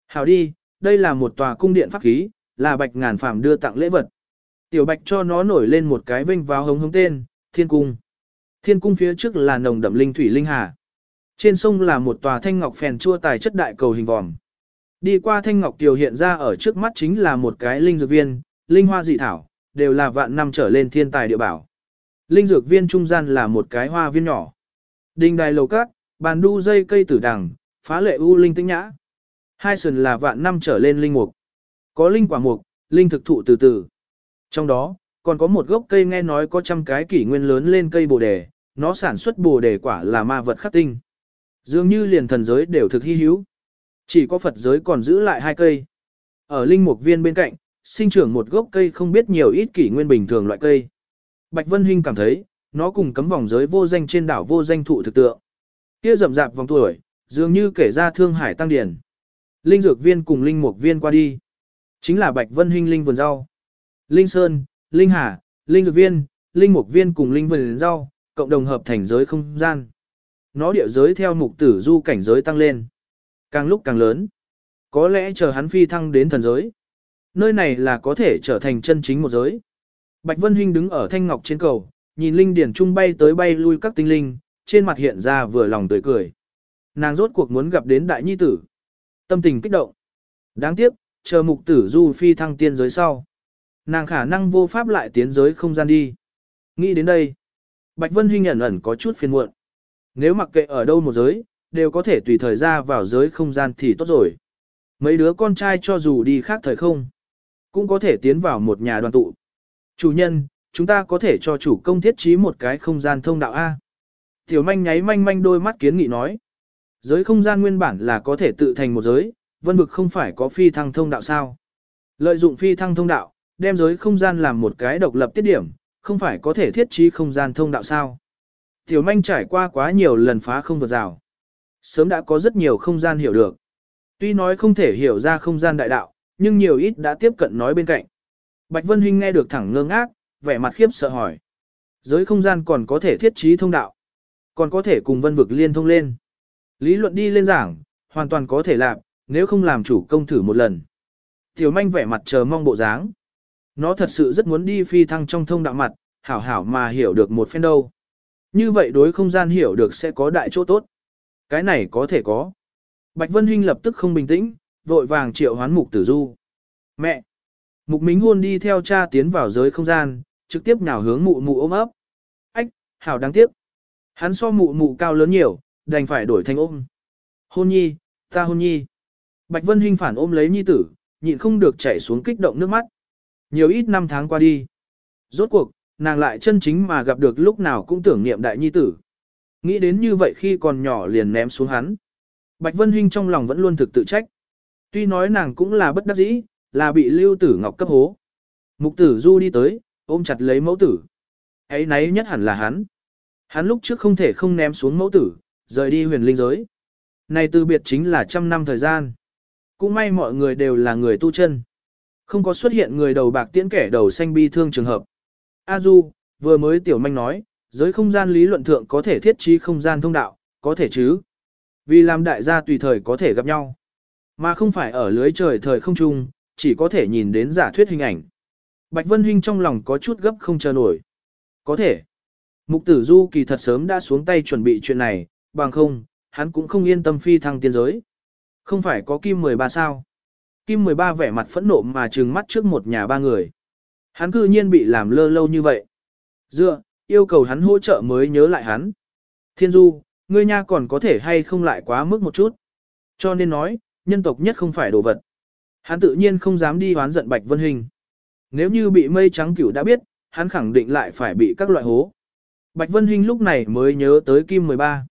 Hảo đi, đây là một tòa cung điện pháp khí, là bạch ngàn phàm đưa tặng lễ vật. Tiểu bạch cho nó nổi lên một cái vinh vào hống hống tên, thiên cung. Thiên cung phía trước là nồng đậm linh thủy linh hà. Trên sông là một tòa thanh ngọc phèn chua tài chất đại cầu hình vòm. Đi qua thanh ngọc tiểu hiện ra ở trước mắt chính là một cái linh dược viên, linh hoa dị thảo, đều là vạn năm trở lên thiên tài địa bảo. Linh dược viên trung gian là một cái hoa viên nhỏ. Đình đài lầu cát, bàn đu dây cây tử đằng, phá lệ u linh tĩnh nhã. Hai sườn là vạn năm trở lên linh mục. Có linh quả mục, linh thực thụ từ từ. Trong đó, còn có một gốc cây nghe nói có trăm cái kỷ nguyên lớn lên cây bồ đề, nó sản xuất bồ đề quả là ma vật khắc tinh. Dường như liền thần giới đều thực hy hữu. Chỉ có Phật giới còn giữ lại hai cây. Ở linh mục viên bên cạnh, sinh trưởng một gốc cây không biết nhiều ít kỷ nguyên bình thường loại cây. Bạch Vân Hinh cảm thấy, nó cùng cấm vòng giới vô danh trên đảo vô danh thụ thực tượng. Kia rậm rạp vòng tuổi, dường như kể ra thương hải tăng điển. Linh dược viên cùng linh mục viên qua đi. Chính là Bạch Vân Hinh linh vườn rau. Linh Sơn, Linh Hà, Linh dược viên, linh mục viên cùng linh vườn rau, cộng đồng hợp thành giới không gian. Nó địa giới theo mục tử du cảnh giới tăng lên. Càng lúc càng lớn. Có lẽ chờ hắn phi thăng đến thần giới. Nơi này là có thể trở thành chân chính một giới. Bạch Vân Hinh đứng ở thanh ngọc trên cầu, nhìn linh điển trung bay tới bay lui các tinh linh, trên mặt hiện ra vừa lòng tươi cười. Nàng rốt cuộc muốn gặp đến đại nhi tử. Tâm tình kích động. Đáng tiếc, chờ mục tử du phi thăng tiên giới sau. Nàng khả năng vô pháp lại tiến giới không gian đi. Nghĩ đến đây. Bạch Vân Hinh ẩn ẩn có chút phiền muộn. Nếu mặc kệ ở đâu một giới, đều có thể tùy thời ra vào giới không gian thì tốt rồi. Mấy đứa con trai cho dù đi khác thời không, cũng có thể tiến vào một nhà đoàn tụ. Chủ nhân, chúng ta có thể cho chủ công thiết trí một cái không gian thông đạo A. Tiểu manh nháy manh manh đôi mắt kiến nghị nói. Giới không gian nguyên bản là có thể tự thành một giới, vân vực không phải có phi thăng thông đạo sao. Lợi dụng phi thăng thông đạo, đem giới không gian làm một cái độc lập tiết điểm, không phải có thể thiết trí không gian thông đạo sao. Tiểu manh trải qua quá nhiều lần phá không vượt rào. Sớm đã có rất nhiều không gian hiểu được. Tuy nói không thể hiểu ra không gian đại đạo, nhưng nhiều ít đã tiếp cận nói bên cạnh. Bạch Vân Hinh nghe được thẳng ngơ ngác, vẻ mặt khiếp sợ hỏi. Giới không gian còn có thể thiết trí thông đạo, còn có thể cùng vân vực liên thông lên. Lý luận đi lên giảng, hoàn toàn có thể làm, nếu không làm chủ công thử một lần. Tiểu manh vẻ mặt chờ mong bộ dáng. Nó thật sự rất muốn đi phi thăng trong thông đạo mặt, hảo hảo mà hiểu được một phen đâu. Như vậy đối không gian hiểu được sẽ có đại chỗ tốt. Cái này có thể có. Bạch Vân Hinh lập tức không bình tĩnh, vội vàng triệu hoán mục tử du. Mẹ! Mục Mính Hôn đi theo cha tiến vào giới không gian, trực tiếp nhào hướng mụ mụ ôm ấp. Ách, hảo đáng tiếc. Hắn so mụ mụ cao lớn nhiều, đành phải đổi thành ôm. Hôn nhi, ta hôn nhi. Bạch Vân Hinh phản ôm lấy nhi tử, nhịn không được chảy xuống kích động nước mắt. Nhiều ít năm tháng qua đi. Rốt cuộc, nàng lại chân chính mà gặp được lúc nào cũng tưởng niệm đại nhi tử. Nghĩ đến như vậy khi còn nhỏ liền ném xuống hắn. Bạch Vân Hinh trong lòng vẫn luôn thực tự trách. Tuy nói nàng cũng là bất đắc dĩ, là bị lưu tử ngọc cấp hố. Mục tử du đi tới, ôm chặt lấy mẫu tử. ấy nấy nhất hẳn là hắn. Hắn lúc trước không thể không ném xuống mẫu tử, rời đi huyền linh giới. Này từ biệt chính là trăm năm thời gian. Cũng may mọi người đều là người tu chân. Không có xuất hiện người đầu bạc tiễn kẻ đầu xanh bi thương trường hợp. A Du, vừa mới tiểu manh nói, giới không gian lý luận thượng có thể thiết trí không gian thông đạo, có thể chứ. Vì làm đại gia tùy thời có thể gặp nhau. Mà không phải ở lưới trời thời không trung, chỉ có thể nhìn đến giả thuyết hình ảnh. Bạch Vân Hinh trong lòng có chút gấp không chờ nổi. Có thể. Mục tử du kỳ thật sớm đã xuống tay chuẩn bị chuyện này, bằng không, hắn cũng không yên tâm phi thăng tiên giới. Không phải có kim 13 sao. Kim 13 vẻ mặt phẫn nộ mà trừng mắt trước một nhà ba người. Hắn cư nhiên bị làm lơ lâu như vậy. Dựa, yêu cầu hắn hỗ trợ mới nhớ lại hắn. Thiên Du, ngươi nha còn có thể hay không lại quá mức một chút. Cho nên nói, nhân tộc nhất không phải đồ vật. Hắn tự nhiên không dám đi hoán giận Bạch Vân Hình. Nếu như bị mây trắng cửu đã biết, hắn khẳng định lại phải bị các loại hố. Bạch Vân Hinh lúc này mới nhớ tới Kim 13.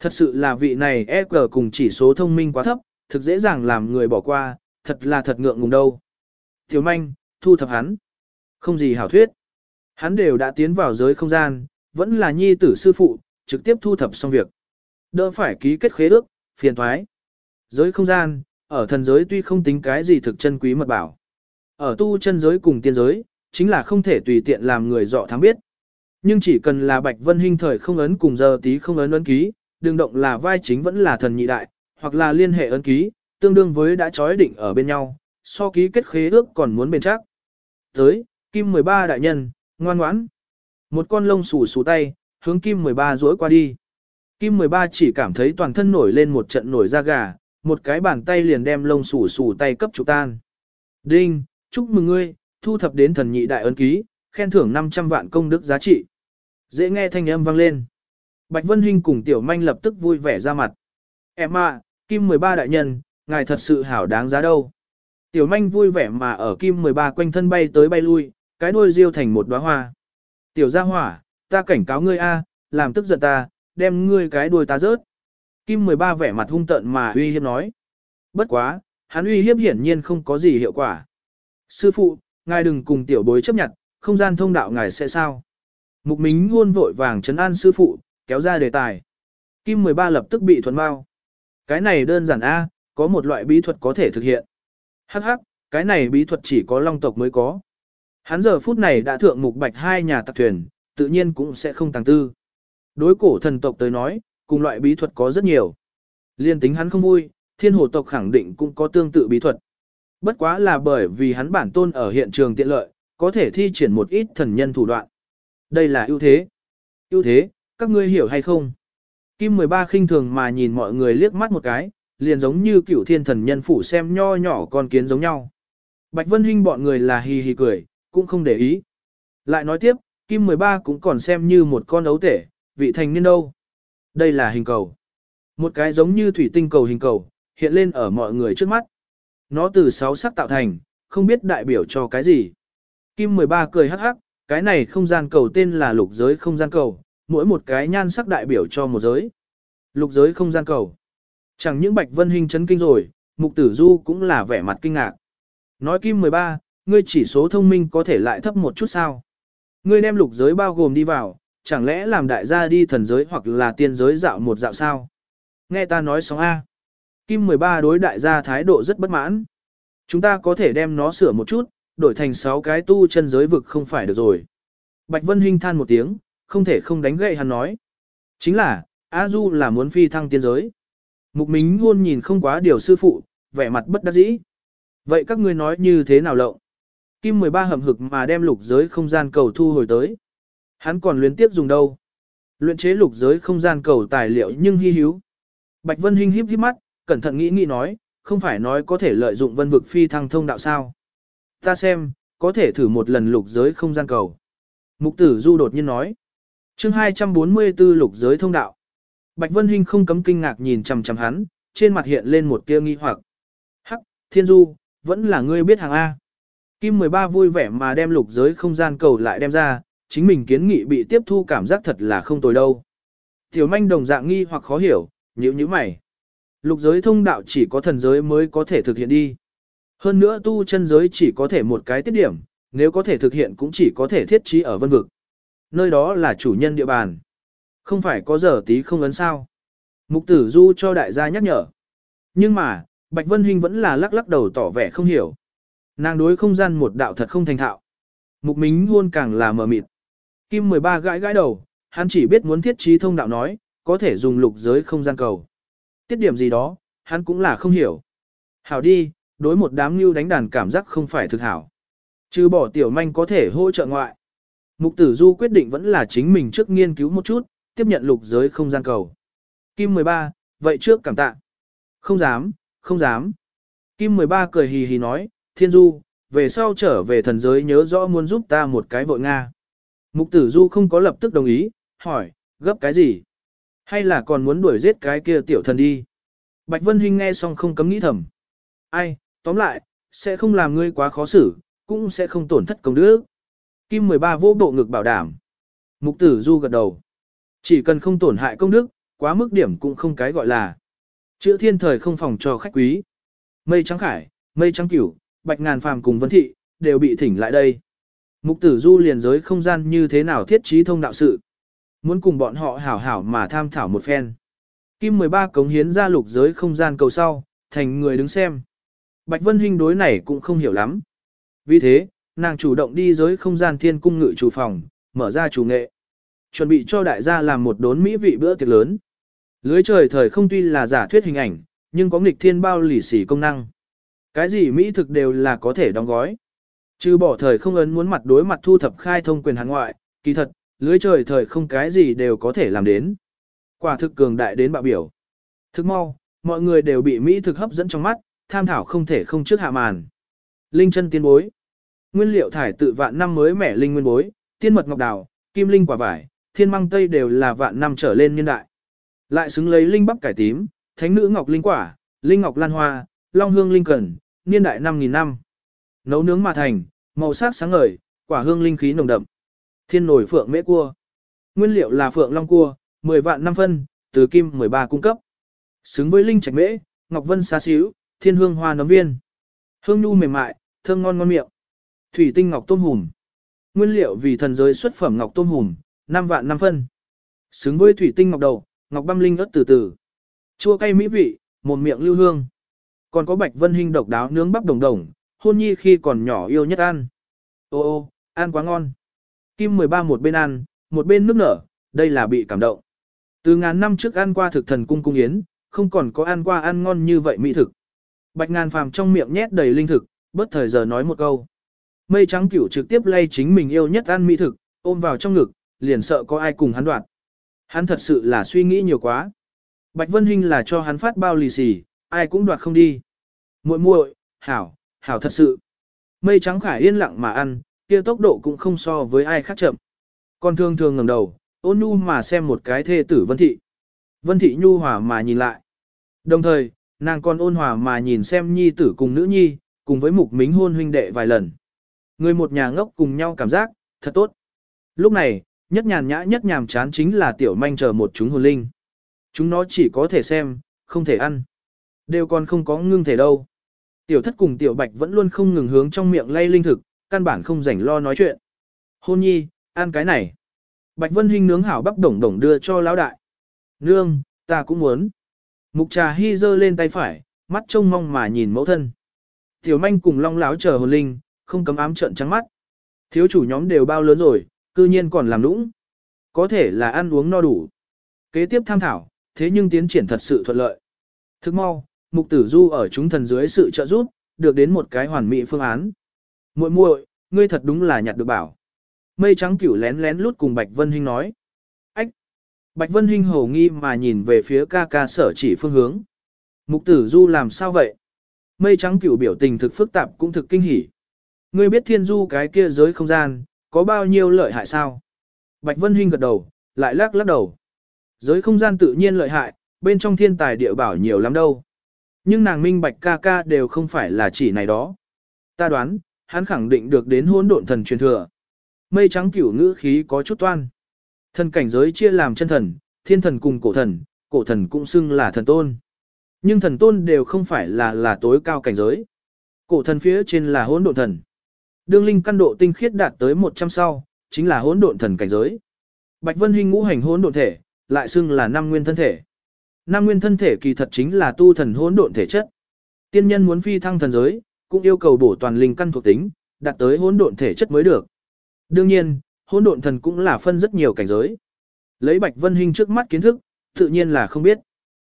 Thật sự là vị này EQ cùng chỉ số thông minh quá thấp, thực dễ dàng làm người bỏ qua, thật là thật ngượng ngùng đâu. Tiểu manh, thu thập hắn. Không gì hảo thuyết. Hắn đều đã tiến vào giới không gian, vẫn là nhi tử sư phụ, trực tiếp thu thập xong việc. Đỡ phải ký kết khế ước, phiền thoái. Giới không gian, ở thần giới tuy không tính cái gì thực chân quý mật bảo. Ở tu chân giới cùng tiên giới, chính là không thể tùy tiện làm người dọ thắng biết. Nhưng chỉ cần là Bạch Vân Hinh thời không ấn cùng giờ tí không ấn ấn ký, đừng động là vai chính vẫn là thần nhị đại, hoặc là liên hệ ấn ký, tương đương với đã chói định ở bên nhau, so ký kết khế ước còn muốn bền chắc. Tới, Kim 13 đại nhân, ngoan ngoãn. Một con lông xù xù tay, hướng Kim 13 duỗi qua đi. Kim 13 chỉ cảm thấy toàn thân nổi lên một trận nổi da gà, một cái bàn tay liền đem lông xù xù tay cấp trụ tan. Đinh, chúc mừng ngươi, thu thập đến thần nhị đại ấn ký, khen thưởng 500 vạn công đức giá trị. Dễ nghe thanh âm vang lên. Bạch Vân Hinh cùng Tiểu Manh lập tức vui vẻ ra mặt. Em à, Kim 13 đại nhân, ngài thật sự hảo đáng giá đâu. Tiểu Manh vui vẻ mà ở Kim 13 quanh thân bay tới bay lui, cái đuôi riêu thành một đóa hoa. Tiểu gia hỏa, ta cảnh cáo ngươi a, làm tức giận ta, đem ngươi cái đuôi ta rớt. Kim 13 vẻ mặt hung tợn mà uy hiếp nói. Bất quá, hắn uy hiếp hiển nhiên không có gì hiệu quả. Sư phụ, ngài đừng cùng tiểu bối chấp nhận, không gian thông đạo ngài sẽ sao. Mục Mính luôn vội vàng trấn an sư phụ, kéo ra đề tài. Kim 13 lập tức bị thuần bao. Cái này đơn giản A, có một loại bí thuật có thể thực hiện. Hắc hắc, cái này bí thuật chỉ có long tộc mới có. Hắn giờ phút này đã thượng mục bạch hai nhà tạc thuyền, tự nhiên cũng sẽ không tàng tư. Đối cổ thần tộc tới nói, cùng loại bí thuật có rất nhiều. Liên tính hắn không vui, thiên hồ tộc khẳng định cũng có tương tự bí thuật. Bất quá là bởi vì hắn bản tôn ở hiện trường tiện lợi, có thể thi triển một ít thần nhân thủ đoạn. Đây là ưu thế. ưu thế, các ngươi hiểu hay không? Kim 13 khinh thường mà nhìn mọi người liếc mắt một cái, liền giống như cửu thiên thần nhân phủ xem nho nhỏ con kiến giống nhau. Bạch Vân Hinh bọn người là hì hì cười, cũng không để ý. Lại nói tiếp, Kim 13 cũng còn xem như một con ấu tể, vị thành niên đâu. Đây là hình cầu. Một cái giống như thủy tinh cầu hình cầu, hiện lên ở mọi người trước mắt. Nó từ sáu sắc tạo thành, không biết đại biểu cho cái gì. Kim 13 cười hắc hắc, cái này không gian cầu tên là lục giới không gian cầu, mỗi một cái nhan sắc đại biểu cho một giới. Lục giới không gian cầu. Chẳng những Bạch Vân Hinh chấn kinh rồi, Mục Tử Du cũng là vẻ mặt kinh ngạc. Nói Kim 13, ngươi chỉ số thông minh có thể lại thấp một chút sao? Ngươi đem lục giới bao gồm đi vào, chẳng lẽ làm đại gia đi thần giới hoặc là tiên giới dạo một dạo sao? Nghe ta nói sóng A. Kim 13 đối đại gia thái độ rất bất mãn. Chúng ta có thể đem nó sửa một chút, đổi thành 6 cái tu chân giới vực không phải được rồi. Bạch Vân Hinh than một tiếng, không thể không đánh gậy hắn nói. Chính là, A Du là muốn phi thăng tiên giới. Mục Mính luôn nhìn không quá điều sư phụ, vẻ mặt bất đắc dĩ. Vậy các ngươi nói như thế nào lộng? Kim 13 hầm hực mà đem lục giới không gian cầu thu hồi tới. Hắn còn luyến tiếp dùng đâu? Luyện chế lục giới không gian cầu tài liệu nhưng hy hữu. Bạch Vân Hinh híp híp mắt, cẩn thận nghĩ nghĩ nói, không phải nói có thể lợi dụng vân vực phi thăng thông đạo sao. Ta xem, có thể thử một lần lục giới không gian cầu. Mục tử du đột nhiên nói. chương 244 lục giới thông đạo. Bạch Vân Hinh không cấm kinh ngạc nhìn chằm chằm hắn, trên mặt hiện lên một tia nghi hoặc. Hắc, thiên du, vẫn là ngươi biết hàng A. Kim 13 vui vẻ mà đem lục giới không gian cầu lại đem ra, chính mình kiến nghị bị tiếp thu cảm giác thật là không tồi đâu. Tiểu manh đồng dạng nghi hoặc khó hiểu, nhíu nhíu mày. Lục giới thông đạo chỉ có thần giới mới có thể thực hiện đi. Hơn nữa tu chân giới chỉ có thể một cái tiết điểm, nếu có thể thực hiện cũng chỉ có thể thiết trí ở vân vực. Nơi đó là chủ nhân địa bàn. Không phải có giờ tí không ấn sao. Mục tử du cho đại gia nhắc nhở. Nhưng mà, Bạch Vân Hinh vẫn là lắc lắc đầu tỏ vẻ không hiểu. Nàng đối không gian một đạo thật không thành thạo. Mục Mính hôn càng là mờ mịt. Kim 13 gãi gãi đầu, hắn chỉ biết muốn thiết trí thông đạo nói, có thể dùng lục giới không gian cầu. Tiết điểm gì đó, hắn cũng là không hiểu. Hảo đi, đối một đám lưu đánh đàn cảm giác không phải thực hảo. Trừ bỏ tiểu manh có thể hỗ trợ ngoại. Mục tử du quyết định vẫn là chính mình trước nghiên cứu một chút, tiếp nhận lục giới không gian cầu. Kim 13, vậy trước cảm tạ. Không dám, không dám. Kim 13 cười hì hì nói, thiên du, về sau trở về thần giới nhớ rõ muốn giúp ta một cái vội Nga. Mục tử du không có lập tức đồng ý, hỏi, gấp cái gì? Hay là còn muốn đuổi giết cái kia tiểu thần đi? Bạch Vân Hinh nghe xong không cấm nghĩ thầm. Ai, tóm lại, sẽ không làm ngươi quá khó xử, cũng sẽ không tổn thất công đức. Kim 13 vô bộ ngực bảo đảm. Mục tử du gật đầu. Chỉ cần không tổn hại công đức, quá mức điểm cũng không cái gọi là. Chữ thiên thời không phòng cho khách quý. Mây trắng khải, mây trắng cửu, bạch ngàn phàm cùng vân thị, đều bị thỉnh lại đây. Mục tử du liền giới không gian như thế nào thiết trí thông đạo sự. muốn cùng bọn họ hảo hảo mà tham thảo một phen. Kim 13 cống hiến ra lục giới không gian cầu sau, thành người đứng xem. Bạch Vân Hinh đối này cũng không hiểu lắm. Vì thế, nàng chủ động đi giới không gian thiên cung ngự chủ phòng, mở ra chủ nghệ. Chuẩn bị cho đại gia làm một đốn mỹ vị bữa tiệc lớn. Lưới trời thời không tuy là giả thuyết hình ảnh, nhưng có nghịch thiên bao lì xỉ công năng. Cái gì mỹ thực đều là có thể đóng gói. Trừ bỏ thời không ấn muốn mặt đối mặt thu thập khai thông quyền hàng ngoại, kỳ thật, lưới trời thời không cái gì đều có thể làm đến. Quả thực cường đại đến bạo biểu. Thức mau, mọi người đều bị mỹ thực hấp dẫn trong mắt, tham thảo không thể không trước hạ màn. Linh chân tiên bối. Nguyên liệu thải tự vạn năm mới mẻ linh nguyên bối, tiên mật ngọc đào, kim linh quả vải, thiên măng tây đều là vạn năm trở lên niên đại. Lại xứng lấy linh bắp cải tím, thánh nữ ngọc linh quả, linh ngọc lan hoa, long hương linh cần, niên đại 5.000 năm. Nấu nướng mà thành, màu sắc sáng ngời, quả hương linh khí nồng đậm. Thiên nổi phượng mễ cua. Nguyên liệu là phượng long cua, 10 vạn năm phân, từ kim 13 cung cấp. Xứng với linh trạch mễ, ngọc vân xá xíu, thiên hương hoa nấm viên. Hương nhu mềm mại, thơm ngon ngon miệng. Thủy tinh ngọc tôm hùm. Nguyên liệu vì thần giới xuất phẩm ngọc tôm hùm, 5 vạn năm phân. Xứng với thủy tinh ngọc đầu, ngọc băm linh ớt từ từ. Chua cay mỹ vị, một miệng lưu hương. Còn có bạch vân hình độc đáo nướng bắp đồng đồng, hôn nhi khi còn nhỏ yêu nhất ăn. Ô ô, ăn quá ngon. Kim 13 một bên ăn, một bên nước nở, đây là bị cảm động. Từ ngàn năm trước ăn qua thực thần cung cung yến, không còn có ăn qua ăn ngon như vậy mỹ thực. Bạch ngàn phàm trong miệng nhét đầy linh thực, bất thời giờ nói một câu. Mây trắng cửu trực tiếp lay chính mình yêu nhất ăn mỹ thực, ôm vào trong ngực, liền sợ có ai cùng hắn đoạt. Hắn thật sự là suy nghĩ nhiều quá. Bạch Vân Hinh là cho hắn phát bao lì xì, ai cũng đoạt không đi. Muội muội, hảo, hảo thật sự. Mây trắng khải yên lặng mà ăn, kia tốc độ cũng không so với ai khác chậm. con thương thường ngẩng đầu, ôn nhu mà xem một cái thê tử Vân Thị. Vân Thị nhu hòa mà nhìn lại. Đồng thời, nàng còn ôn hòa mà nhìn xem nhi tử cùng nữ nhi, cùng với mục mính hôn huynh đệ vài lần. Người một nhà ngốc cùng nhau cảm giác, thật tốt. Lúc này, nhất nhàn nhã nhất nhàm chán chính là tiểu manh chờ một chúng hồn linh. Chúng nó chỉ có thể xem, không thể ăn. Đều còn không có ngưng thể đâu. Tiểu thất cùng tiểu bạch vẫn luôn không ngừng hướng trong miệng lay linh thực, căn bản không rảnh lo nói chuyện. Hôn nhi, ăn cái này. Bạch Vân Hinh nướng hảo bắp đồng đồng đưa cho lão đại. Nương, ta cũng muốn. Mục trà hy dơ lên tay phải, mắt trông mong mà nhìn mẫu thân. Tiểu manh cùng long láo chờ hồn linh, không cấm ám trận trắng mắt. Thiếu chủ nhóm đều bao lớn rồi, cư nhiên còn làm nũng. Có thể là ăn uống no đủ. Kế tiếp tham thảo, thế nhưng tiến triển thật sự thuận lợi. Thức mau, mục tử du ở chúng thần dưới sự trợ giúp, được đến một cái hoàn mỹ phương án. muội muội, ngươi thật đúng là nhặt được bảo. Mây trắng cửu lén lén lút cùng Bạch Vân Hinh nói. Ách! Bạch Vân Hinh hổ nghi mà nhìn về phía ca ca sở chỉ phương hướng. Mục tử du làm sao vậy? Mây trắng cửu biểu tình thực phức tạp cũng thực kinh hỉ. Ngươi biết thiên du cái kia giới không gian, có bao nhiêu lợi hại sao? Bạch Vân Hinh gật đầu, lại lắc lắc đầu. Giới không gian tự nhiên lợi hại, bên trong thiên tài địa bảo nhiều lắm đâu. Nhưng nàng minh bạch ca ca đều không phải là chỉ này đó. Ta đoán, hắn khẳng định được đến hỗn độn thần truyền thừa. Mây trắng cửu ngữ khí có chút toan. Thần cảnh giới chia làm chân thần, thiên thần cùng cổ thần, cổ thần cũng xưng là thần tôn. Nhưng thần tôn đều không phải là là tối cao cảnh giới. Cổ thần phía trên là hỗn độn thần. Đương linh căn độ tinh khiết đạt tới 100 sau, chính là hỗn độn thần cảnh giới. Bạch Vân Hinh ngũ hành hỗn độn thể, lại xưng là năm nguyên thân thể. Nam nguyên thân thể kỳ thật chính là tu thần hỗn độn thể chất. Tiên nhân muốn phi thăng thần giới, cũng yêu cầu bổ toàn linh căn thuộc tính, đạt tới hỗn độn thể chất mới được. Đương nhiên, hỗn độn thần cũng là phân rất nhiều cảnh giới. Lấy Bạch Vân Hinh trước mắt kiến thức, tự nhiên là không biết.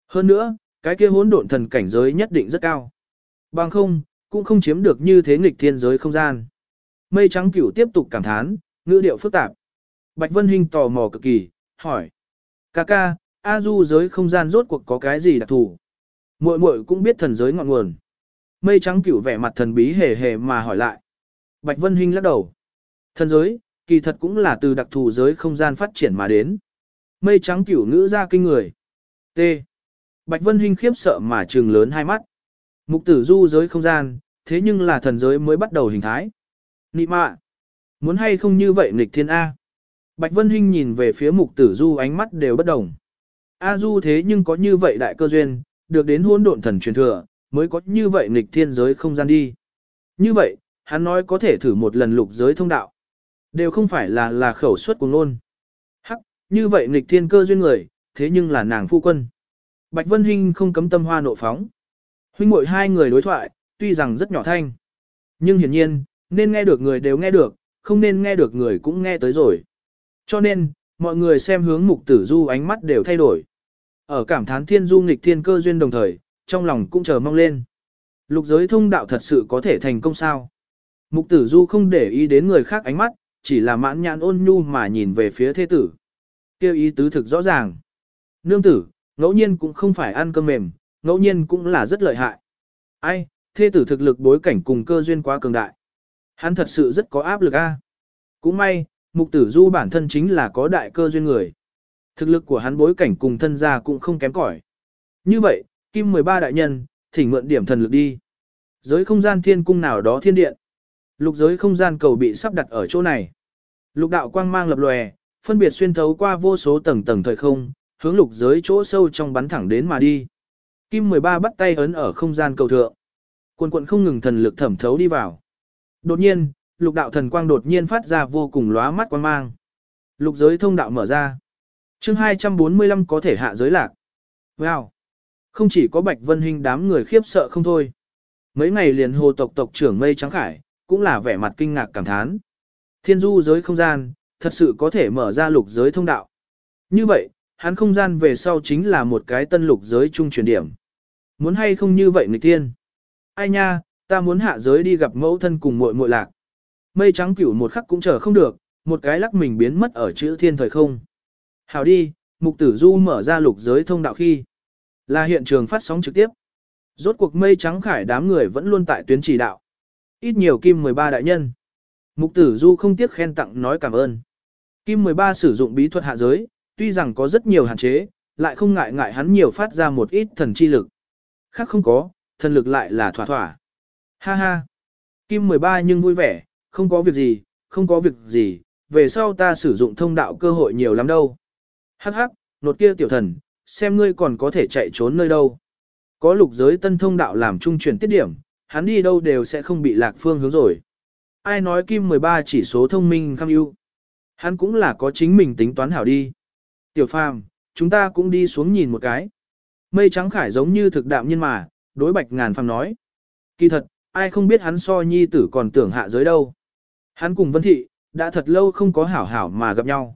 Hơn nữa, cái kia hỗn độn thần cảnh giới nhất định rất cao. Bằng không, cũng không chiếm được như thế nghịch thiên giới không gian. Mây trắng cửu tiếp tục cảm thán, ngữ điệu phức tạp. Bạch Vân Hinh tò mò cực kỳ, hỏi. Ca ca, A Du giới không gian rốt cuộc có cái gì đặc thù? Muội muội cũng biết thần giới ngọn nguồn. Mây trắng cửu vẻ mặt thần bí hề hề mà hỏi lại. Bạch Vân Hinh lắc đầu. Thần giới, kỳ thật cũng là từ đặc thù giới không gian phát triển mà đến. Mây trắng cửu ngữ ra kinh người. T. Bạch Vân Hinh khiếp sợ mà trừng lớn hai mắt. Mục tử du giới không gian, thế nhưng là thần giới mới bắt đầu hình thái. Nị mạ. Muốn hay không như vậy nghịch thiên A. Bạch Vân Hinh nhìn về phía mục tử du ánh mắt đều bất đồng. A du thế nhưng có như vậy đại cơ duyên, được đến hôn độn thần truyền thừa, mới có như vậy nghịch thiên giới không gian đi. Như vậy, hắn nói có thể thử một lần lục giới thông đạo. Đều không phải là là khẩu suất của ngôn. Hắc, như vậy nghịch thiên cơ duyên người, thế nhưng là nàng phu quân. Bạch Vân Hinh không cấm tâm hoa nộ phóng. Huynh muội hai người đối thoại, tuy rằng rất nhỏ thanh. Nhưng hiển nhiên, nên nghe được người đều nghe được, không nên nghe được người cũng nghe tới rồi. Cho nên, mọi người xem hướng mục tử du ánh mắt đều thay đổi. Ở cảm thán thiên du nghịch thiên cơ duyên đồng thời, trong lòng cũng chờ mong lên. Lục giới thông đạo thật sự có thể thành công sao? Mục tử du không để ý đến người khác ánh mắt, chỉ là mãn nhãn ôn nhu mà nhìn về phía thế tử. Kêu ý tứ thực rõ ràng. Nương tử, ngẫu nhiên cũng không phải ăn cơm mềm, ngẫu nhiên cũng là rất lợi hại. Ai, thế tử thực lực bối cảnh cùng cơ duyên quá cường đại. Hắn thật sự rất có áp lực a. Cũng may, mục tử du bản thân chính là có đại cơ duyên người. Thực lực của hắn bối cảnh cùng thân gia cũng không kém cỏi. Như vậy, kim 13 đại nhân, thỉnh mượn điểm thần lực đi. Giới không gian thiên cung nào đó thiên điện. Lục giới không gian cầu bị sắp đặt ở chỗ này. Lục đạo quang mang lập lòe, phân biệt xuyên thấu qua vô số tầng tầng thời không, hướng lục giới chỗ sâu trong bắn thẳng đến mà đi. Kim 13 bắt tay ấn ở không gian cầu thượng. Quần quận không ngừng thần lực thẩm thấu đi vào. Đột nhiên, lục đạo thần quang đột nhiên phát ra vô cùng lóa mắt quang mang. Lục giới thông đạo mở ra chương 245 có thể hạ giới lạc. Wow! Không chỉ có Bạch Vân Hinh đám người khiếp sợ không thôi. Mấy ngày liền hồ tộc tộc trưởng mây trắng khải, cũng là vẻ mặt kinh ngạc cảm thán. Thiên du giới không gian, thật sự có thể mở ra lục giới thông đạo. Như vậy, hắn không gian về sau chính là một cái tân lục giới trung chuyển điểm. Muốn hay không như vậy người tiên? Ai nha, ta muốn hạ giới đi gặp mẫu thân cùng muội muội lạc. Mây trắng cửu một khắc cũng chờ không được, một cái lắc mình biến mất ở chữ thiên thời không. Hảo đi, mục tử du mở ra lục giới thông đạo khi. Là hiện trường phát sóng trực tiếp. Rốt cuộc mây trắng khải đám người vẫn luôn tại tuyến chỉ đạo. Ít nhiều kim 13 đại nhân. Mục tử du không tiếc khen tặng nói cảm ơn. Kim 13 sử dụng bí thuật hạ giới, tuy rằng có rất nhiều hạn chế, lại không ngại ngại hắn nhiều phát ra một ít thần chi lực. Khác không có, thần lực lại là thỏa thỏa. Ha ha. Kim 13 nhưng vui vẻ, không có việc gì, không có việc gì, về sau ta sử dụng thông đạo cơ hội nhiều lắm đâu. Hắc hắc, nột kia tiểu thần, xem ngươi còn có thể chạy trốn nơi đâu. Có lục giới tân thông đạo làm trung chuyển tiết điểm, hắn đi đâu đều sẽ không bị lạc phương hướng rồi. Ai nói kim 13 chỉ số thông minh kham ưu. Hắn cũng là có chính mình tính toán hảo đi. Tiểu phàm, chúng ta cũng đi xuống nhìn một cái. Mây trắng khải giống như thực đạm nhiên mà, đối bạch ngàn phàm nói. Kỳ thật, ai không biết hắn so nhi tử còn tưởng hạ giới đâu. Hắn cùng Vân Thị, đã thật lâu không có hảo hảo mà gặp nhau.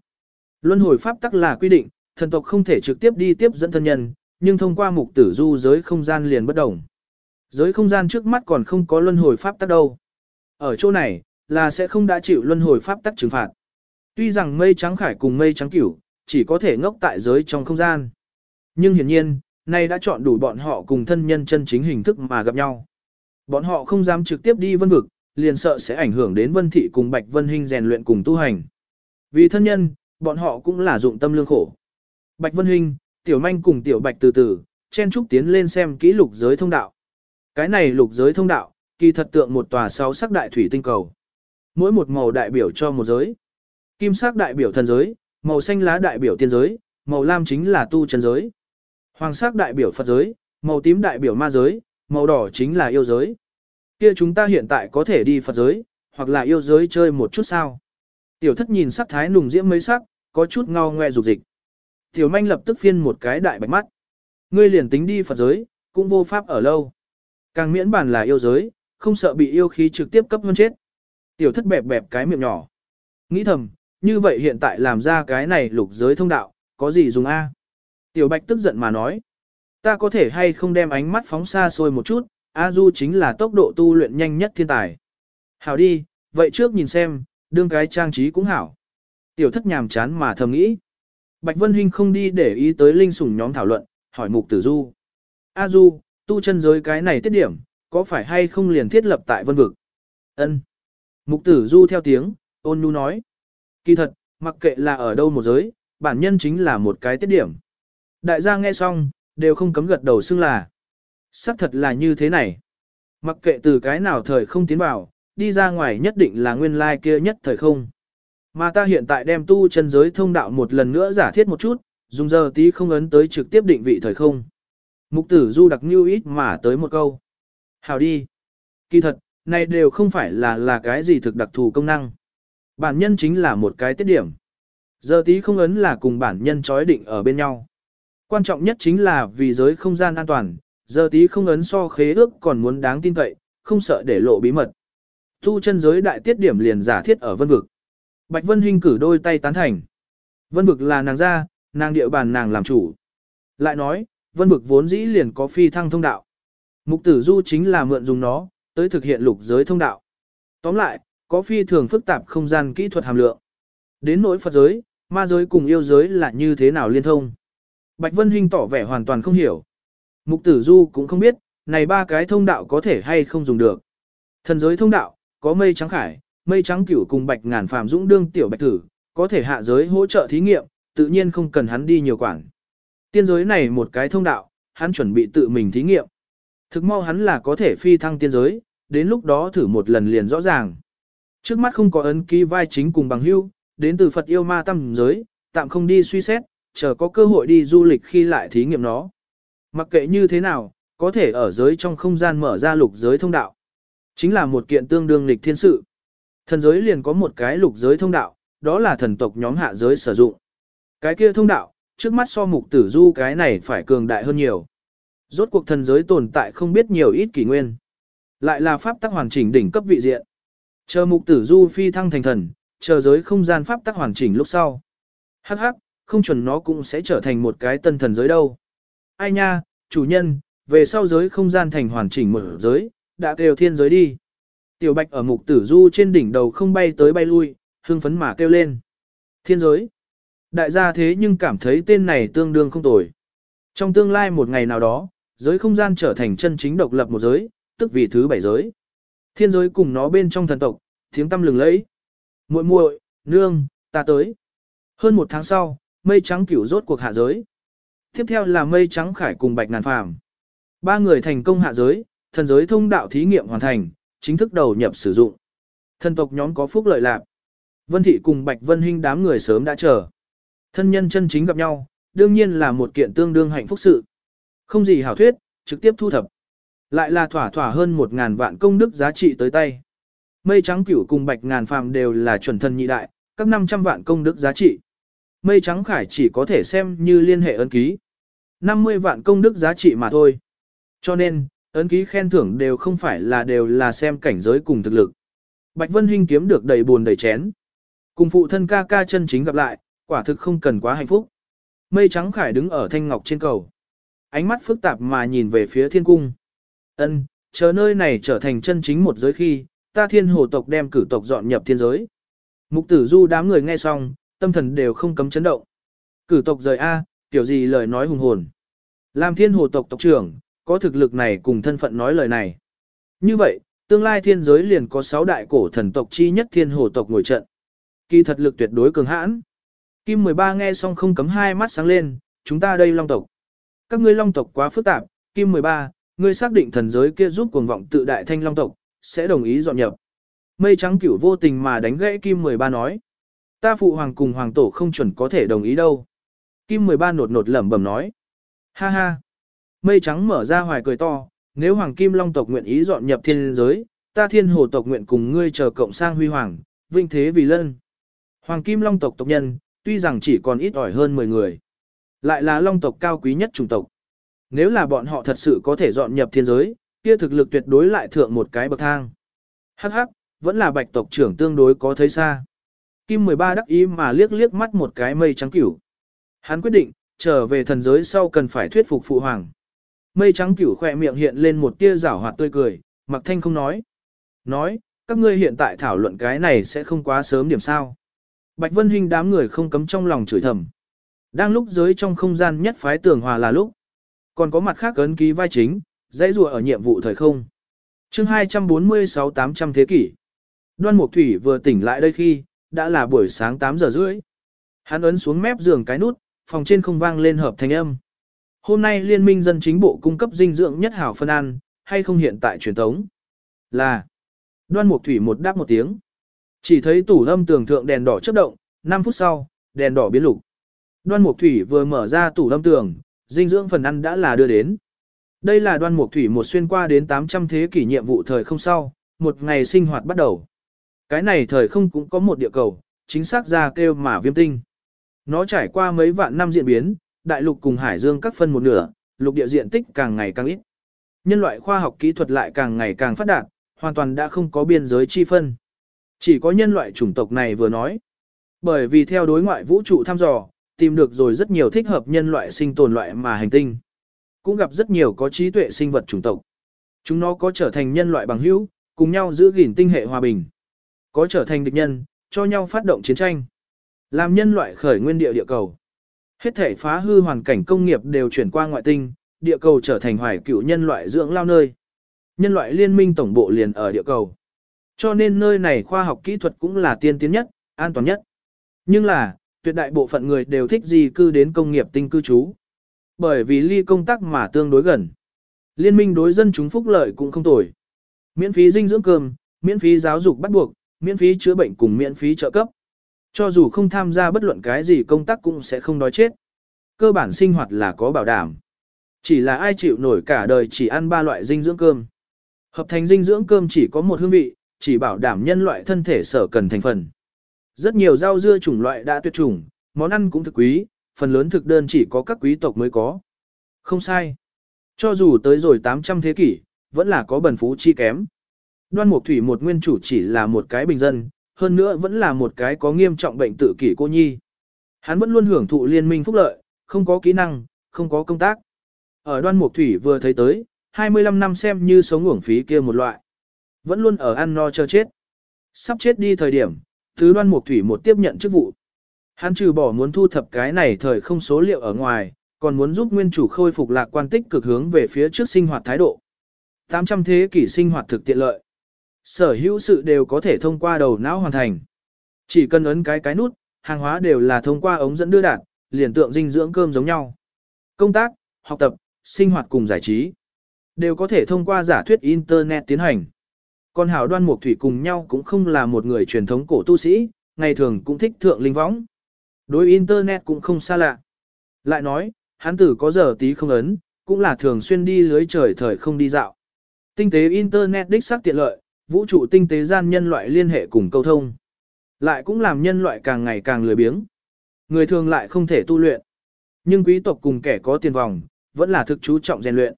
Luân hồi pháp tắc là quy định, thần tộc không thể trực tiếp đi tiếp dẫn thân nhân, nhưng thông qua mục tử du giới không gian liền bất đồng. Giới không gian trước mắt còn không có luân hồi pháp tắc đâu. Ở chỗ này, là sẽ không đã chịu luân hồi pháp tắc trừng phạt. Tuy rằng mây trắng khải cùng mây trắng cửu, chỉ có thể ngốc tại giới trong không gian. Nhưng hiển nhiên, nay đã chọn đủ bọn họ cùng thân nhân chân chính hình thức mà gặp nhau. Bọn họ không dám trực tiếp đi vân vực, liền sợ sẽ ảnh hưởng đến vân thị cùng bạch vân hình rèn luyện cùng tu hành. Vì thân nhân, bọn họ cũng là dụng tâm lương khổ. Bạch vân Hinh, tiểu manh cùng tiểu bạch từ từ, chen trúc tiến lên xem kỹ lục giới thông đạo. Cái này lục giới thông đạo, kỳ thật tượng một tòa sáu sắc đại thủy tinh cầu. Mỗi một màu đại biểu cho một giới. Kim sắc đại biểu thần giới, màu xanh lá đại biểu tiên giới, màu lam chính là tu chân giới. Hoàng sắc đại biểu Phật giới, màu tím đại biểu ma giới, màu đỏ chính là yêu giới. Kia chúng ta hiện tại có thể đi Phật giới, hoặc là yêu giới chơi một chút sao. Tiểu thất nhìn sắc thái nùng diễm mấy sắc, có chút ngao ngoe dục dịch. Tiểu manh lập tức phiên một cái đại bạch mắt. Ngươi liền tính đi Phật giới, cũng vô pháp ở lâu. Càng miễn bản là yêu giới, không sợ bị yêu khí trực tiếp cấp hơn chết. Tiểu thất bẹp bẹp cái miệng nhỏ. Nghĩ thầm, như vậy hiện tại làm ra cái này lục giới thông đạo, có gì dùng A? Tiểu bạch tức giận mà nói. Ta có thể hay không đem ánh mắt phóng xa xôi một chút, A Du chính là tốc độ tu luyện nhanh nhất thiên tài. Hảo đi, vậy trước nhìn xem, đương cái trang trí cũng hảo. Tiểu thất nhàm chán mà thầm nghĩ. Bạch Vân Hinh không đi để ý tới linh sủng nhóm thảo luận, hỏi mục tử Du. A Du, tu chân giới cái này tiết điểm, có phải hay không liền thiết lập tại vân vực? Ân. Mục tử Du theo tiếng, ôn nhu nói. Kỳ thật, mặc kệ là ở đâu một giới, bản nhân chính là một cái tiết điểm. Đại gia nghe xong, đều không cấm gật đầu xưng là. Sắc thật là như thế này. Mặc kệ từ cái nào thời không tiến vào, đi ra ngoài nhất định là nguyên lai like kia nhất thời không. Mà ta hiện tại đem tu chân giới thông đạo một lần nữa giả thiết một chút, dùng giờ tí không ấn tới trực tiếp định vị thời không. Mục tử du đặc như ít mà tới một câu. Hào đi. Kỳ thật, này đều không phải là là cái gì thực đặc thù công năng. Bản nhân chính là một cái tiết điểm. Giờ tí không ấn là cùng bản nhân chói định ở bên nhau. Quan trọng nhất chính là vì giới không gian an toàn, giờ tí không ấn so khế ước còn muốn đáng tin cậy, không sợ để lộ bí mật. Tu chân giới đại tiết điểm liền giả thiết ở vân vực. Bạch Vân Hinh cử đôi tay tán thành. Vân vực là nàng ra, nàng địa bàn nàng làm chủ. Lại nói, vân vực vốn dĩ liền có phi thăng thông đạo. Mục tử du chính là mượn dùng nó, tới thực hiện lục giới thông đạo. Tóm lại, có phi thường phức tạp không gian kỹ thuật hàm lượng. Đến nỗi Phật giới, ma giới cùng yêu giới là như thế nào liên thông. Bạch Vân Hinh tỏ vẻ hoàn toàn không hiểu. Mục tử du cũng không biết, này ba cái thông đạo có thể hay không dùng được. Thần giới thông đạo, có mây trắng khải, mây trắng cửu cùng bạch ngàn phàm dũng đương tiểu bạch tử, có thể hạ giới hỗ trợ thí nghiệm, tự nhiên không cần hắn đi nhiều quản. Tiên giới này một cái thông đạo, hắn chuẩn bị tự mình thí nghiệm. Thực mau hắn là có thể phi thăng tiên giới, đến lúc đó thử một lần liền rõ ràng. Trước mắt không có ấn ký vai chính cùng bằng hưu, đến từ Phật yêu ma tâm giới, tạm không đi suy xét, chờ có cơ hội đi du lịch khi lại thí nghiệm nó. Mặc kệ như thế nào, có thể ở giới trong không gian mở ra lục giới thông đạo. Chính là một kiện tương đương lịch thiên sự. Thần giới liền có một cái lục giới thông đạo, đó là thần tộc nhóm hạ giới sử dụng. Cái kia thông đạo, trước mắt so mục tử du cái này phải cường đại hơn nhiều. Rốt cuộc thần giới tồn tại không biết nhiều ít kỷ nguyên. Lại là pháp tắc hoàn chỉnh đỉnh cấp vị diện. Chờ mục tử du phi thăng thành thần, chờ giới không gian pháp tắc hoàn chỉnh lúc sau. Hắc hắc, không chuẩn nó cũng sẽ trở thành một cái tân thần giới đâu. Ai nha, chủ nhân, về sau giới không gian thành hoàn chỉnh một giới, đã kêu thiên giới đi. Tiểu bạch ở mục tử du trên đỉnh đầu không bay tới bay lui, hưng phấn mà kêu lên. Thiên giới. Đại gia thế nhưng cảm thấy tên này tương đương không tồi. Trong tương lai một ngày nào đó, giới không gian trở thành chân chính độc lập một giới, tức vì thứ bảy giới. Thiên giới cùng nó bên trong thần tộc, tiếng tâm lừng lẫy. muội muội, nương, ta tới. Hơn một tháng sau, mây trắng cửu rốt cuộc hạ giới. Tiếp theo là mây trắng khải cùng bạch ngàn phàm. Ba người thành công hạ giới, thần giới thông đạo thí nghiệm hoàn thành, chính thức đầu nhập sử dụng. thân tộc nhóm có phúc lợi lạc. Vân Thị cùng Bạch Vân Hinh đám người sớm đã chờ. Thân nhân chân chính gặp nhau, đương nhiên là một kiện tương đương hạnh phúc sự. Không gì hảo thuyết, trực tiếp thu thập. Lại là thỏa thỏa hơn một ngàn vạn công đức giá trị tới tay. Mây trắng cửu cùng bạch ngàn phàm đều là chuẩn thân nhị đại, các 500 vạn công đức giá trị. Mây trắng khải chỉ có thể xem như liên hệ ấn ký. 50 vạn công đức giá trị mà thôi. Cho nên, ấn ký khen thưởng đều không phải là đều là xem cảnh giới cùng thực lực. Bạch Vân Hinh kiếm được đầy buồn đầy chén. Cùng phụ thân ca ca chân chính gặp lại, quả thực không cần quá hạnh phúc. Mây trắng khải đứng ở thanh ngọc trên cầu. Ánh mắt phức tạp mà nhìn về phía thiên cung. Ân, chờ nơi này trở thành chân chính một giới khi, ta thiên hồ tộc đem cử tộc dọn nhập thiên giới. Mục tử du đám người nghe xong, tâm thần đều không cấm chấn động. Cử tộc rời A, kiểu gì lời nói hùng hồn. Làm thiên hồ tộc tộc trưởng, có thực lực này cùng thân phận nói lời này. Như vậy, tương lai thiên giới liền có 6 đại cổ thần tộc chi nhất thiên hồ tộc ngồi trận. Kỳ thật lực tuyệt đối cường hãn. Kim 13 nghe xong không cấm hai mắt sáng lên, chúng ta đây long tộc. Các ngươi long tộc quá phức tạp, Kim 13, ngươi xác định thần giới kia giúp cuồng vọng tự đại thanh long tộc, sẽ đồng ý dọn nhập. Mây trắng cửu vô tình mà đánh gãy Kim 13 nói. Ta phụ hoàng cùng hoàng tổ không chuẩn có thể đồng ý đâu. Kim 13 nột nột lẩm bẩm nói. Ha ha. Mây trắng mở ra hoài cười to, nếu hoàng kim long tộc nguyện ý dọn nhập thiên giới, ta thiên hồ tộc nguyện cùng ngươi chờ cộng sang huy hoàng, vinh thế vì lân. Hoàng kim long tộc tộc nhân, tuy rằng chỉ còn ít ỏi hơn 10 người, lại là long tộc cao quý nhất chủng tộc. Nếu là bọn họ thật sự có thể dọn nhập thiên giới, kia thực lực tuyệt đối lại thượng một cái bậc thang. Hắc hắc, vẫn là bạch tộc trưởng tương đối có thấy xa. Kim 13 đắc ý mà liếc liếc mắt một cái mây trắng cửu. Hắn quyết định, trở về thần giới sau cần phải thuyết phục phụ hoàng. Mây trắng cửu khỏe miệng hiện lên một tia rảo hoạt tươi cười, mặc thanh không nói. Nói, các ngươi hiện tại thảo luận cái này sẽ không quá sớm điểm sao. Bạch Vân Hinh đám người không cấm trong lòng chửi thầm. Đang lúc giới trong không gian nhất phái tường hòa là lúc. Còn có mặt khác ấn ký vai chính, dãy rùa ở nhiệm vụ thời không. chương 246-800 thế kỷ. Đoan Mục Thủy vừa tỉnh lại đây khi, đã là buổi sáng 8 giờ rưỡi. Hắn ấn xuống mép giường cái nút, phòng trên không vang lên hợp thanh âm. Hôm nay Liên minh dân chính bộ cung cấp dinh dưỡng nhất hảo phân ăn, hay không hiện tại truyền thống? Là. Đoan Mục Thủy một đáp một tiếng. Chỉ thấy tủ âm tường thượng đèn đỏ chớp động, 5 phút sau, đèn đỏ biến lục. Đoan Mục Thủy vừa mở ra tủ âm tường, dinh dưỡng phần ăn đã là đưa đến. Đây là Đoan Mục Thủy một xuyên qua đến 800 thế kỷ nhiệm vụ thời không sau, một ngày sinh hoạt bắt đầu. Cái này thời không cũng có một địa cầu, chính xác ra kêu mà viêm tinh. Nó trải qua mấy vạn năm diễn biến, đại lục cùng hải dương các phân một nửa, lục địa diện tích càng ngày càng ít. Nhân loại khoa học kỹ thuật lại càng ngày càng phát đạt, hoàn toàn đã không có biên giới chi phân. Chỉ có nhân loại chủng tộc này vừa nói. Bởi vì theo đối ngoại vũ trụ thăm dò, tìm được rồi rất nhiều thích hợp nhân loại sinh tồn loại mà hành tinh. Cũng gặp rất nhiều có trí tuệ sinh vật chủng tộc. Chúng nó có trở thành nhân loại bằng hữu, cùng nhau giữ gìn tinh hệ hòa bình. Có trở thành địch nhân, cho nhau phát động chiến tranh. Làm nhân loại khởi nguyên địa địa cầu. Hết thể phá hư hoàn cảnh công nghiệp đều chuyển qua ngoại tinh, địa cầu trở thành hoài cựu nhân loại dưỡng lao nơi. Nhân loại liên minh tổng bộ liền ở địa cầu. Cho nên nơi này khoa học kỹ thuật cũng là tiên tiến nhất, an toàn nhất. Nhưng là, tuyệt đại bộ phận người đều thích di cư đến công nghiệp tinh cư trú. Bởi vì ly công tác mà tương đối gần. Liên minh đối dân chúng phúc lợi cũng không tồi. Miễn phí dinh dưỡng cơm, miễn phí giáo dục bắt buộc, miễn phí chữa bệnh cùng miễn phí trợ cấp. Cho dù không tham gia bất luận cái gì công tác cũng sẽ không đói chết. Cơ bản sinh hoạt là có bảo đảm. Chỉ là ai chịu nổi cả đời chỉ ăn ba loại dinh dưỡng cơm. Hợp thành dinh dưỡng cơm chỉ có một hương vị, chỉ bảo đảm nhân loại thân thể sở cần thành phần. Rất nhiều rau dưa chủng loại đã tuyệt chủng, món ăn cũng thực quý, phần lớn thực đơn chỉ có các quý tộc mới có. Không sai. Cho dù tới rồi 800 thế kỷ, vẫn là có bần phú chi kém. Đoan Mục Thủy một nguyên chủ chỉ là một cái bình dân, hơn nữa vẫn là một cái có nghiêm trọng bệnh tự kỷ cô nhi. Hắn vẫn luôn hưởng thụ liên minh phúc lợi, không có kỹ năng, không có công tác. Ở Đoan Mục Thủy vừa thấy tới, 25 năm xem như sống uổng phí kia một loại. Vẫn luôn ở ăn no chờ chết. Sắp chết đi thời điểm, thứ Đoan Mục Thủy một tiếp nhận chức vụ. Hắn trừ bỏ muốn thu thập cái này thời không số liệu ở ngoài, còn muốn giúp nguyên chủ khôi phục lạc quan tích cực hướng về phía trước sinh hoạt thái độ. 800 thế kỷ sinh hoạt thực tiện lợi. Sở hữu sự đều có thể thông qua đầu não hoàn thành. Chỉ cần ấn cái cái nút, hàng hóa đều là thông qua ống dẫn đưa đạt, liền tượng dinh dưỡng cơm giống nhau. Công tác, học tập, sinh hoạt cùng giải trí, đều có thể thông qua giả thuyết Internet tiến hành. Còn hảo đoan mục thủy cùng nhau cũng không là một người truyền thống cổ tu sĩ, ngày thường cũng thích thượng linh võng. Đối Internet cũng không xa lạ. Lại nói, hắn tử có giờ tí không ấn, cũng là thường xuyên đi lưới trời thời không đi dạo. Tinh tế Internet đích xác tiện lợi, vũ trụ tinh tế gian nhân loại liên hệ cùng câu thông. Lại cũng làm nhân loại càng ngày càng lười biếng. Người thường lại không thể tu luyện. Nhưng quý tộc cùng kẻ có tiền vòng, vẫn là thực chú trọng rèn luyện.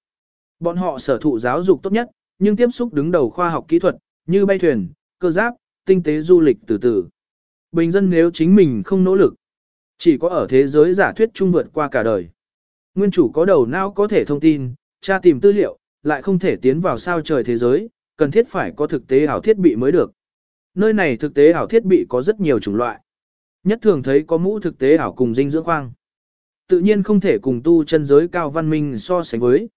Bọn họ sở thụ giáo dục tốt nhất, nhưng tiếp xúc đứng đầu khoa học kỹ thuật, như bay thuyền, cơ giáp, tinh tế du lịch từ từ. Bình dân nếu chính mình không nỗ lực, chỉ có ở thế giới giả thuyết trung vượt qua cả đời. Nguyên chủ có đầu não có thể thông tin, tra tìm tư liệu, lại không thể tiến vào sao trời thế giới, cần thiết phải có thực tế ảo thiết bị mới được. Nơi này thực tế ảo thiết bị có rất nhiều chủng loại. Nhất thường thấy có mũ thực tế ảo cùng dinh dưỡng khoang. Tự nhiên không thể cùng tu chân giới cao văn minh so sánh với.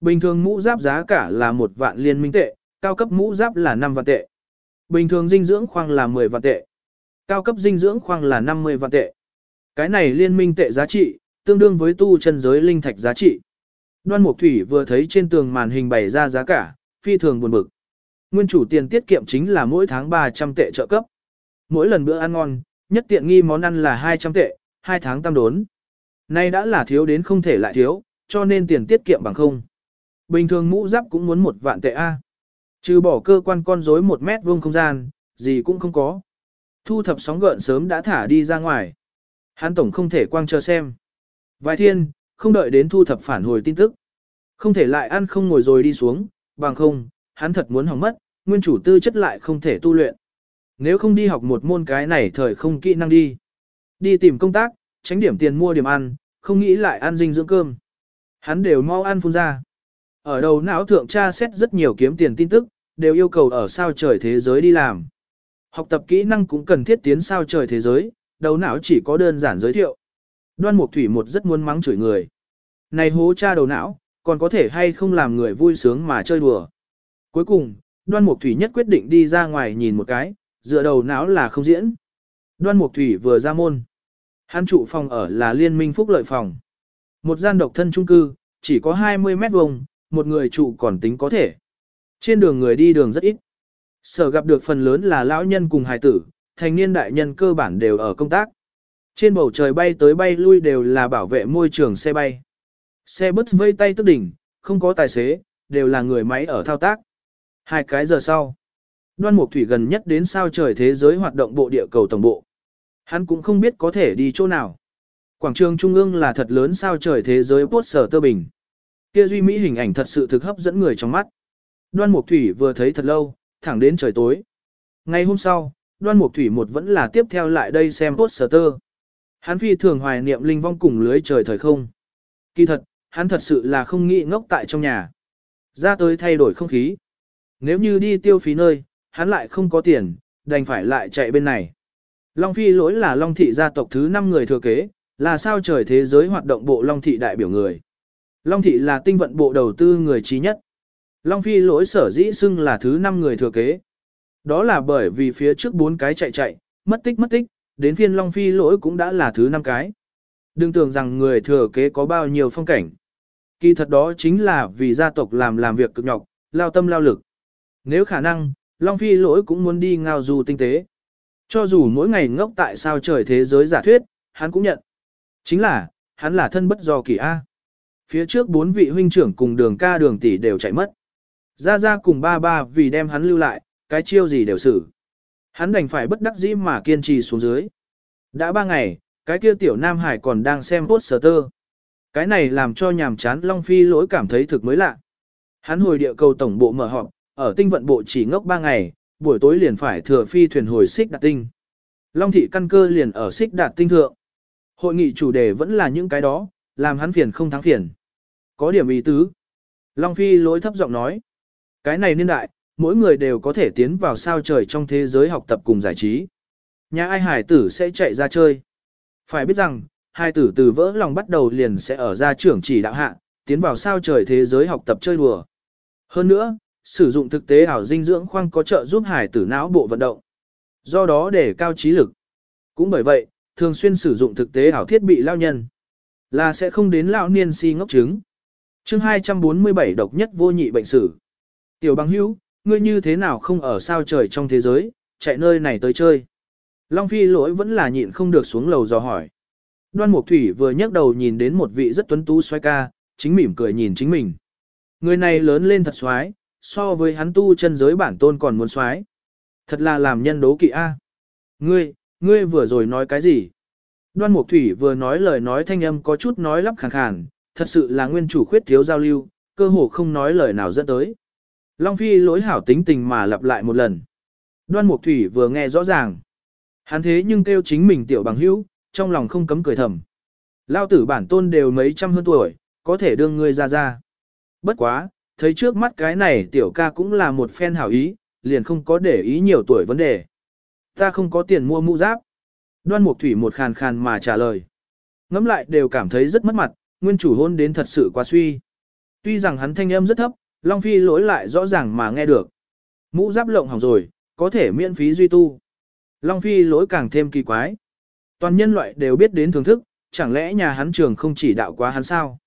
Bình thường mũ giáp giá cả là một vạn liên minh tệ, cao cấp mũ giáp là 5 vạn tệ. Bình thường dinh dưỡng khoang là 10 vạn tệ. Cao cấp dinh dưỡng khoang là 50 vạn tệ. Cái này liên minh tệ giá trị, tương đương với tu chân giới linh thạch giá trị. Đoan Mục Thủy vừa thấy trên tường màn hình bày ra giá cả, phi thường buồn bực. Nguyên chủ tiền tiết kiệm chính là mỗi tháng 300 tệ trợ cấp. Mỗi lần bữa ăn ngon, nhất tiện nghi món ăn là 200 tệ, 2 tháng tam đốn. Nay đã là thiếu đến không thể lại thiếu, cho nên tiền tiết kiệm bằng không. Bình thường mũ giáp cũng muốn một vạn tệ A. Trừ bỏ cơ quan con rối một mét vuông không gian, gì cũng không có. Thu thập sóng gợn sớm đã thả đi ra ngoài. Hắn tổng không thể quang chờ xem. Vài thiên, không đợi đến thu thập phản hồi tin tức. Không thể lại ăn không ngồi rồi đi xuống, bằng không, hắn thật muốn hỏng mất, nguyên chủ tư chất lại không thể tu luyện. Nếu không đi học một môn cái này thời không kỹ năng đi. Đi tìm công tác, tránh điểm tiền mua điểm ăn, không nghĩ lại ăn dinh dưỡng cơm. Hắn đều mau ăn phun ra. Ở đầu não thượng tra xét rất nhiều kiếm tiền tin tức, đều yêu cầu ở sao trời thế giới đi làm. Học tập kỹ năng cũng cần thiết tiến sao trời thế giới, đầu não chỉ có đơn giản giới thiệu. Đoan Mục Thủy một rất muốn mắng chửi người. Này hố cha đầu não, còn có thể hay không làm người vui sướng mà chơi đùa. Cuối cùng, Đoan Mục Thủy nhất quyết định đi ra ngoài nhìn một cái, dựa đầu não là không diễn. Đoan Mục Thủy vừa ra môn. Hắn trụ phòng ở là Liên minh Phúc Lợi Phòng. Một gian độc thân trung cư, chỉ có 20 mét vuông, một người trụ còn tính có thể. Trên đường người đi đường rất ít. Sở gặp được phần lớn là lão nhân cùng hài tử, thành niên đại nhân cơ bản đều ở công tác. Trên bầu trời bay tới bay lui đều là bảo vệ môi trường xe bay. Xe bus vây tay tức đỉnh, không có tài xế, đều là người máy ở thao tác. Hai cái giờ sau, đoan mục thủy gần nhất đến sao trời thế giới hoạt động bộ địa cầu tổng bộ. Hắn cũng không biết có thể đi chỗ nào. Quảng trường trung ương là thật lớn sao trời thế giới bốt sở tơ bình. Kia duy mỹ hình ảnh thật sự thực hấp dẫn người trong mắt. Đoan Mục Thủy vừa thấy thật lâu, thẳng đến trời tối. Ngày hôm sau, Đoan Mục Thủy một vẫn là tiếp theo lại đây xem bốt sở tơ. Hắn phi thường hoài niệm linh vong cùng lưới trời thời không. Kỳ thật, hắn thật sự là không nghĩ ngốc tại trong nhà. Ra tới thay đổi không khí. Nếu như đi tiêu phí nơi, hắn lại không có tiền, đành phải lại chạy bên này. Long Phi lỗi là Long Thị gia tộc thứ 5 người thừa kế, là sao trời thế giới hoạt động bộ Long Thị đại biểu người. Long Thị là tinh vận bộ đầu tư người trí nhất. Long Phi lỗi sở dĩ xưng là thứ 5 người thừa kế. Đó là bởi vì phía trước bốn cái chạy chạy, mất tích mất tích, đến phiên Long Phi lỗi cũng đã là thứ 5 cái. Đừng tưởng rằng người thừa kế có bao nhiêu phong cảnh. Kỳ thật đó chính là vì gia tộc làm làm việc cực nhọc, lao tâm lao lực. Nếu khả năng, Long Phi lỗi cũng muốn đi ngao du tinh tế. Cho dù mỗi ngày ngốc tại sao trời thế giới giả thuyết, hắn cũng nhận. Chính là, hắn là thân bất do kỳ A. Phía trước bốn vị huynh trưởng cùng đường ca đường tỷ đều chạy mất. Ra ra cùng ba ba vì đem hắn lưu lại, cái chiêu gì đều xử. Hắn đành phải bất đắc dĩ mà kiên trì xuống dưới. Đã ba ngày, cái kia tiểu Nam Hải còn đang xem poster. Cái này làm cho nhàm chán Long Phi lỗi cảm thấy thực mới lạ. Hắn hồi địa cầu tổng bộ mở họp, ở tinh vận bộ chỉ ngốc 3 ngày, buổi tối liền phải thừa phi thuyền hồi xích đạt tinh. Long thị căn cơ liền ở xích đạt tinh thượng. Hội nghị chủ đề vẫn là những cái đó, làm hắn phiền không thắng phiền. Có điểm ý tứ. Long phi lối thấp giọng nói. Cái này niên đại, mỗi người đều có thể tiến vào sao trời trong thế giới học tập cùng giải trí. Nhà ai hải tử sẽ chạy ra chơi. Phải biết rằng, hai tử từ vỡ lòng bắt đầu liền sẽ ở gia trưởng chỉ đạo hạ, tiến vào sao trời thế giới học tập chơi đùa. Hơn nữa, sử dụng thực tế ảo dinh dưỡng khoang có trợ giúp hải tử não bộ vận động. Do đó để cao trí lực. Cũng bởi vậy, thường xuyên sử dụng thực tế ảo thiết bị lao nhân là sẽ không đến lão niên si ngốc trứng. Chương 247 độc nhất vô nhị bệnh sử. Tiểu bằng hữu, ngươi như thế nào không ở sao trời trong thế giới, chạy nơi này tới chơi. Long Phi lỗi vẫn là nhịn không được xuống lầu dò hỏi. Đoan Mục Thủy vừa nhấc đầu nhìn đến một vị rất tuấn tú xoay ca, chính mỉm cười nhìn chính mình. Người này lớn lên thật xoái, so với hắn tu chân giới bản tôn còn muốn xoái. Thật là làm nhân đố kỵ a. Ngươi, ngươi vừa rồi nói cái gì? Đoan Mục Thủy vừa nói lời nói thanh âm có chút nói lắp khàn khàn, thật sự là nguyên chủ khuyết thiếu giao lưu, cơ hồ không nói lời nào dẫn tới. Long Phi lỗi hảo tính tình mà lặp lại một lần. Đoan Mục Thủy vừa nghe rõ ràng. Hắn thế nhưng kêu chính mình tiểu bằng hữu, trong lòng không cấm cười thầm. Lao tử bản tôn đều mấy trăm hơn tuổi, có thể đương ngươi ra ra. Bất quá, thấy trước mắt cái này tiểu ca cũng là một phen hảo ý, liền không có để ý nhiều tuổi vấn đề. Ta không có tiền mua mũ giáp. Đoan Mục Thủy một khàn khàn mà trả lời. ngẫm lại đều cảm thấy rất mất mặt, nguyên chủ hôn đến thật sự quá suy. Tuy rằng hắn thanh âm rất thấp, Long Phi lỗi lại rõ ràng mà nghe được. Mũ giáp lộng hỏng rồi, có thể miễn phí duy tu. Long Phi lỗi càng thêm kỳ quái. Toàn nhân loại đều biết đến thưởng thức, chẳng lẽ nhà hắn trường không chỉ đạo quá hắn sao?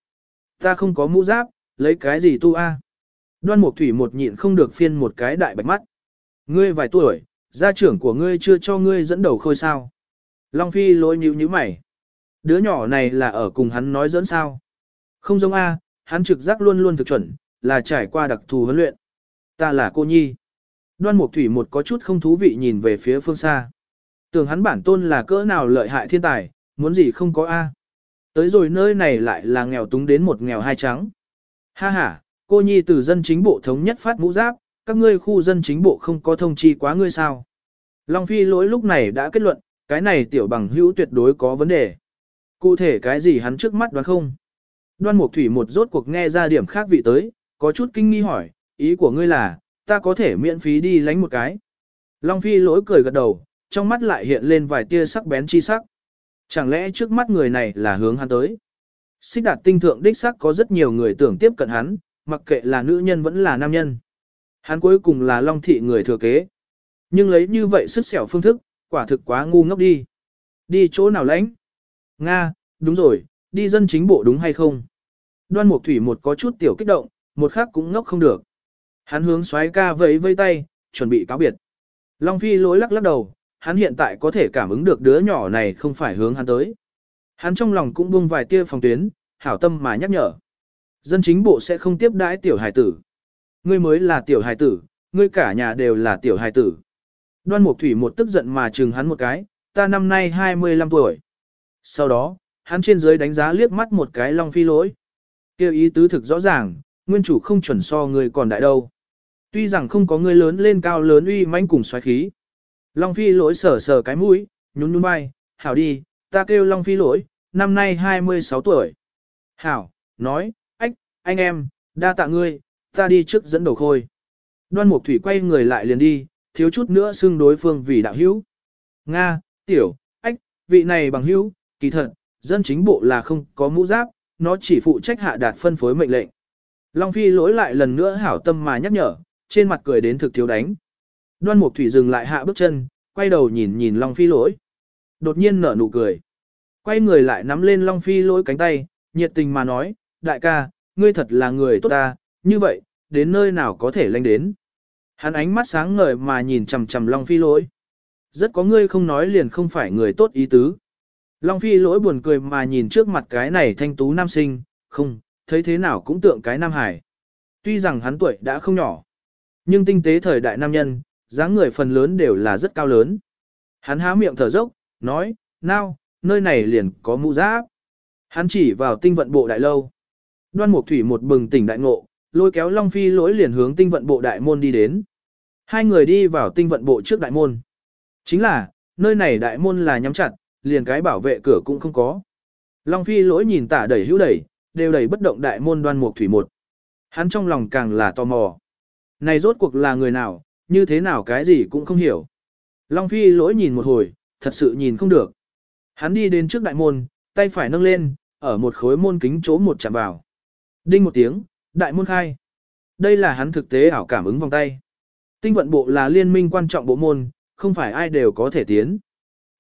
Ta không có mũ giáp, lấy cái gì tu a? Đoan Mục Thủy một nhịn không được phiên một cái đại bạch mắt. Ngươi vài tuổi, gia trưởng của ngươi chưa cho ngươi dẫn đầu khôi sao? Long Phi lối nhíu nhíu mày. Đứa nhỏ này là ở cùng hắn nói dẫn sao? Không giống a, hắn trực giác luôn luôn thực chuẩn, là trải qua đặc thù huấn luyện. Ta là cô nhi. Đoan Mục Thủy một có chút không thú vị nhìn về phía phương xa. Tưởng hắn bản tôn là cỡ nào lợi hại thiên tài, muốn gì không có A. Tới rồi nơi này lại là nghèo túng đến một nghèo hai trắng. Ha ha, cô nhi từ dân chính bộ thống nhất phát mũ giáp, các ngươi khu dân chính bộ không có thông chi quá ngươi sao. Long Phi lỗi lúc này đã kết luận, cái này tiểu bằng hữu tuyệt đối có vấn đề. Cụ thể cái gì hắn trước mắt đoán không? Đoan Mục Thủy một rốt cuộc nghe ra điểm khác vị tới, có chút kinh nghi hỏi, ý của ngươi là, ta có thể miễn phí đi lánh một cái. Long Phi lỗi cười gật đầu, trong mắt lại hiện lên vài tia sắc bén chi sắc. Chẳng lẽ trước mắt người này là hướng hắn tới? Xích đạt tinh thượng đích xác có rất nhiều người tưởng tiếp cận hắn, mặc kệ là nữ nhân vẫn là nam nhân. Hắn cuối cùng là long thị người thừa kế. Nhưng lấy như vậy sức xẻo phương thức, quả thực quá ngu ngốc đi. Đi chỗ nào lãnh? Nga, đúng rồi, đi dân chính bộ đúng hay không? Đoan Mục Thủy một có chút tiểu kích động, một khác cũng ngốc không được. Hắn hướng xoáy ca vẫy vây tay, chuẩn bị cáo biệt. Long Phi lối lắc lắc đầu, hắn hiện tại có thể cảm ứng được đứa nhỏ này không phải hướng hắn tới. Hắn trong lòng cũng buông vài tia phòng tuyến, hảo tâm mà nhắc nhở. Dân chính bộ sẽ không tiếp đãi tiểu hài tử. Ngươi mới là tiểu hài tử, ngươi cả nhà đều là tiểu hài tử. Đoan Mục Thủy một tức giận mà trừng hắn một cái, ta năm nay 25 tuổi. Sau đó, hắn trên dưới đánh giá liếc mắt một cái Long Phi lỗi. Kêu ý tứ thực rõ ràng, nguyên chủ không chuẩn so người còn đại đâu. Tuy rằng không có người lớn lên cao lớn uy mãnh cùng xoáy khí. Long Phi lỗi sờ sờ cái mũi, nhún nhún vai, hảo đi, ta kêu Long Phi lỗi, năm nay 26 tuổi. Hảo, nói, ách, anh em, đa tạ ngươi, ta đi trước dẫn đầu khôi. Đoan Mục Thủy quay người lại liền đi, thiếu chút nữa xưng đối phương vì đạo hữu. Nga, tiểu, ách, vị này bằng hữu, kỳ thật, dân chính bộ là không có mũ giáp, nó chỉ phụ trách hạ đạt phân phối mệnh lệnh. Long Phi lỗi lại lần nữa hảo tâm mà nhắc nhở, trên mặt cười đến thực thiếu đánh. Đoan Mục Thủy dừng lại hạ bước chân, quay đầu nhìn nhìn Long Phi lỗi. Đột nhiên nở nụ cười. Quay người lại nắm lên Long Phi lỗi cánh tay, nhiệt tình mà nói, đại ca, ngươi thật là người tốt ta, như vậy, đến nơi nào có thể lanh đến. Hắn ánh mắt sáng ngời mà nhìn chằm chằm Long Phi lỗi. Rất có ngươi không nói liền không phải người tốt ý tứ. Long Phi lỗi buồn cười mà nhìn trước mặt cái này thanh tú nam sinh, không, thấy thế nào cũng tượng cái nam hải. Tuy rằng hắn tuổi đã không nhỏ, nhưng tinh tế thời đại nam nhân, dáng người phần lớn đều là rất cao lớn. Hắn há miệng thở dốc, nói, nào, nơi này liền có mũ giáp. Hắn chỉ vào tinh vận bộ đại lâu. Đoan Mục Thủy một bừng tỉnh đại ngộ, lôi kéo Long Phi lỗi liền hướng tinh vận bộ đại môn đi đến. Hai người đi vào tinh vận bộ trước đại môn. Chính là, nơi này đại môn là nhắm chặt, liền cái bảo vệ cửa cũng không có. Long Phi lỗi nhìn tả đẩy hữu đẩy, đều đẩy bất động đại môn đoan mục thủy một. Hắn trong lòng càng là tò mò. Này rốt cuộc là người nào, như thế nào cái gì cũng không hiểu. Long Phi lỗi nhìn một hồi, thật sự nhìn không được. Hắn đi đến trước đại môn, tay phải nâng lên, ở một khối môn kính chỗ một chạm vào. Đinh một tiếng, đại môn khai. Đây là hắn thực tế ảo cảm ứng vòng tay. Tinh vận bộ là liên minh quan trọng bộ môn, không phải ai đều có thể tiến.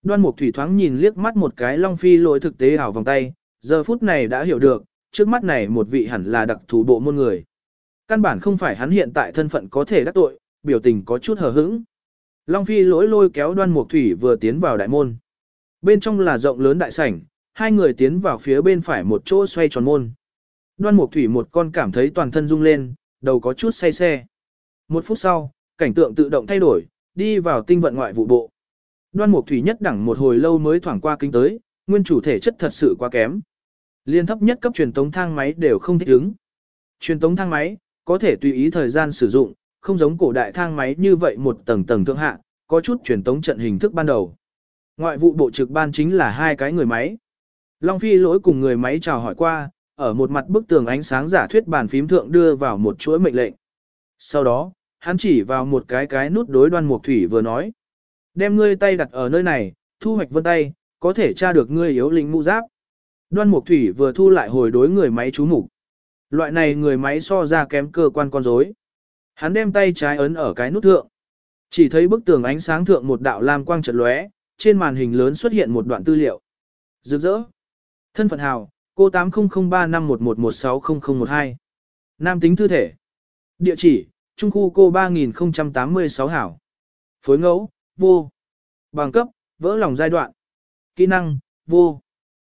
Đoan Mục Thủy thoáng nhìn liếc mắt một cái Long Phi lỗi thực tế ảo vòng tay, giờ phút này đã hiểu được, trước mắt này một vị hẳn là đặc thù bộ môn người. Căn bản không phải hắn hiện tại thân phận có thể đắc tội, biểu tình có chút hờ hững. Long Phi lỗi lôi kéo Đoan Mục Thủy vừa tiến vào đại môn. Bên trong là rộng lớn đại sảnh, hai người tiến vào phía bên phải một chỗ xoay tròn môn. Đoan Mục Thủy một con cảm thấy toàn thân rung lên, đầu có chút say xe. Một phút sau, cảnh tượng tự động thay đổi, đi vào tinh vận ngoại vụ bộ. Đoan Mục Thủy nhất đẳng một hồi lâu mới thoảng qua kinh tới, nguyên chủ thể chất thật sự quá kém. Liên thấp nhất cấp truyền tống thang máy đều không thích ứng. Truyền tống thang máy có thể tùy ý thời gian sử dụng, không giống cổ đại thang máy như vậy một tầng tầng thượng hạ, có chút truyền tống trận hình thức ban đầu. Ngoại vụ bộ trực ban chính là hai cái người máy. Long Phi lỗi cùng người máy chào hỏi qua, ở một mặt bức tường ánh sáng giả thuyết bàn phím thượng đưa vào một chuỗi mệnh lệnh. Sau đó, hắn chỉ vào một cái cái nút đối đoan mục thủy vừa nói. Đem ngươi tay đặt ở nơi này, thu hoạch vân tay, có thể tra được ngươi yếu linh mũ giáp. Đoan mục thủy vừa thu lại hồi đối người máy chú mục. Loại này người máy so ra kém cơ quan con rối. Hắn đem tay trái ấn ở cái nút thượng. Chỉ thấy bức tường ánh sáng thượng một đạo lam quang chợt lóe, trên màn hình lớn xuất hiện một đoạn tư liệu. Rực rỡ. Thân phận hào, cô 80035111160012. Nam tính thư thể. Địa chỉ, Trung khu cô 3086 hảo. Phối ngẫu, vô. Bằng cấp, vỡ lòng giai đoạn. Kỹ năng, vô.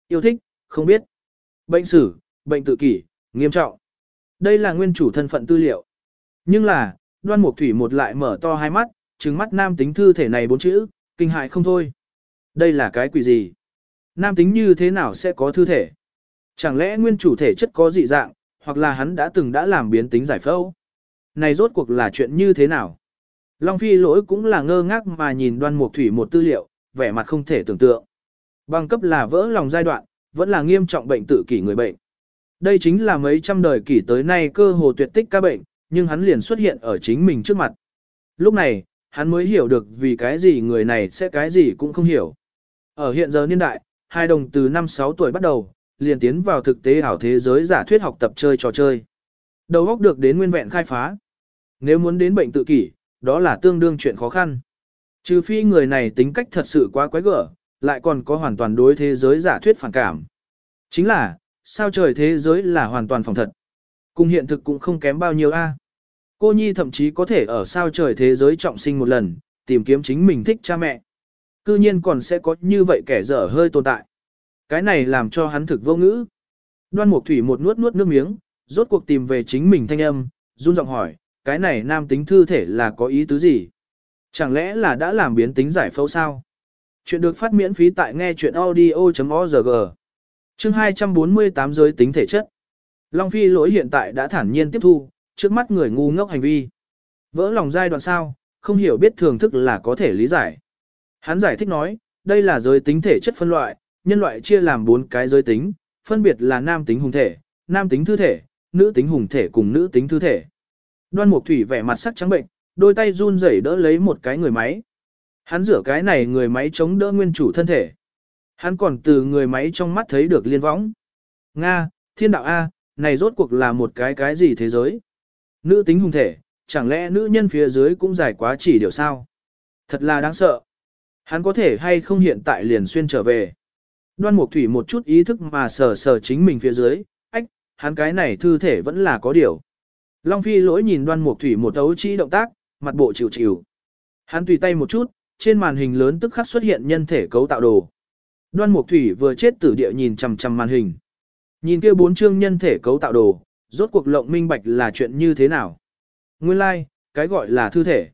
Yêu thích, không biết. Bệnh sử, bệnh tự kỷ, nghiêm trọng. Đây là nguyên chủ thân phận tư liệu. Nhưng là, đoan mục thủy một lại mở to hai mắt, trừng mắt nam tính thư thể này bốn chữ, kinh hại không thôi. Đây là cái quỷ gì? Nam tính như thế nào sẽ có thư thể? Chẳng lẽ nguyên chủ thể chất có dị dạng, hoặc là hắn đã từng đã làm biến tính giải phẫu? Này rốt cuộc là chuyện như thế nào? Long Phi lỗi cũng là ngơ ngác mà nhìn đoan mục thủy một tư liệu, vẻ mặt không thể tưởng tượng. Bằng cấp là vỡ lòng giai đoạn, vẫn là nghiêm trọng bệnh tự kỷ người bệnh. Đây chính là mấy trăm đời kỷ tới nay cơ hồ tuyệt tích ca bệnh, nhưng hắn liền xuất hiện ở chính mình trước mặt. Lúc này, hắn mới hiểu được vì cái gì người này sẽ cái gì cũng không hiểu. Ở hiện giờ niên đại, hai đồng từ năm 6 tuổi bắt đầu, liền tiến vào thực tế ảo thế giới giả thuyết học tập chơi trò chơi. Đầu óc được đến nguyên vẹn khai phá. Nếu muốn đến bệnh tự kỷ, đó là tương đương chuyện khó khăn. Trừ phi người này tính cách thật sự quá quái gở, lại còn có hoàn toàn đối thế giới giả thuyết phản cảm. Chính là, sao trời thế giới là hoàn toàn phòng thật. Cùng hiện thực cũng không kém bao nhiêu a. Cô Nhi thậm chí có thể ở sao trời thế giới trọng sinh một lần, tìm kiếm chính mình thích cha mẹ. Cư nhiên còn sẽ có như vậy kẻ dở hơi tồn tại. Cái này làm cho hắn thực vô ngữ. Đoan Mục Thủy một nuốt nuốt nước miếng, rốt cuộc tìm về chính mình thanh âm, run giọng hỏi, cái này nam tính thư thể là có ý tứ gì? Chẳng lẽ là đã làm biến tính giải phẫu sao? Chuyện được phát miễn phí tại nghe chuyện audio.org. chương 248 giới tính thể chất. Long Phi lỗi hiện tại đã thản nhiên tiếp thu, trước mắt người ngu ngốc hành vi. Vỡ lòng giai đoạn sao, không hiểu biết thường thức là có thể lý giải. Hắn giải thích nói, đây là giới tính thể chất phân loại, nhân loại chia làm bốn cái giới tính, phân biệt là nam tính hùng thể, nam tính thư thể, nữ tính hùng thể cùng nữ tính thư thể. Đoan Mục Thủy vẻ mặt sắc trắng bệnh, đôi tay run rẩy đỡ lấy một cái người máy. Hắn rửa cái này người máy chống đỡ nguyên chủ thân thể. Hắn còn từ người máy trong mắt thấy được liên võng. Nga, thiên đạo A, này rốt cuộc là một cái cái gì thế giới? Nữ tính hùng thể, chẳng lẽ nữ nhân phía dưới cũng dài quá chỉ điều sao? Thật là đáng sợ. Hắn có thể hay không hiện tại liền xuyên trở về. Đoan Mục Thủy một chút ý thức mà sờ sờ chính mình phía dưới, ách, hắn cái này thư thể vẫn là có điều. Long Phi lỗi nhìn Đoan Mục Thủy một đấu chỉ động tác, mặt bộ chịu chịu. Hắn tùy tay một chút, trên màn hình lớn tức khắc xuất hiện nhân thể cấu tạo đồ. Đoan Mục Thủy vừa chết tử địa nhìn chằm chằm màn hình. Nhìn kia bốn chương nhân thể cấu tạo đồ, rốt cuộc lộng minh bạch là chuyện như thế nào. Nguyên lai, like, cái gọi là thư thể.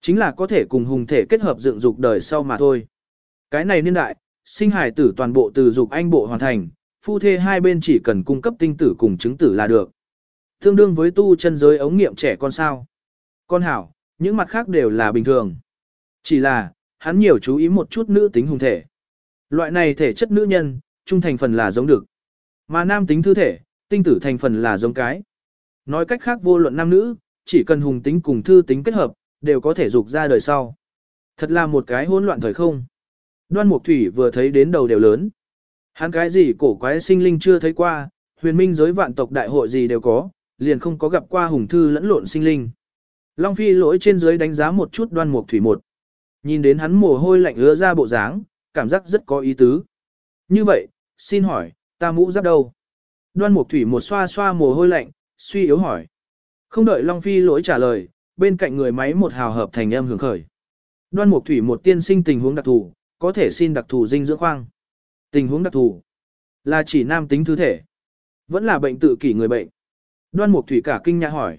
Chính là có thể cùng hùng thể kết hợp dựng dục đời sau mà thôi. Cái này niên đại, sinh hải tử toàn bộ từ dục anh bộ hoàn thành, phu thê hai bên chỉ cần cung cấp tinh tử cùng chứng tử là được. Tương đương với tu chân giới ống nghiệm trẻ con sao. Con hảo, những mặt khác đều là bình thường. Chỉ là, hắn nhiều chú ý một chút nữ tính hùng thể. Loại này thể chất nữ nhân, trung thành phần là giống được. Mà nam tính thư thể, tinh tử thành phần là giống cái. Nói cách khác vô luận nam nữ, chỉ cần hùng tính cùng thư tính kết hợp, đều có thể dục ra đời sau. Thật là một cái hỗn loạn thời không. Đoan Mục Thủy vừa thấy đến đầu đều lớn. Hắn cái gì cổ quái sinh linh chưa thấy qua, huyền minh giới vạn tộc đại hội gì đều có, liền không có gặp qua hùng thư lẫn lộn sinh linh. Long Phi lỗi trên dưới đánh giá một chút đoan mục thủy một. Nhìn đến hắn mồ hôi lạnh ứa ra bộ dáng, cảm giác rất có ý tứ. Như vậy, xin hỏi, ta mũ giáp đâu? Đoan mục thủy một xoa xoa mồ hôi lạnh, suy yếu hỏi. Không đợi Long Phi lỗi trả lời, bên cạnh người máy một hào hợp thành âm hưởng khởi. Đoan mục thủy một tiên sinh tình huống đặc thù, có thể xin đặc thù dinh dưỡng khoang. Tình huống đặc thù là chỉ nam tính thứ thể, vẫn là bệnh tự kỷ người bệnh. Đoan Mục Thủy cả kinh nhã hỏi.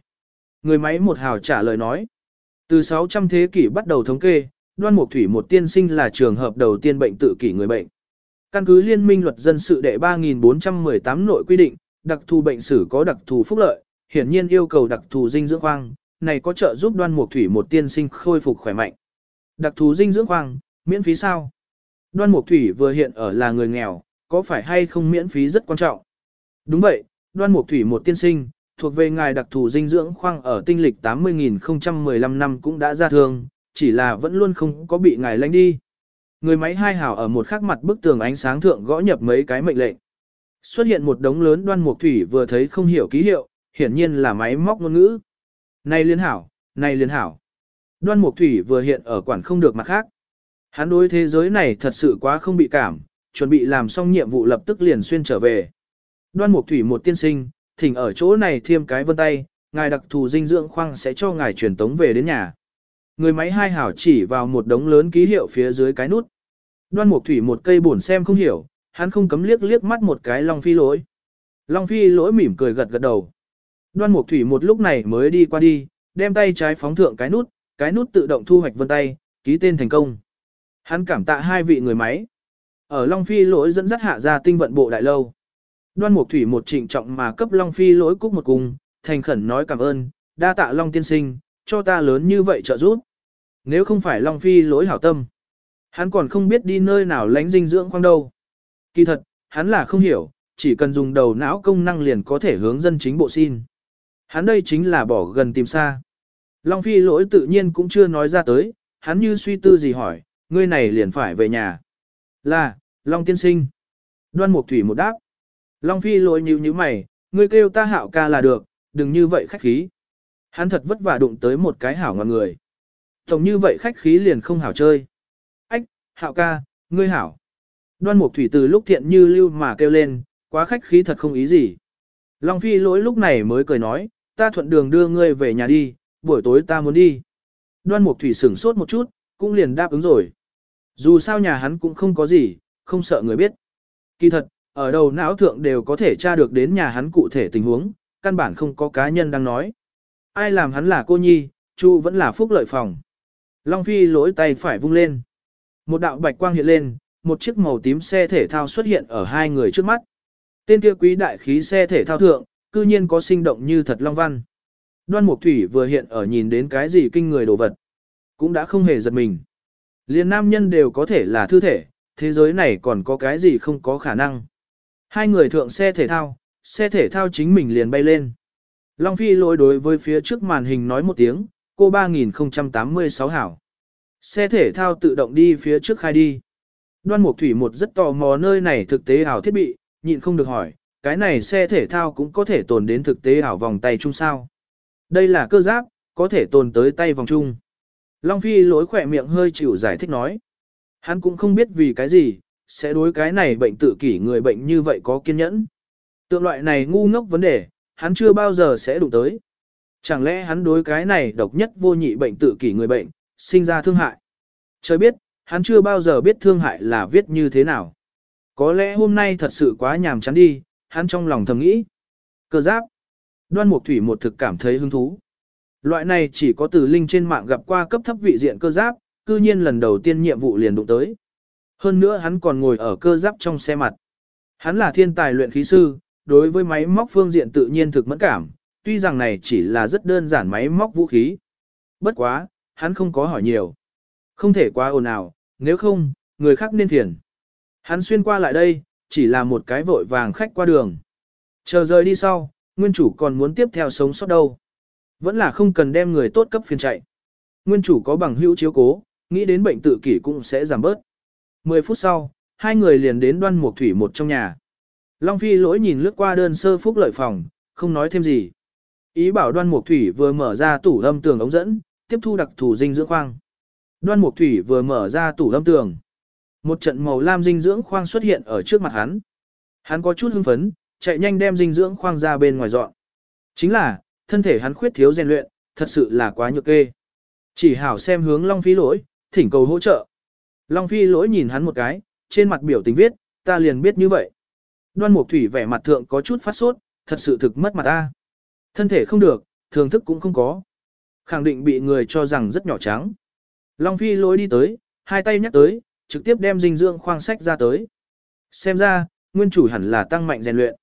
Người máy một hào trả lời nói. Từ 600 thế kỷ bắt đầu thống kê, Đoan Mục Thủy một tiên sinh là trường hợp đầu tiên bệnh tự kỷ người bệnh. Căn cứ Liên minh luật dân sự đệ 3418 nội quy định, đặc thù bệnh sử có đặc thù phúc lợi, hiển nhiên yêu cầu đặc thù dinh dưỡng khoang, này có trợ giúp Đoan Mục Thủy một tiên sinh khôi phục khỏe mạnh. Đặc thù dinh dưỡng khoang, miễn phí sao? Đoan Mục Thủy vừa hiện ở là người nghèo, có phải hay không miễn phí rất quan trọng? Đúng vậy, Đoan Mục Thủy một tiên sinh, thuộc về ngài đặc thù dinh dưỡng khoang ở tinh lịch 80.015 năm cũng đã ra thường, chỉ là vẫn luôn không có bị ngài lánh đi. Người máy hai hào ở một khắc mặt bức tường ánh sáng thượng gõ nhập mấy cái mệnh lệnh. Xuất hiện một đống lớn đoan mục thủy vừa thấy không hiểu ký hiệu, hiển nhiên là máy móc ngôn ngữ. Này liên hảo, này liên hảo. Đoan mục thủy vừa hiện ở quản không được mặt khác. Hắn đối thế giới này thật sự quá không bị cảm, chuẩn bị làm xong nhiệm vụ lập tức liền xuyên trở về. Đoan mục thủy một tiên sinh, thỉnh ở chỗ này thêm cái vân tay, ngài đặc thù dinh dưỡng khoang sẽ cho ngài truyền tống về đến nhà. Người máy hai hảo chỉ vào một đống lớn ký hiệu phía dưới cái nút. Đoan Mục Thủy một cây buồn xem không hiểu, hắn không cấm liếc liếc mắt một cái Long Phi lỗi. Long Phi lỗi mỉm cười gật gật đầu. Đoan Mục Thủy một lúc này mới đi qua đi, đem tay trái phóng thượng cái nút, cái nút tự động thu hoạch vân tay, ký tên thành công. Hắn cảm tạ hai vị người máy. Ở Long Phi lỗi dẫn dắt hạ ra tinh vận bộ đại lâu. Đoan Mục Thủy một trịnh trọng mà cấp Long Phi lỗi cúc một cung, thành khẩn nói cảm ơn, đa tạ Long tiên sinh, cho ta lớn như vậy trợ giúp. Nếu không phải Long Phi lỗi hảo tâm, hắn còn không biết đi nơi nào lánh dinh dưỡng khoang đâu. Kỳ thật, hắn là không hiểu, chỉ cần dùng đầu não công năng liền có thể hướng dân chính bộ xin. Hắn đây chính là bỏ gần tìm xa. Long Phi lỗi tự nhiên cũng chưa nói ra tới, hắn như suy tư gì hỏi, ngươi này liền phải về nhà. Là, Long tiên sinh. Đoan Mục Thủy một đáp. Long Phi lỗi nhíu nhíu mày, ngươi kêu ta hảo ca là được, đừng như vậy khách khí. Hắn thật vất vả đụng tới một cái hảo ngọn người. Tổng như vậy khách khí liền không hảo chơi. Ách, hạo ca, ngươi hảo. Đoan Mục Thủy từ lúc thiện như lưu mà kêu lên, quá khách khí thật không ý gì. Long Phi lỗi lúc này mới cười nói, ta thuận đường đưa ngươi về nhà đi, buổi tối ta muốn đi. Đoan Mục Thủy sửng sốt một chút, cũng liền đáp ứng rồi. Dù sao nhà hắn cũng không có gì, không sợ người biết. Kỳ thật, ở đầu não thượng đều có thể tra được đến nhà hắn cụ thể tình huống, căn bản không có cá nhân đang nói. Ai làm hắn là cô nhi, Chu vẫn là phúc lợi phòng. Long Phi lỗi tay phải vung lên. Một đạo bạch quang hiện lên, một chiếc màu tím xe thể thao xuất hiện ở hai người trước mắt. Tên kia quý đại khí xe thể thao thượng, cư nhiên có sinh động như thật long văn. Đoan Mục Thủy vừa hiện ở nhìn đến cái gì kinh người đồ vật, cũng đã không hề giật mình. Liên nam nhân đều có thể là thư thể, thế giới này còn có cái gì không có khả năng. Hai người thượng xe thể thao, xe thể thao chính mình liền bay lên. Long Phi lôi đối với phía trước màn hình nói một tiếng, cô 3086 hảo. Xe thể thao tự động đi phía trước khai đi. Đoan Mục Thủy một rất tò mò nơi này thực tế ảo thiết bị, nhịn không được hỏi, cái này xe thể thao cũng có thể tồn đến thực tế ảo vòng tay chung sao. Đây là cơ giáp, có thể tồn tới tay vòng chung. Long Phi lối khỏe miệng hơi chịu giải thích nói. Hắn cũng không biết vì cái gì, sẽ đối cái này bệnh tự kỷ người bệnh như vậy có kiên nhẫn. Tượng loại này ngu ngốc vấn đề, hắn chưa bao giờ sẽ đụng tới. Chẳng lẽ hắn đối cái này độc nhất vô nhị bệnh tự kỷ người bệnh, sinh ra thương hại. Trời biết, hắn chưa bao giờ biết thương hại là viết như thế nào. Có lẽ hôm nay thật sự quá nhàm chán đi, hắn trong lòng thầm nghĩ. Cơ giáp. Đoan Mục Thủy một thực cảm thấy hứng thú. Loại này chỉ có từ linh trên mạng gặp qua cấp thấp vị diện cơ giáp, cư nhiên lần đầu tiên nhiệm vụ liền đụng tới. Hơn nữa hắn còn ngồi ở cơ giáp trong xe mặt. Hắn là thiên tài luyện khí sư, đối với máy móc phương diện tự nhiên thực mẫn cảm, tuy rằng này chỉ là rất đơn giản máy móc vũ khí. Bất quá, hắn không có hỏi nhiều. Không thể quá ồn ào, nếu không, người khác nên phiền. Hắn xuyên qua lại đây, chỉ là một cái vội vàng khách qua đường. Chờ rời đi sau, nguyên chủ còn muốn tiếp theo sống sót đâu. Vẫn là không cần đem người tốt cấp phiền chạy. Nguyên chủ có bằng hữu chiếu cố, nghĩ đến bệnh tự kỷ cũng sẽ giảm bớt. 10 phút sau, hai người liền đến đoan mục thủy một trong nhà. Long Phi lỗi nhìn lướt qua đơn sơ phúc lợi phòng, không nói thêm gì. Ý bảo đoan mục thủy vừa mở ra tủ âm tường ống dẫn, tiếp thu đặc thù dinh dưỡng khoang. Đoan mục thủy vừa mở ra tủ âm tường. Một trận màu lam dinh dưỡng khoang xuất hiện ở trước mặt hắn. Hắn có chút hưng phấn, chạy nhanh đem dinh dưỡng khoang ra bên ngoài dọn. Chính là, thân thể hắn khuyết thiếu rèn luyện, thật sự là quá nhược kê. Chỉ hảo xem hướng Long Phi lỗi, thỉnh cầu hỗ trợ. Long Phi lỗi nhìn hắn một cái, trên mặt biểu tình viết, ta liền biết như vậy. Đoan Mục Thủy vẻ mặt thượng có chút phát sốt, thật sự thực mất mặt ta. Thân thể không được, thưởng thức cũng không có. Khẳng định bị người cho rằng rất nhỏ trắng. Long Phi lối đi tới, hai tay nhắc tới, trực tiếp đem dinh dưỡng khoang sách ra tới. Xem ra, nguyên chủ hẳn là tăng mạnh rèn luyện.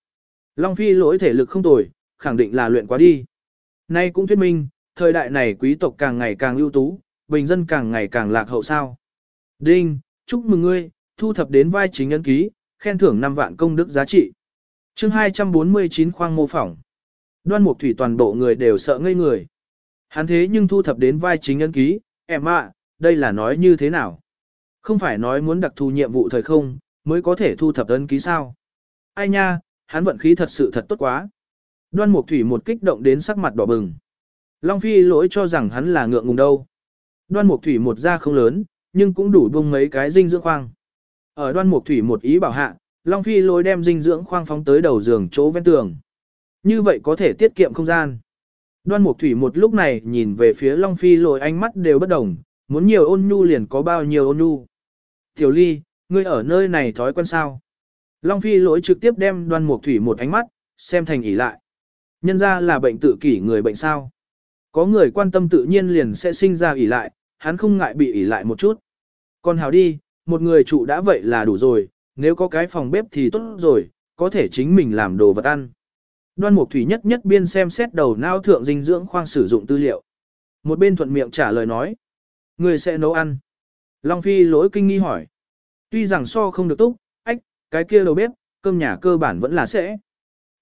Long Phi lỗi thể lực không tồi, khẳng định là luyện quá đi. Nay cũng thuyết minh, thời đại này quý tộc càng ngày càng ưu tú, bình dân càng ngày càng lạc hậu sao. Đinh, chúc mừng ngươi, thu thập đến vai chính ấn ký, khen thưởng 5 vạn công đức giá trị. chương 249 khoang mô phỏng. Đoan mục thủy toàn bộ người đều sợ ngây người. Hắn thế nhưng thu thập đến vai chính ấn ký, em ạ, đây là nói như thế nào? Không phải nói muốn đặc thù nhiệm vụ thời không, mới có thể thu thập ấn ký sao? Ai nha, hắn vận khí thật sự thật tốt quá. Đoan Mục Thủy một kích động đến sắc mặt đỏ bừng. Long Phi lỗi cho rằng hắn là ngượng ngùng đâu. Đoan Mục Thủy một da không lớn, nhưng cũng đủ bông mấy cái dinh dưỡng khoang. Ở Đoan Mục Thủy một ý bảo hạ, Long Phi lỗi đem dinh dưỡng khoang phóng tới đầu giường chỗ ven tường. Như vậy có thể tiết kiệm không gian. Đoan Mục Thủy một lúc này nhìn về phía Long Phi lỗi ánh mắt đều bất đồng, muốn nhiều ôn nhu liền có bao nhiêu ôn nhu. Tiểu Ly, ngươi ở nơi này thói quen sao? Long Phi lỗi trực tiếp đem Đoan Mục Thủy một ánh mắt, xem thành ỉ lại. Nhân ra là bệnh tự kỷ người bệnh sao. Có người quan tâm tự nhiên liền sẽ sinh ra ỉ lại, hắn không ngại bị ỉ lại một chút. Còn hào đi, một người trụ đã vậy là đủ rồi, nếu có cái phòng bếp thì tốt rồi, có thể chính mình làm đồ vật ăn. Đoan Mục Thủy nhất nhất biên xem xét đầu não thượng dinh dưỡng khoang sử dụng tư liệu. Một bên thuận miệng trả lời nói. Người sẽ nấu ăn. Long Phi lỗi kinh nghi hỏi. Tuy rằng so không được túc, ách, cái kia đầu bếp, cơm nhà cơ bản vẫn là sẽ.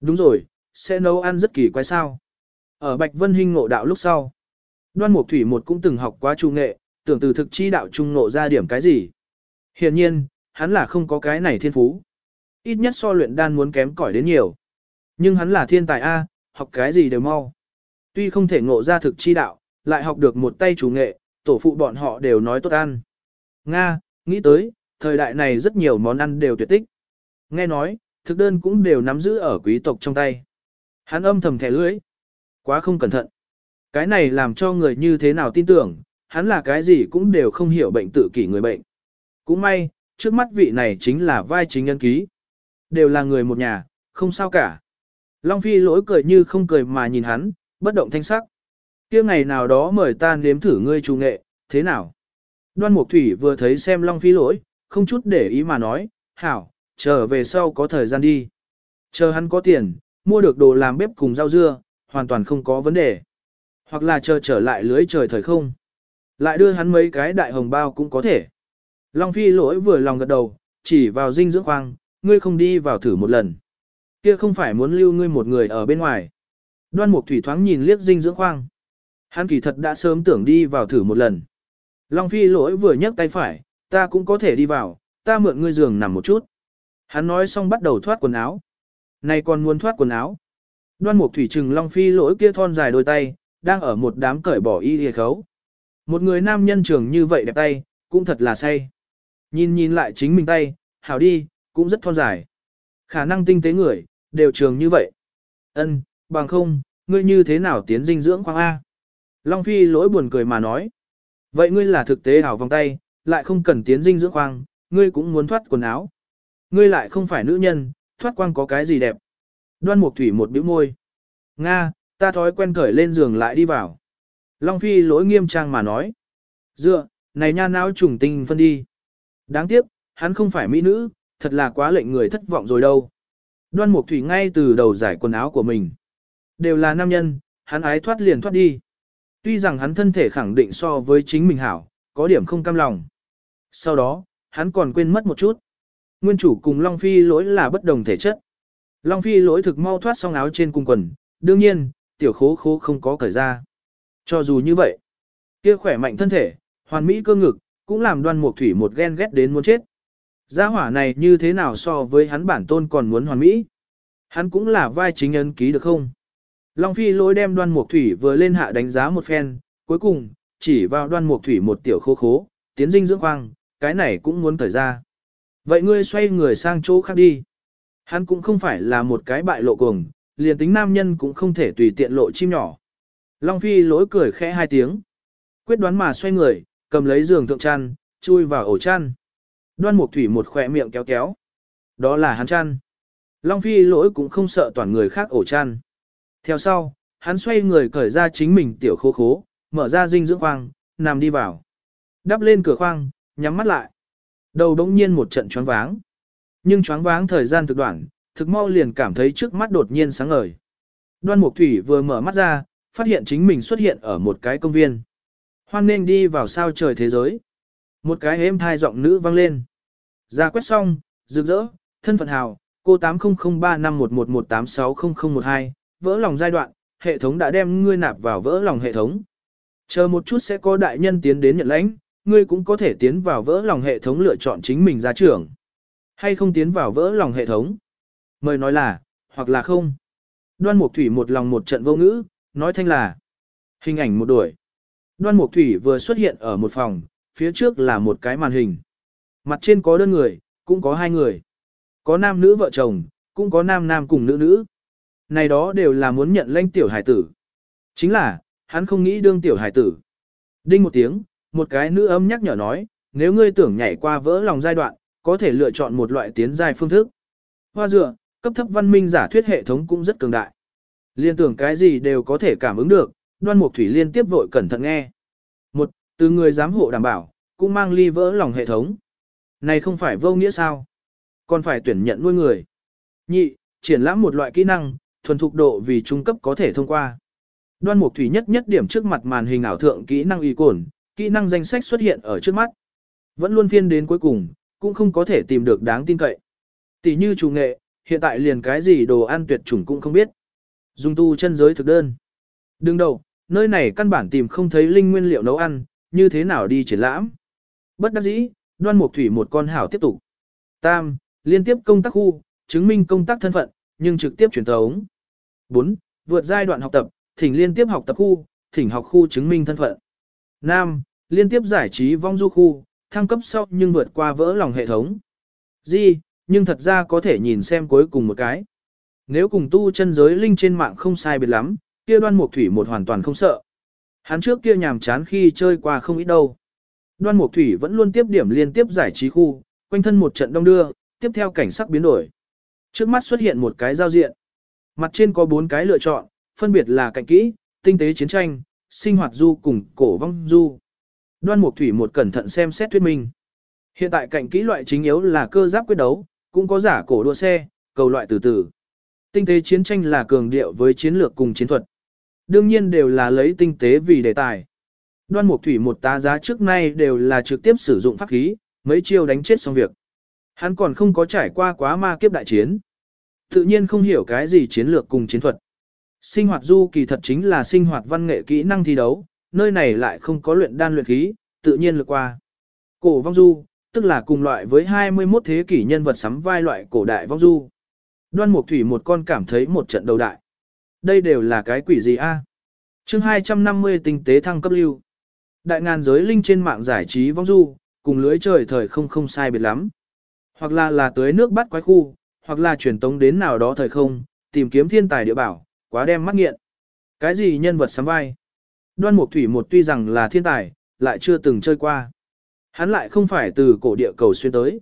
Đúng rồi, sẽ nấu ăn rất kỳ quái sao. Ở Bạch Vân Hinh ngộ đạo lúc sau, Đoan Mục Thủy một cũng từng học quá trung nghệ, tưởng từ thực chi đạo trung ngộ ra điểm cái gì. Hiển nhiên, hắn là không có cái này thiên phú. Ít nhất so luyện đan muốn kém cỏi đến nhiều. Nhưng hắn là thiên tài A, học cái gì đều mau. Tuy không thể ngộ ra thực chi đạo, lại học được một tay chủ nghệ, tổ phụ bọn họ đều nói tốt ăn. Nga, nghĩ tới, thời đại này rất nhiều món ăn đều tuyệt tích. Nghe nói, thực đơn cũng đều nắm giữ ở quý tộc trong tay. Hắn âm thầm thẻ lưỡi. Quá không cẩn thận. Cái này làm cho người như thế nào tin tưởng, hắn là cái gì cũng đều không hiểu bệnh tự kỷ người bệnh. Cũng may, trước mắt vị này chính là vai chính nhân ký. Đều là người một nhà, không sao cả. Long Phi lỗi cười như không cười mà nhìn hắn, bất động thanh sắc. kia ngày nào đó mời ta nếm thử ngươi trù nghệ, thế nào? Đoan Mục Thủy vừa thấy xem Long Phi lỗi, không chút để ý mà nói, hảo, chờ về sau có thời gian đi. Chờ hắn có tiền, mua được đồ làm bếp cùng rau dưa, hoàn toàn không có vấn đề. Hoặc là chờ trở lại lưới trời thời không. Lại đưa hắn mấy cái đại hồng bao cũng có thể. Long Phi lỗi vừa lòng gật đầu, chỉ vào dinh dưỡng khoang, ngươi không đi vào thử một lần. Kia không phải muốn lưu ngươi một người ở bên ngoài. Đoan Mục Thủy thoáng nhìn liếc dinh dưỡng khoang. Hắn kỳ thật đã sớm tưởng đi vào thử một lần. Long Phi lỗi vừa nhấc tay phải, ta cũng có thể đi vào, ta mượn ngươi giường nằm một chút. Hắn nói xong bắt đầu thoát quần áo. Này còn muốn thoát quần áo. Đoan Mục Thủy trừng Long Phi lỗi kia thon dài đôi tay, đang ở một đám cởi bỏ y hề khấu. Một người nam nhân trường như vậy đẹp tay, cũng thật là say. Nhìn nhìn lại chính mình tay, hảo đi, cũng rất thon dài. Khả năng tinh tế người, đều trường như vậy. Ân, bằng không, ngươi như thế nào tiến dinh dưỡng khoang A? Long Phi lỗi buồn cười mà nói. Vậy ngươi là thực tế hảo vòng tay, lại không cần tiến dinh dưỡng khoang, ngươi cũng muốn thoát quần áo. Ngươi lại không phải nữ nhân, thoát quang có cái gì đẹp. Đoan Mục Thủy một bĩu môi. Nga, ta thói quen cởi lên giường lại đi vào. Long Phi lỗi nghiêm trang mà nói. Dựa, này nha não trùng tinh phân đi. Đáng tiếc, hắn không phải mỹ nữ, thật là quá lệnh người thất vọng rồi đâu. Đoan Mục Thủy ngay từ đầu giải quần áo của mình. Đều là nam nhân, hắn ái thoát liền thoát đi. Tuy rằng hắn thân thể khẳng định so với chính mình hảo, có điểm không cam lòng. Sau đó, hắn còn quên mất một chút. Nguyên chủ cùng Long Phi lỗi là bất đồng thể chất. Long Phi lỗi thực mau thoát xong áo trên cung quần, đương nhiên, tiểu khố khố không có cởi ra. Cho dù như vậy, kia khỏe mạnh thân thể, hoàn mỹ cơ ngực, cũng làm đoan mục thủy một ghen ghét đến muốn chết. Gia hỏa này như thế nào so với hắn bản tôn còn muốn hoàn mỹ? Hắn cũng là vai chính ấn ký được không? Long Phi lỗi đem đoan mục thủy vừa lên hạ đánh giá một phen, cuối cùng, chỉ vào đoan mục thủy một tiểu khô khố, tiến dinh dưỡng khoang, cái này cũng muốn thời ra. Vậy ngươi xoay người sang chỗ khác đi. Hắn cũng không phải là một cái bại lộ cuồng, liền tính nam nhân cũng không thể tùy tiện lộ chim nhỏ. Long Phi lỗi cười khẽ hai tiếng. Quyết đoán mà xoay người, cầm lấy giường thượng chăn, chui vào ổ chăn. Đoan Mục Thủy một khỏe miệng kéo kéo. Đó là hắn chăn. Long Phi lỗi cũng không sợ toàn người khác ổ chăn. Theo sau, hắn xoay người cởi ra chính mình tiểu khố khố, mở ra dinh dưỡng khoang, nằm đi vào. Đắp lên cửa khoang, nhắm mắt lại. Đầu đống nhiên một trận choáng váng. Nhưng choáng váng thời gian thực đoạn, thực mau liền cảm thấy trước mắt đột nhiên sáng ngời. Đoan Mục Thủy vừa mở mắt ra, phát hiện chính mình xuất hiện ở một cái công viên. Hoan nên đi vào sao trời thế giới. Một cái êm thai giọng nữ vang lên. Ra quét xong, rực rỡ, thân phận hào, cô 80035111860012, vỡ lòng giai đoạn, hệ thống đã đem ngươi nạp vào vỡ lòng hệ thống. Chờ một chút sẽ có đại nhân tiến đến nhận lãnh, ngươi cũng có thể tiến vào vỡ lòng hệ thống lựa chọn chính mình ra trưởng. Hay không tiến vào vỡ lòng hệ thống. Mời nói là, hoặc là không. Đoan Mục Thủy một lòng một trận vô ngữ, nói thanh là. Hình ảnh một đuổi. Đoan Mục Thủy vừa xuất hiện ở một phòng, phía trước là một cái màn hình. Mặt trên có đơn người, cũng có hai người. Có nam nữ vợ chồng, cũng có nam nam cùng nữ nữ. Này đó đều là muốn nhận lãnh tiểu hải tử. Chính là, hắn không nghĩ đương tiểu hải tử. Đinh một tiếng, một cái nữ âm nhắc nhở nói, nếu ngươi tưởng nhảy qua vỡ lòng giai đoạn, có thể lựa chọn một loại tiến giai phương thức. Hoa dựa, cấp thấp văn minh giả thuyết hệ thống cũng rất cường đại. Liên tưởng cái gì đều có thể cảm ứng được, đoan mục thủy liên tiếp vội cẩn thận nghe. Một, từ người giám hộ đảm bảo, cũng mang ly vỡ lòng hệ thống. Này không phải vô nghĩa sao? Còn phải tuyển nhận nuôi người. Nhị, triển lãm một loại kỹ năng, thuần thục độ vì trung cấp có thể thông qua. Đoan mục thủy nhất nhất điểm trước mặt màn hình ảo thượng kỹ năng y cồn, kỹ năng danh sách xuất hiện ở trước mắt. Vẫn luôn phiên đến cuối cùng, cũng không có thể tìm được đáng tin cậy. Tỷ như chủ nghệ, hiện tại liền cái gì đồ ăn tuyệt chủng cũng không biết. dung tu chân giới thực đơn. Đừng đầu, nơi này căn bản tìm không thấy linh nguyên liệu nấu ăn, như thế nào đi triển lãm. Bất đắc dĩ, đoan mục thủy một con hảo tiếp tục. Tam, liên tiếp công tác khu, chứng minh công tác thân phận, nhưng trực tiếp truyền thống. 4. Vượt giai đoạn học tập, thỉnh liên tiếp học tập khu, thỉnh học khu chứng minh thân phận. Nam, liên tiếp giải trí vong du khu, thăng cấp sau nhưng vượt qua vỡ lòng hệ thống. Di, nhưng thật ra có thể nhìn xem cuối cùng một cái. Nếu cùng tu chân giới linh trên mạng không sai biệt lắm, kia đoan mục thủy một hoàn toàn không sợ. Hắn trước kia nhàm chán khi chơi qua không ít đâu. Đoan mục thủy vẫn luôn tiếp điểm liên tiếp giải trí khu, quanh thân một trận đông đưa, tiếp theo cảnh sắc biến đổi. Trước mắt xuất hiện một cái giao diện. Mặt trên có bốn cái lựa chọn, phân biệt là cạnh kỹ, tinh tế chiến tranh, sinh hoạt du cùng cổ vong du. Đoan Mục Thủy một cẩn thận xem xét thuyết minh. Hiện tại cạnh kỹ loại chính yếu là cơ giáp quyết đấu, cũng có giả cổ đua xe, cầu loại từ từ. Tinh tế chiến tranh là cường điệu với chiến lược cùng chiến thuật. Đương nhiên đều là lấy tinh tế vì đề tài. Đoan Mục Thủy một tá giá trước nay đều là trực tiếp sử dụng pháp khí, mấy chiêu đánh chết xong việc. Hắn còn không có trải qua quá ma kiếp đại chiến. Tự nhiên không hiểu cái gì chiến lược cùng chiến thuật. Sinh hoạt du kỳ thật chính là sinh hoạt văn nghệ kỹ năng thi đấu, nơi này lại không có luyện đan luyện khí, tự nhiên lược qua. Cổ vong du, tức là cùng loại với 21 thế kỷ nhân vật sắm vai loại cổ đại vong du. Đoan Mục Thủy một con cảm thấy một trận đầu đại. Đây đều là cái quỷ gì a? À? Chương 250 tinh tế thăng cấp lưu. Đại ngàn giới linh trên mạng giải trí vong du, cùng lưới trời thời không không sai biệt lắm. Hoặc là là tới nước bắt quái khu, hoặc là truyền tống đến nào đó thời không, tìm kiếm thiên tài địa bảo, quá đem mắt nghiện. Cái gì nhân vật sắm vai? Đoan Mục Thủy một tuy rằng là thiên tài, lại chưa từng chơi qua. Hắn lại không phải từ cổ địa cầu xuyên tới.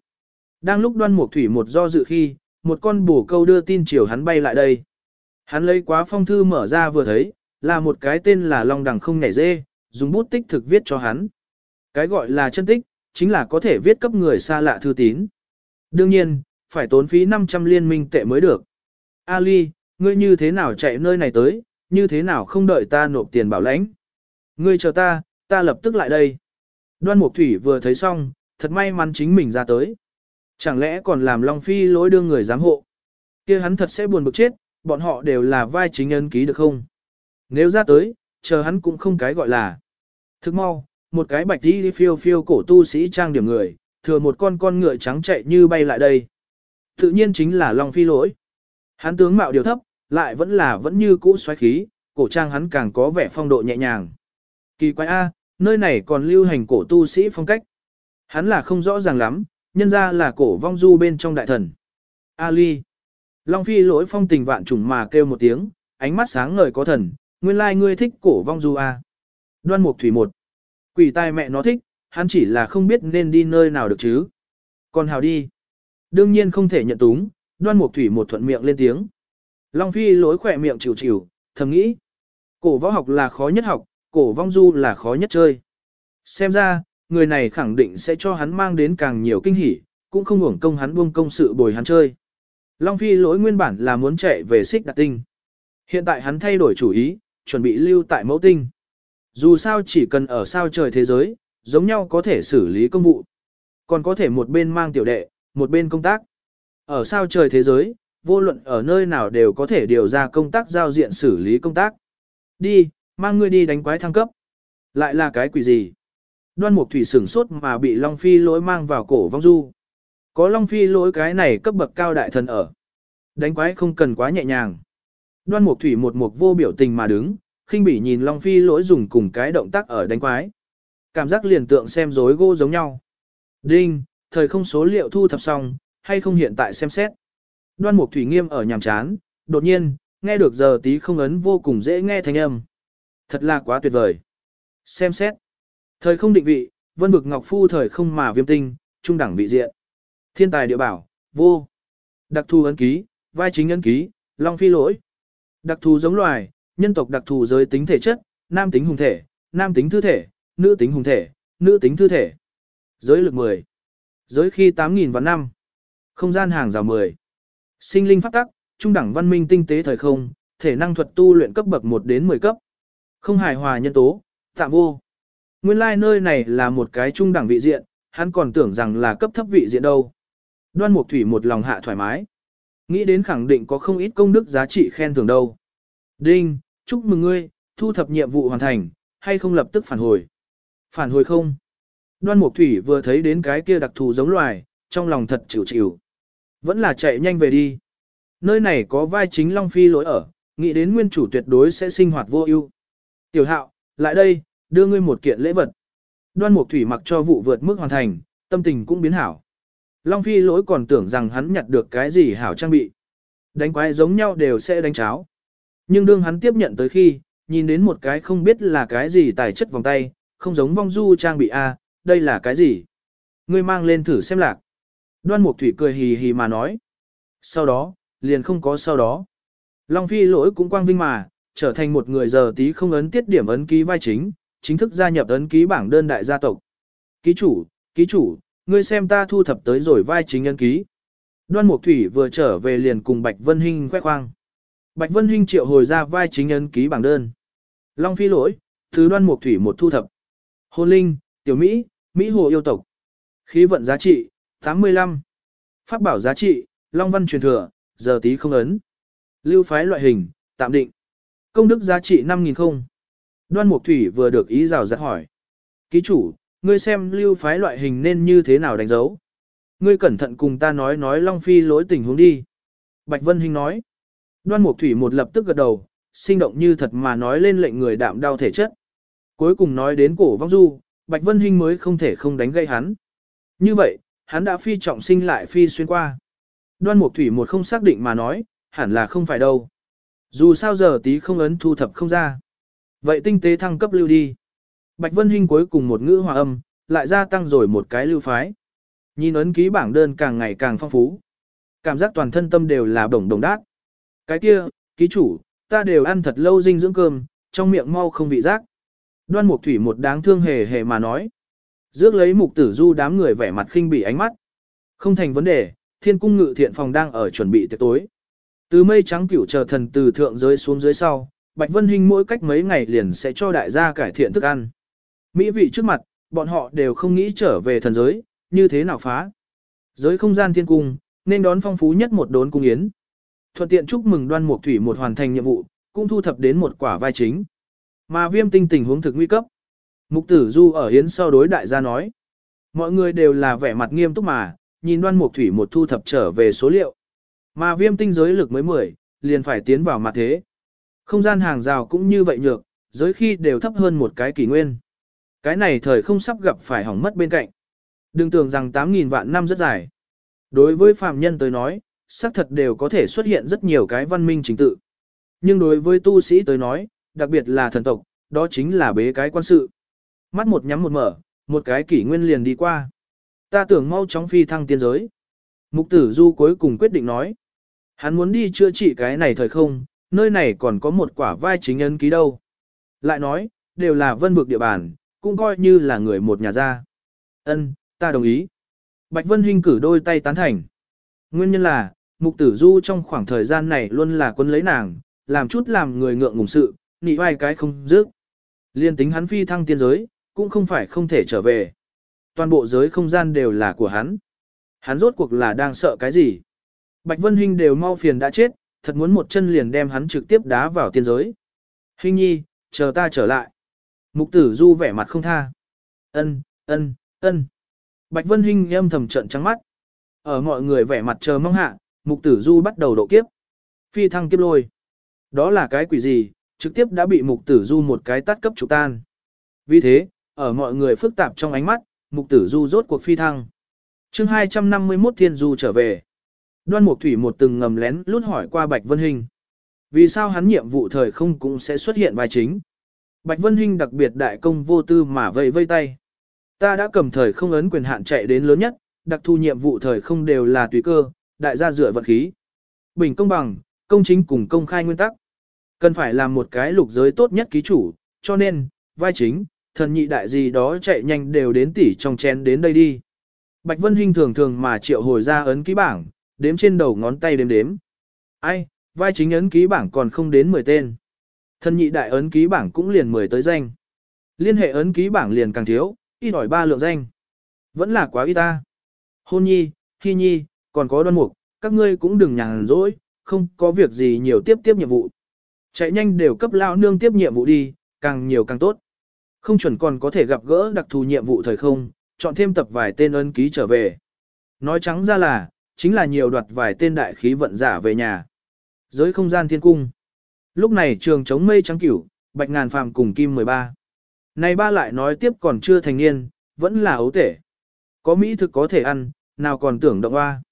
Đang lúc Đoan Mục Thủy một do dự khi, một con bổ câu đưa tin chiều hắn bay lại đây. Hắn lấy quá phong thư mở ra vừa thấy, là một cái tên là Long Đằng không nhảy dê, dùng bút tích thực viết cho hắn. Cái gọi là chân tích, chính là có thể viết cấp người xa lạ thư tín. Đương nhiên, phải tốn phí 500 liên minh tệ mới được. Ali, ngươi như thế nào chạy nơi này tới, như thế nào không đợi ta nộp tiền bảo lãnh. Ngươi chờ ta, ta lập tức lại đây. Đoan Mục Thủy vừa thấy xong, thật may mắn chính mình ra tới. Chẳng lẽ còn làm Long Phi lỗi đưa người giám hộ. kia hắn thật sẽ buồn bực chết, bọn họ đều là vai chính ân ký được không? Nếu ra tới, chờ hắn cũng không cái gọi là. Thức mau, một cái bạch đi phiêu phiêu cổ tu sĩ trang điểm người, thừa một con con ngựa trắng chạy như bay lại đây. Tự nhiên chính là Long Phi lỗi. Hắn tướng mạo điều thấp, lại vẫn là vẫn như cũ xoáy khí, cổ trang hắn càng có vẻ phong độ nhẹ nhàng. Kỳ quái A, nơi này còn lưu hành cổ tu sĩ phong cách. Hắn là không rõ ràng lắm, nhân ra là cổ vong du bên trong đại thần. Ali. Long Phi lỗi phong tình vạn trùng mà kêu một tiếng, ánh mắt sáng ngời có thần, nguyên lai ngươi thích cổ vong du A. Đoan mục thủy một. Quỷ tai mẹ nó thích, hắn chỉ là không biết nên đi nơi nào được chứ. Còn hào đi. Đương nhiên không thể nhận túng, đoan mục thủy một thuận miệng lên tiếng. Long Phi lỗi khỏe miệng chịu chịu, thầm nghĩ. Cổ võ học là khó nhất học, cổ vong du là khó nhất chơi. Xem ra, người này khẳng định sẽ cho hắn mang đến càng nhiều kinh hỉ, cũng không uổng công hắn buông công sự bồi hắn chơi. Long Phi lỗi nguyên bản là muốn chạy về xích đặt tinh. Hiện tại hắn thay đổi chủ ý, chuẩn bị lưu tại mẫu tinh. Dù sao chỉ cần ở sao trời thế giới, giống nhau có thể xử lý công vụ. Còn có thể một bên mang tiểu đệ, một bên công tác. Ở sao trời thế giới, vô luận ở nơi nào đều có thể điều ra công tác giao diện xử lý công tác. Đi, mang ngươi đi đánh quái thăng cấp. Lại là cái quỷ gì? Đoan mục thủy sửng sốt mà bị Long Phi lỗi mang vào cổ vong du. Có Long Phi lỗi cái này cấp bậc cao đại thần ở. Đánh quái không cần quá nhẹ nhàng. Đoan mục thủy một mục vô biểu tình mà đứng, khinh bỉ nhìn Long Phi lỗi dùng cùng cái động tác ở đánh quái. Cảm giác liền tượng xem rối gô giống nhau. Đinh, thời không số liệu thu thập xong, hay không hiện tại xem xét. Đoan mục thủy nghiêm ở nhàm chán, đột nhiên, nghe được giờ tí không ấn vô cùng dễ nghe thanh âm. Thật là quá tuyệt vời. Xem xét. Thời không định vị, vân vực ngọc phu thời không mà viêm tinh, trung đẳng vị diện. Thiên tài địa bảo, vô. Đặc thù ấn ký, vai chính ấn ký, long phi lỗi. Đặc thù giống loài, nhân tộc đặc thù giới tính thể chất, nam tính hùng thể, nam tính thư thể, nữ tính hùng thể, nữ tính thư thể. Giới lực 10. Giới khi 8.000 vạn năm. Không gian hàng rào 10. Sinh linh pháp tắc, trung đẳng văn minh tinh tế thời không, thể năng thuật tu luyện cấp bậc 1 đến 10 cấp. Không hài hòa nhân tố, tạm vô. Nguyên lai like nơi này là một cái trung đẳng vị diện, hắn còn tưởng rằng là cấp thấp vị diện đâu. Đoan Mục Thủy một lòng hạ thoải mái. Nghĩ đến khẳng định có không ít công đức giá trị khen thưởng đâu. Đinh, chúc mừng ngươi, thu thập nhiệm vụ hoàn thành, hay không lập tức phản hồi. Phản hồi không? Đoan Mục Thủy vừa thấy đến cái kia đặc thù giống loài, trong lòng thật chịu chịu. Vẫn là chạy nhanh về đi. Nơi này có vai chính Long Phi lỗi ở, nghĩ đến nguyên chủ tuyệt đối sẽ sinh hoạt vô ưu. Tiểu hạo, lại đây, đưa ngươi một kiện lễ vật. Đoan Mục Thủy mặc cho vụ vượt mức hoàn thành, tâm tình cũng biến hảo. Long Phi lỗi còn tưởng rằng hắn nhặt được cái gì hảo trang bị. Đánh quái giống nhau đều sẽ đánh cháo. Nhưng đương hắn tiếp nhận tới khi, nhìn đến một cái không biết là cái gì tài chất vòng tay, không giống vong du trang bị A, đây là cái gì? Ngươi mang lên thử xem lạc. Đoan Mục Thủy cười hì hì mà nói. Sau đó, liền không có sau đó. Long Phi lỗi cũng quang vinh mà, trở thành một người giờ tí không ấn tiết điểm ấn ký vai chính, chính thức gia nhập ấn ký bảng đơn đại gia tộc. Ký chủ, ký chủ, ngươi xem ta thu thập tới rồi vai chính nhân ký. Đoan Mục Thủy vừa trở về liền cùng Bạch Vân Hinh khoe khoang. Bạch Vân Hinh triệu hồi ra vai chính nhân ký bảng đơn. Long phi lỗi, thứ đoan mục thủy một thu thập. Hồn linh, tiểu Mỹ, Mỹ hồ yêu tộc. Khí vận giá trị, 85. Pháp bảo giá trị, Long văn truyền thừa, giờ tí không ấn. Lưu phái loại hình, tạm định. Công đức giá trị 5.000 không. Đoan mục thủy vừa được ý rào giặt hỏi. Ký chủ, ngươi xem lưu phái loại hình nên như thế nào đánh dấu. Ngươi cẩn thận cùng ta nói nói Long Phi lỗi tình huống đi. Bạch Vân Hinh nói. Đoan Mục Thủy một lập tức gật đầu, sinh động như thật mà nói lên lệnh người đạm đau thể chất. Cuối cùng nói đến cổ vong du, Bạch Vân Hinh mới không thể không đánh gây hắn. Như vậy, hắn đã phi trọng sinh lại phi xuyên qua. Đoan Mục Thủy một không xác định mà nói, hẳn là không phải đâu. Dù sao giờ tí không ấn thu thập không ra. Vậy tinh tế thăng cấp lưu đi. Bạch Vân Hinh cuối cùng một ngữ hòa âm, lại gia tăng rồi một cái lưu phái. Nhìn ấn ký bảng đơn càng ngày càng phong phú. Cảm giác toàn thân tâm đều là đồng đồng đát. Cái kia, ký chủ, ta đều ăn thật lâu dinh dưỡng cơm, trong miệng mau không vị giác. Đoan Mục Thủy một đáng thương hề hề mà nói. Dước lấy mục tử du đám người vẻ mặt khinh bỉ ánh mắt. Không thành vấn đề, thiên cung ngự thiện phòng đang ở chuẩn bị tiệc tối. Từ mây trắng cửu chờ thần từ thượng giới xuống dưới sau, Bạch Vân Hinh mỗi cách mấy ngày liền sẽ cho đại gia cải thiện thức ăn. Mỹ vị trước mặt, bọn họ đều không nghĩ trở về thần giới, như thế nào phá. Giới không gian thiên cung, nên đón phong phú nhất một đốn cung yến. Thuận tiện chúc mừng đoan mục thủy một hoàn thành nhiệm vụ, cũng thu thập đến một quả vai chính. Mà viêm tinh tình huống thực nguy cấp. Mục tử du ở yến sau đối đại gia nói. Mọi người đều là vẻ mặt nghiêm túc mà, nhìn đoan mục thủy một thu thập trở về số liệu. Mà viêm tinh giới lực mới 10, liền phải tiến vào mặt thế. Không gian hàng rào cũng như vậy nhược, giới khi đều thấp hơn một cái kỷ nguyên. Cái này thời không sắp gặp phải hỏng mất bên cạnh. Đừng tưởng rằng 8.000 vạn năm rất dài. Đối với phạm nhân tới nói, xác thật đều có thể xuất hiện rất nhiều cái văn minh chính tự. Nhưng đối với tu sĩ tới nói, đặc biệt là thần tộc, đó chính là bế cái quan sự. Mắt một nhắm một mở, một cái kỷ nguyên liền đi qua. Ta tưởng mau chóng phi thăng tiên giới. Mục tử du cuối cùng quyết định nói. Hắn muốn đi chữa trị cái này thời không, nơi này còn có một quả vai chính ấn ký đâu. Lại nói, đều là vân vực địa bàn, cũng coi như là người một nhà gia. Ân, ta đồng ý. Bạch Vân Hinh cử đôi tay tán thành. Nguyên nhân là, mục tử du trong khoảng thời gian này luôn là quân lấy nàng, làm chút làm người ngượng ngùng sự, nị vai cái không dứt. Liên tính hắn phi thăng tiên giới, cũng không phải không thể trở về. Toàn bộ giới không gian đều là của hắn. Hắn rốt cuộc là đang sợ cái gì? Bạch Vân Hinh đều mau phiền đã chết, thật muốn một chân liền đem hắn trực tiếp đá vào tiên giới. Hinh nhi, chờ ta trở lại. Mục tử du vẻ mặt không tha. Ân, ân, ân. Bạch Vân Hinh âm thầm trận trắng mắt. Ở mọi người vẻ mặt chờ mong hạ, mục tử du bắt đầu độ kiếp. Phi thăng kiếp lôi. Đó là cái quỷ gì, trực tiếp đã bị mục tử du một cái tắt cấp trục tan. Vì thế, ở mọi người phức tạp trong ánh mắt, mục tử du rốt cuộc phi thăng. chương 251 thiên du trở về. Đoan mục thủy một từng ngầm lén lút hỏi qua Bạch Vân Hinh. Vì sao hắn nhiệm vụ thời không cũng sẽ xuất hiện vai chính? Bạch Vân Hinh đặc biệt đại công vô tư mà vây vây tay. Ta đã cầm thời không ấn quyền hạn chạy đến lớn nhất, đặc thu nhiệm vụ thời không đều là tùy cơ, đại gia dựa vật khí. Bình công bằng, công chính cùng công khai nguyên tắc. Cần phải làm một cái lục giới tốt nhất ký chủ, cho nên, vai chính, thần nhị đại gì đó chạy nhanh đều đến tỉ trong chén đến đây đi. Bạch Vân Hinh thường thường mà triệu hồi ra ấn ký bảng, đếm trên đầu ngón tay đếm đếm. Ai, vai chính ấn ký bảng còn không đến 10 tên. Thần nhị đại ấn ký bảng cũng liền 10 tới danh. Liên hệ ấn ký bảng liền càng thiếu, ít ỏi ba lượng danh. Vẫn là quá ít ta. Hôn nhi, hy nhi, còn có đoan mục, các ngươi cũng đừng nhàn rỗi, không có việc gì nhiều tiếp tiếp nhiệm vụ. Chạy nhanh đều cấp lao nương tiếp nhiệm vụ đi, càng nhiều càng tốt. Không chuẩn còn có thể gặp gỡ đặc thù nhiệm vụ thời không, chọn thêm tập vài tên ấn ký trở về. Nói trắng ra là, chính là nhiều đoạt vài tên đại khí vận giả về nhà. Giới không gian thiên cung. Lúc này trường chống mây trắng cửu, bạch ngàn phàm cùng kim 13. Này ba lại nói tiếp còn chưa thành niên, vẫn là ấu tể. Có mỹ thực có thể ăn, nào còn tưởng động hoa.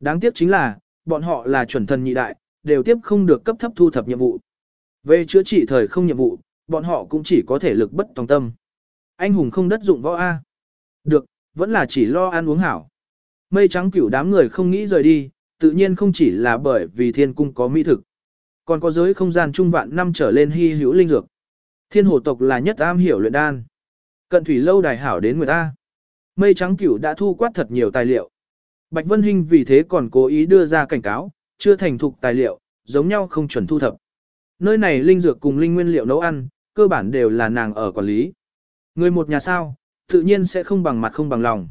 Đáng tiếc chính là, bọn họ là chuẩn thần nhị đại, đều tiếp không được cấp thấp thu thập nhiệm vụ. Về chữa trị thời không nhiệm vụ, bọn họ cũng chỉ có thể lực bất tòng tâm. Anh hùng không đất dụng võ A. Được, vẫn là chỉ lo ăn uống hảo. Mây trắng cửu đám người không nghĩ rời đi, tự nhiên không chỉ là bởi vì thiên cung có mỹ thực. Còn có giới không gian trung vạn năm trở lên hy hữu linh dược. Thiên hồ tộc là nhất am hiểu luyện đan. Cận thủy lâu đài hảo đến người ta. Mây trắng cửu đã thu quát thật nhiều tài liệu. Bạch Vân Hinh vì thế còn cố ý đưa ra cảnh cáo, chưa thành thục tài liệu, giống nhau không chuẩn thu thập. Nơi này linh dược cùng linh nguyên liệu nấu ăn, cơ bản đều là nàng ở quản lý. Người một nhà sao, tự nhiên sẽ không bằng mặt không bằng lòng.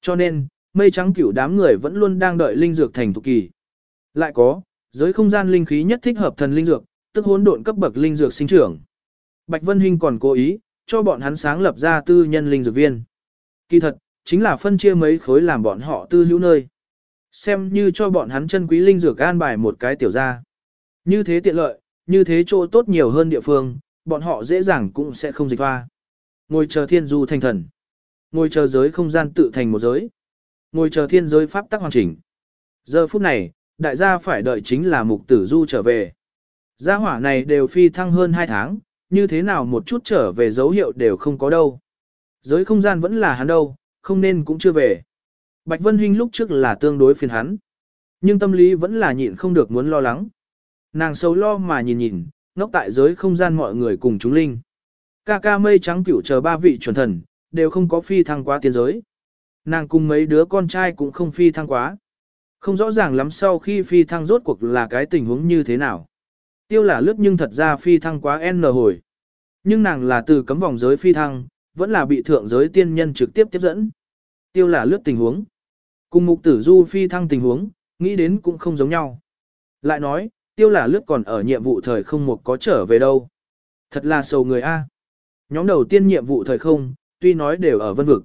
Cho nên, mây trắng cửu đám người vẫn luôn đang đợi linh dược thành thục kỳ. Lại có, giới không gian linh khí nhất thích hợp thần linh dược, tức hỗn độn cấp bậc linh dược sinh trưởng. Bạch Vân Hinh còn cố ý, cho bọn hắn sáng lập ra tư nhân linh dược viên. Kỳ thật, chính là phân chia mấy khối làm bọn họ tư hữu nơi. Xem như cho bọn hắn chân quý linh dược an bài một cái tiểu gia Như thế tiện lợi, như thế chỗ tốt nhiều hơn địa phương, bọn họ dễ dàng cũng sẽ không dịch hoa. Ngồi chờ thiên du thành thần. Ngồi chờ giới không gian tự thành một giới. Ngồi chờ thiên giới pháp tắc hoàn chỉnh. Giờ phút này, đại gia phải đợi chính là mục tử du trở về. Gia hỏa này đều phi thăng hơn 2 tháng, như thế nào một chút trở về dấu hiệu đều không có đâu. Giới không gian vẫn là hắn đâu, không nên cũng chưa về. Bạch Vân Hinh lúc trước là tương đối phiền hắn. Nhưng tâm lý vẫn là nhịn không được muốn lo lắng. Nàng sâu lo mà nhìn nhìn, ngốc tại giới không gian mọi người cùng chúng linh. Ca ca mây trắng cửu chờ ba vị chuẩn thần, đều không có phi thăng quá tiên giới. Nàng cùng mấy đứa con trai cũng không phi thăng quá. Không rõ ràng lắm sau khi phi thăng rốt cuộc là cái tình huống như thế nào. Tiêu là lướt nhưng thật ra phi thăng quá N hồi. Nhưng nàng là từ cấm vòng giới phi thăng, vẫn là bị thượng giới tiên nhân trực tiếp tiếp dẫn. Tiêu là lướt tình huống. Cùng mục tử du phi thăng tình huống, nghĩ đến cũng không giống nhau. Lại nói, tiêu là lướt còn ở nhiệm vụ thời không một có trở về đâu. Thật là sầu người A. Nhóm đầu tiên nhiệm vụ thời không, tuy nói đều ở vân vực.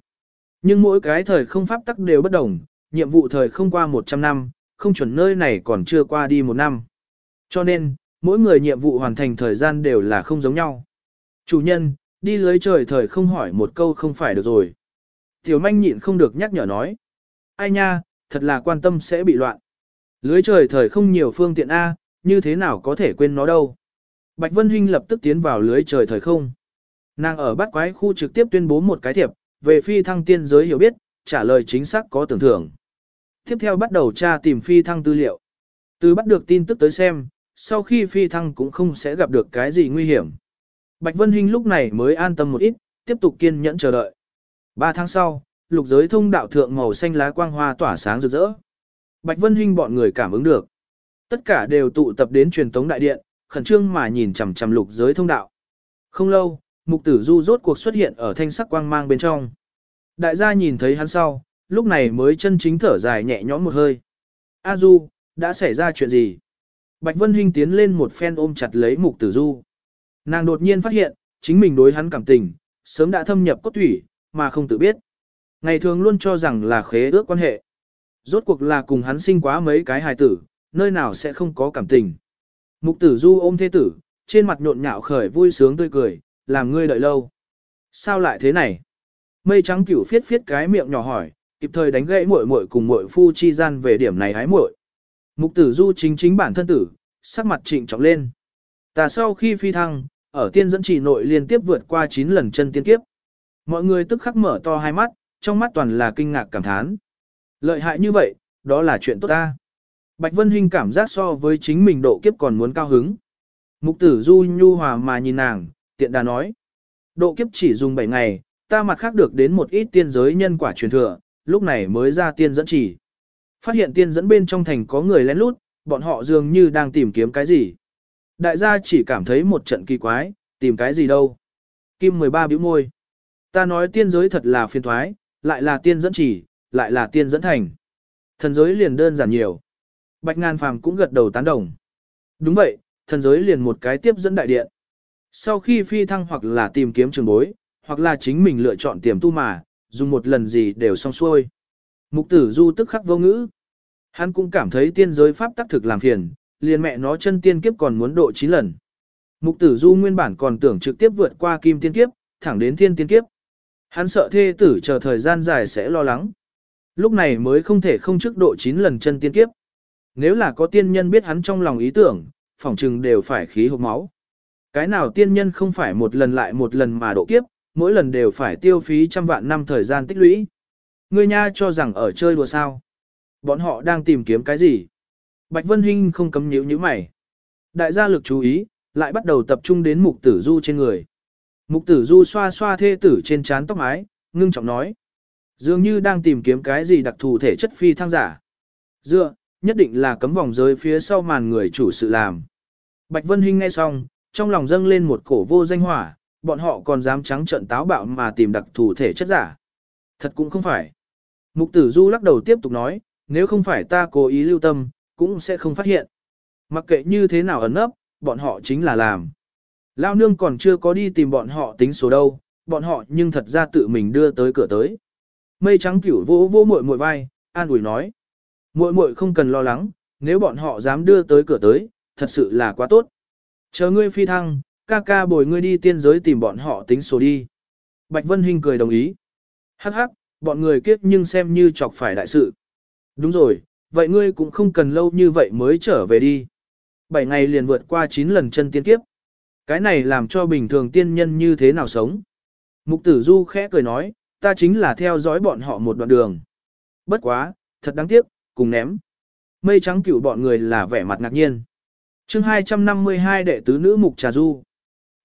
Nhưng mỗi cái thời không pháp tắc đều bất đồng, nhiệm vụ thời không qua 100 năm, không chuẩn nơi này còn chưa qua đi một năm. Cho nên, mỗi người nhiệm vụ hoàn thành thời gian đều là không giống nhau. Chủ nhân, đi lưới trời thời không hỏi một câu không phải được rồi. Tiểu manh nhịn không được nhắc nhở nói. Ai nha, thật là quan tâm sẽ bị loạn. Lưới trời thời không nhiều phương tiện A, như thế nào có thể quên nó đâu. Bạch Vân Hinh lập tức tiến vào lưới trời thời không. Nàng ở bắt quái khu trực tiếp tuyên bố một cái thiệp, về phi thăng tiên giới hiểu biết, trả lời chính xác có tưởng thưởng. Tiếp theo bắt đầu tra tìm phi thăng tư liệu. Từ bắt được tin tức tới xem, sau khi phi thăng cũng không sẽ gặp được cái gì nguy hiểm. Bạch Vân Hinh lúc này mới an tâm một ít, tiếp tục kiên nhẫn chờ đợi. Ba tháng sau, lục giới thông đạo thượng màu xanh lá quang hoa tỏa sáng rực rỡ. Bạch Vân Hinh bọn người cảm ứng được. Tất cả đều tụ tập đến truyền tống đại điện, khẩn trương mà nhìn chằm chằm lục giới thông đạo. Không lâu, mục tử du rốt cuộc xuất hiện ở thanh sắc quang mang bên trong. Đại gia nhìn thấy hắn sau, lúc này mới chân chính thở dài nhẹ nhõm một hơi. A du, đã xảy ra chuyện gì? Bạch Vân Hinh tiến lên một phen ôm chặt lấy mục tử du. Nàng đột nhiên phát hiện, chính mình đối hắn cảm tình, sớm đã thâm nhập cốt thủy, mà không tự biết. Ngày thường luôn cho rằng là khế ước quan hệ. Rốt cuộc là cùng hắn sinh quá mấy cái hài tử, nơi nào sẽ không có cảm tình. Mục tử du ôm thế tử, trên mặt nhộn nhạo khởi vui sướng tươi cười, làm ngươi đợi lâu. Sao lại thế này? Mây trắng cửu phiết phiết cái miệng nhỏ hỏi, kịp thời đánh gãy muội muội cùng muội phu chi gian về điểm này hái muội. Mục tử du chính chính bản thân tử, sắc mặt trịnh trọng lên. Ta sau khi phi thăng, ở tiên dẫn chỉ nội liên tiếp vượt qua 9 lần chân tiên kiếp. Mọi người tức khắc mở to hai mắt, trong mắt toàn là kinh ngạc cảm thán. Lợi hại như vậy, đó là chuyện tốt ta. Bạch Vân Hinh cảm giác so với chính mình độ kiếp còn muốn cao hứng. Mục tử du nhu hòa mà nhìn nàng, tiện đà nói. Độ kiếp chỉ dùng 7 ngày, ta mặt khác được đến một ít tiên giới nhân quả truyền thừa, lúc này mới ra tiên dẫn chỉ. Phát hiện tiên dẫn bên trong thành có người lén lút, bọn họ dường như đang tìm kiếm cái gì. Đại gia chỉ cảm thấy một trận kỳ quái, tìm cái gì đâu. Kim 13 bĩu môi. Ta nói tiên giới thật là phiền thoái, lại là tiên dẫn chỉ, lại là tiên dẫn thành. Thần giới liền đơn giản nhiều. Bạch ngàn phàm cũng gật đầu tán đồng. Đúng vậy, thần giới liền một cái tiếp dẫn đại điện. Sau khi phi thăng hoặc là tìm kiếm trường bối, hoặc là chính mình lựa chọn tiềm tu mà, dùng một lần gì đều xong xuôi. Mục tử du tức khắc vô ngữ. Hắn cũng cảm thấy tiên giới pháp tắc thực làm phiền, liền mẹ nó chân tiên kiếp còn muốn độ 9 lần. Mục tử du nguyên bản còn tưởng trực tiếp vượt qua kim tiên kiếp, thẳng đến thiên tiên kiếp. Hắn sợ thê tử chờ thời gian dài sẽ lo lắng. Lúc này mới không thể không trước độ 9 lần chân tiên kiếp. Nếu là có tiên nhân biết hắn trong lòng ý tưởng, phỏng trừng đều phải khí hộp máu. Cái nào tiên nhân không phải một lần lại một lần mà độ kiếp, mỗi lần đều phải tiêu phí trăm vạn năm thời gian tích lũy. Ngươi nha cho rằng ở chơi đùa sao. Bọn họ đang tìm kiếm cái gì? Bạch Vân Hinh không cấm nhíu nhíu mày. Đại gia lực chú ý, lại bắt đầu tập trung đến mục tử du trên người. Mục tử du xoa xoa thê tử trên trán tóc mái, ngưng trọng nói. Dường như đang tìm kiếm cái gì đặc thù thể chất phi thăng giả. Dựa, nhất định là cấm vòng giới phía sau màn người chủ sự làm. Bạch Vân Hinh nghe xong, trong lòng dâng lên một cổ vô danh hỏa, bọn họ còn dám trắng trợn táo bạo mà tìm đặc thù thể chất giả. Thật cũng không phải. Mục tử du lắc đầu tiếp tục nói, nếu không phải ta cố ý lưu tâm, cũng sẽ không phát hiện. Mặc kệ như thế nào ẩn nấp, bọn họ chính là làm. Lao nương còn chưa có đi tìm bọn họ tính số đâu, bọn họ nhưng thật ra tự mình đưa tới cửa tới. Mây trắng cửu vỗ vỗ muội muội vai, an ủi nói. Muội muội không cần lo lắng, nếu bọn họ dám đưa tới cửa tới, thật sự là quá tốt. Chờ ngươi phi thăng, ca ca bồi ngươi đi tiên giới tìm bọn họ tính số đi. Bạch Vân Hinh cười đồng ý. Hắc hắc, bọn người kiếp nhưng xem như chọc phải đại sự. Đúng rồi, vậy ngươi cũng không cần lâu như vậy mới trở về đi. Bảy ngày liền vượt qua 9 lần chân tiên kiếp. Cái này làm cho bình thường tiên nhân như thế nào sống. Mục tử du khẽ cười nói, ta chính là theo dõi bọn họ một đoạn đường. Bất quá, thật đáng tiếc, cùng ném. Mây trắng cửu bọn người là vẻ mặt ngạc nhiên. chương 252 đệ tứ nữ mục trà du.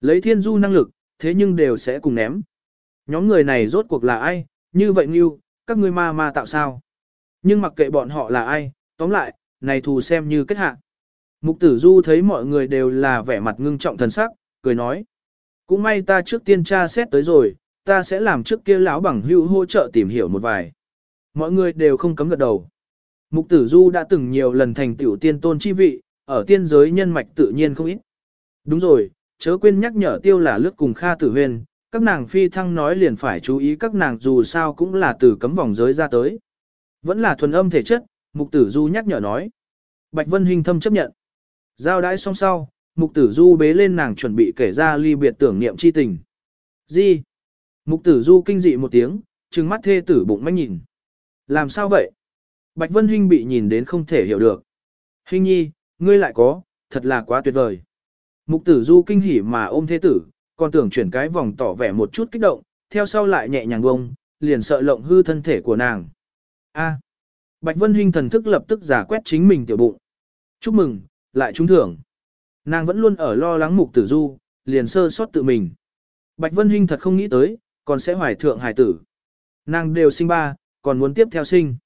Lấy thiên du năng lực, thế nhưng đều sẽ cùng ném. Nhóm người này rốt cuộc là ai, như vậy như, các ngươi ma ma tạo sao? Nhưng mặc kệ bọn họ là ai, tóm lại, này thù xem như kết hạ. Mục tử du thấy mọi người đều là vẻ mặt ngưng trọng thần sắc, cười nói. Cũng may ta trước tiên tra xét tới rồi, ta sẽ làm trước kia lão bằng hữu hỗ trợ tìm hiểu một vài. Mọi người đều không cấm gật đầu. Mục tử du đã từng nhiều lần thành tiểu tiên tôn chi vị, ở tiên giới nhân mạch tự nhiên không ít. Đúng rồi, chớ quên nhắc nhở tiêu là lướt cùng Kha Tử Huyền, các nàng phi thăng nói liền phải chú ý các nàng dù sao cũng là từ cấm vòng giới ra tới. Vẫn là thuần âm thể chất, mục tử du nhắc nhở nói. Bạch Vân Hinh thâm chấp nhận. Giao đãi xong sau, mục tử du bế lên nàng chuẩn bị kể ra ly biệt tưởng niệm chi tình. Gì? Mục tử du kinh dị một tiếng, trừng mắt thê tử bụng mách nhìn. Làm sao vậy? Bạch Vân Hinh bị nhìn đến không thể hiểu được. Hinh nhi, ngươi lại có, thật là quá tuyệt vời. Mục tử du kinh hỉ mà ôm thế tử, còn tưởng chuyển cái vòng tỏ vẻ một chút kích động, theo sau lại nhẹ nhàng bông, liền sợ lộng hư thân thể của nàng. A. Bạch Vân Hinh thần thức lập tức giả quét chính mình tiểu bụng. Chúc mừng, lại trúng thưởng. Nàng vẫn luôn ở lo lắng mục tử du, liền sơ sót tự mình. Bạch Vân Hinh thật không nghĩ tới, còn sẽ hoài thượng hài tử. Nàng đều sinh ba, còn muốn tiếp theo sinh.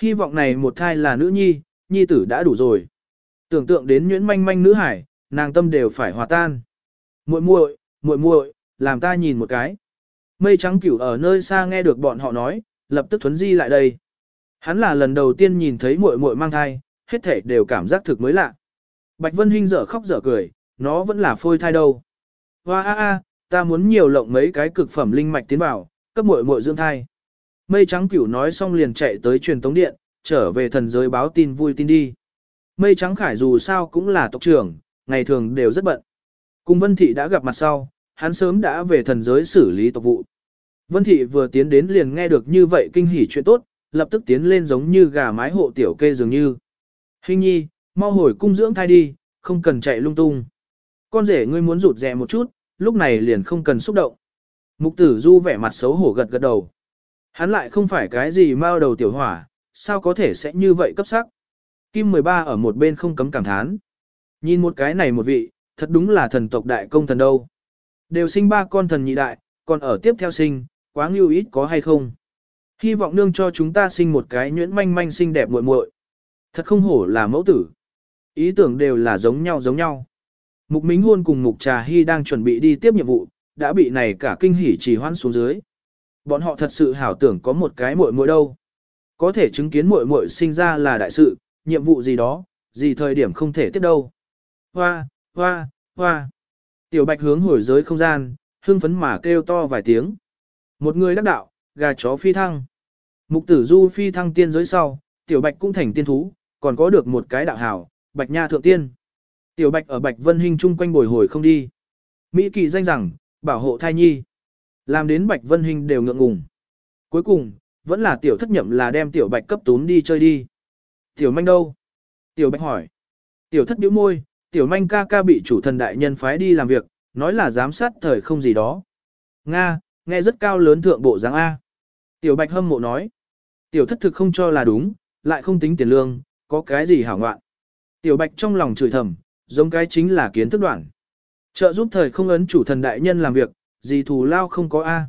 Hy vọng này một thai là nữ nhi, nhi tử đã đủ rồi. Tưởng tượng đến nhuyễn manh manh nữ hải, nàng tâm đều phải hòa tan. Muội muội, muội muội, làm ta nhìn một cái. Mây trắng cửu ở nơi xa nghe được bọn họ nói, lập tức thuấn di lại đây. Hắn là lần đầu tiên nhìn thấy muội muội mang thai, hết thể đều cảm giác thực mới lạ. Bạch Vân Hinh dở khóc dở cười, nó vẫn là phôi thai đâu. Hoa a a, ta muốn nhiều lộng mấy cái cực phẩm linh mạch tiến vào, cấp muội muội dưỡng thai. Mây trắng cửu nói xong liền chạy tới truyền tống điện, trở về thần giới báo tin vui tin đi. Mây trắng khải dù sao cũng là tộc trưởng, ngày thường đều rất bận. Cùng Vân Thị đã gặp mặt sau, hắn sớm đã về thần giới xử lý tộc vụ. Vân Thị vừa tiến đến liền nghe được như vậy kinh hỉ chuyện tốt, lập tức tiến lên giống như gà mái hộ tiểu kê dường như. Hình nhi, mau hồi cung dưỡng thai đi, không cần chạy lung tung. Con rể ngươi muốn rụt rè một chút, lúc này liền không cần xúc động. Mục tử du vẻ mặt xấu hổ gật gật đầu. Hắn lại không phải cái gì mau đầu tiểu hỏa, sao có thể sẽ như vậy cấp sắc. Kim 13 ở một bên không cấm cảm thán. Nhìn một cái này một vị, thật đúng là thần tộc đại công thần đâu. Đều sinh ba con thần nhị đại, còn ở tiếp theo sinh, quá ngưu ít có hay không. Hy vọng nương cho chúng ta sinh một cái nhuyễn manh manh xinh đẹp muội muội. Thật không hổ là mẫu tử. Ý tưởng đều là giống nhau giống nhau. Mục Mính Hôn cùng Mục Trà Hy đang chuẩn bị đi tiếp nhiệm vụ, đã bị này cả kinh hỉ trì hoãn xuống dưới. Bọn họ thật sự hảo tưởng có một cái muội muội đâu. Có thể chứng kiến muội muội sinh ra là đại sự, nhiệm vụ gì đó, gì thời điểm không thể tiếp đâu. Hoa, hoa, hoa. Tiểu Bạch hướng hồi giới không gian, hưng phấn mà kêu to vài tiếng. Một người đắc đạo, gà chó phi thăng. Mục tử du phi thăng tiên giới sau, Tiểu Bạch cũng thành tiên thú, còn có được một cái đạo hảo, Bạch Nha Thượng Tiên. Tiểu Bạch ở Bạch Vân hình chung quanh bồi hồi không đi. Mỹ kỳ danh rằng, bảo hộ thai nhi. Làm đến Bạch Vân hình đều ngượng ngùng. Cuối cùng, vẫn là tiểu thất nhậm là đem tiểu Bạch cấp tún đi chơi đi. Tiểu manh đâu? Tiểu Bạch hỏi. Tiểu thất bĩu môi, tiểu manh ca ca bị chủ thần đại nhân phái đi làm việc, nói là giám sát thời không gì đó. Nga, nghe rất cao lớn thượng bộ dáng A. Tiểu Bạch hâm mộ nói. Tiểu thất thực không cho là đúng, lại không tính tiền lương, có cái gì hảo ngoạn. Tiểu Bạch trong lòng chửi thầm, giống cái chính là kiến thức đoạn. Trợ giúp thời không ấn chủ thần đại nhân làm việc, gì thù lao không có A.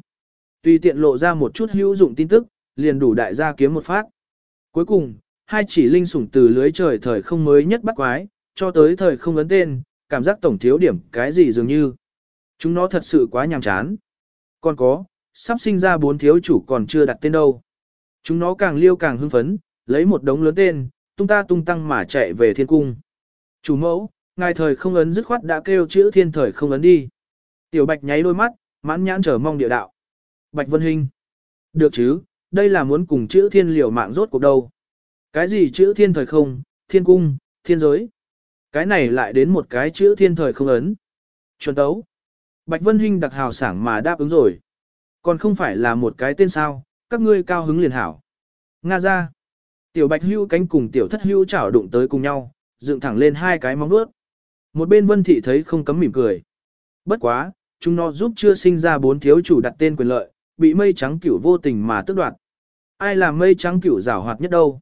Tùy tiện lộ ra một chút hữu dụng tin tức, liền đủ đại gia kiếm một phát. Cuối cùng, hai chỉ linh sủng từ lưới trời thời không mới nhất bắt quái, cho tới thời không ấn tên, cảm giác tổng thiếu điểm cái gì dường như. Chúng nó thật sự quá nhàm chán. Còn có, sắp sinh ra bốn thiếu chủ còn chưa đặt tên đâu. Chúng nó càng liêu càng hưng phấn, lấy một đống lớn tên, tung ta tung tăng mà chạy về thiên cung. Chủ mẫu, ngài thời không ấn dứt khoát đã kêu chữ thiên thời không ấn đi. Tiểu bạch nháy đôi mắt, mãn nhãn chờ mong địa đạo. Bạch Vân Hinh. Được chứ, đây là muốn cùng chữ thiên liều mạng rốt cuộc đâu. Cái gì chữ thiên thời không, thiên cung, thiên giới. Cái này lại đến một cái chữ thiên thời không ấn. Chuẩn tấu. Bạch Vân Hinh đặc hào sảng mà đáp ứng rồi. Còn không phải là một cái tên sao, các ngươi cao hứng liền hảo. Nga ra. Tiểu Bạch Hưu cánh cùng tiểu thất hưu chảo đụng tới cùng nhau, dựng thẳng lên hai cái móng vuốt. Một bên Vân Thị thấy không cấm mỉm cười. Bất quá, chúng nó giúp chưa sinh ra bốn thiếu chủ đặt tên quyền lợi, bị mây trắng cửu vô tình mà tức đoạt. Ai làm mây trắng cửu rào hoạt nhất đâu?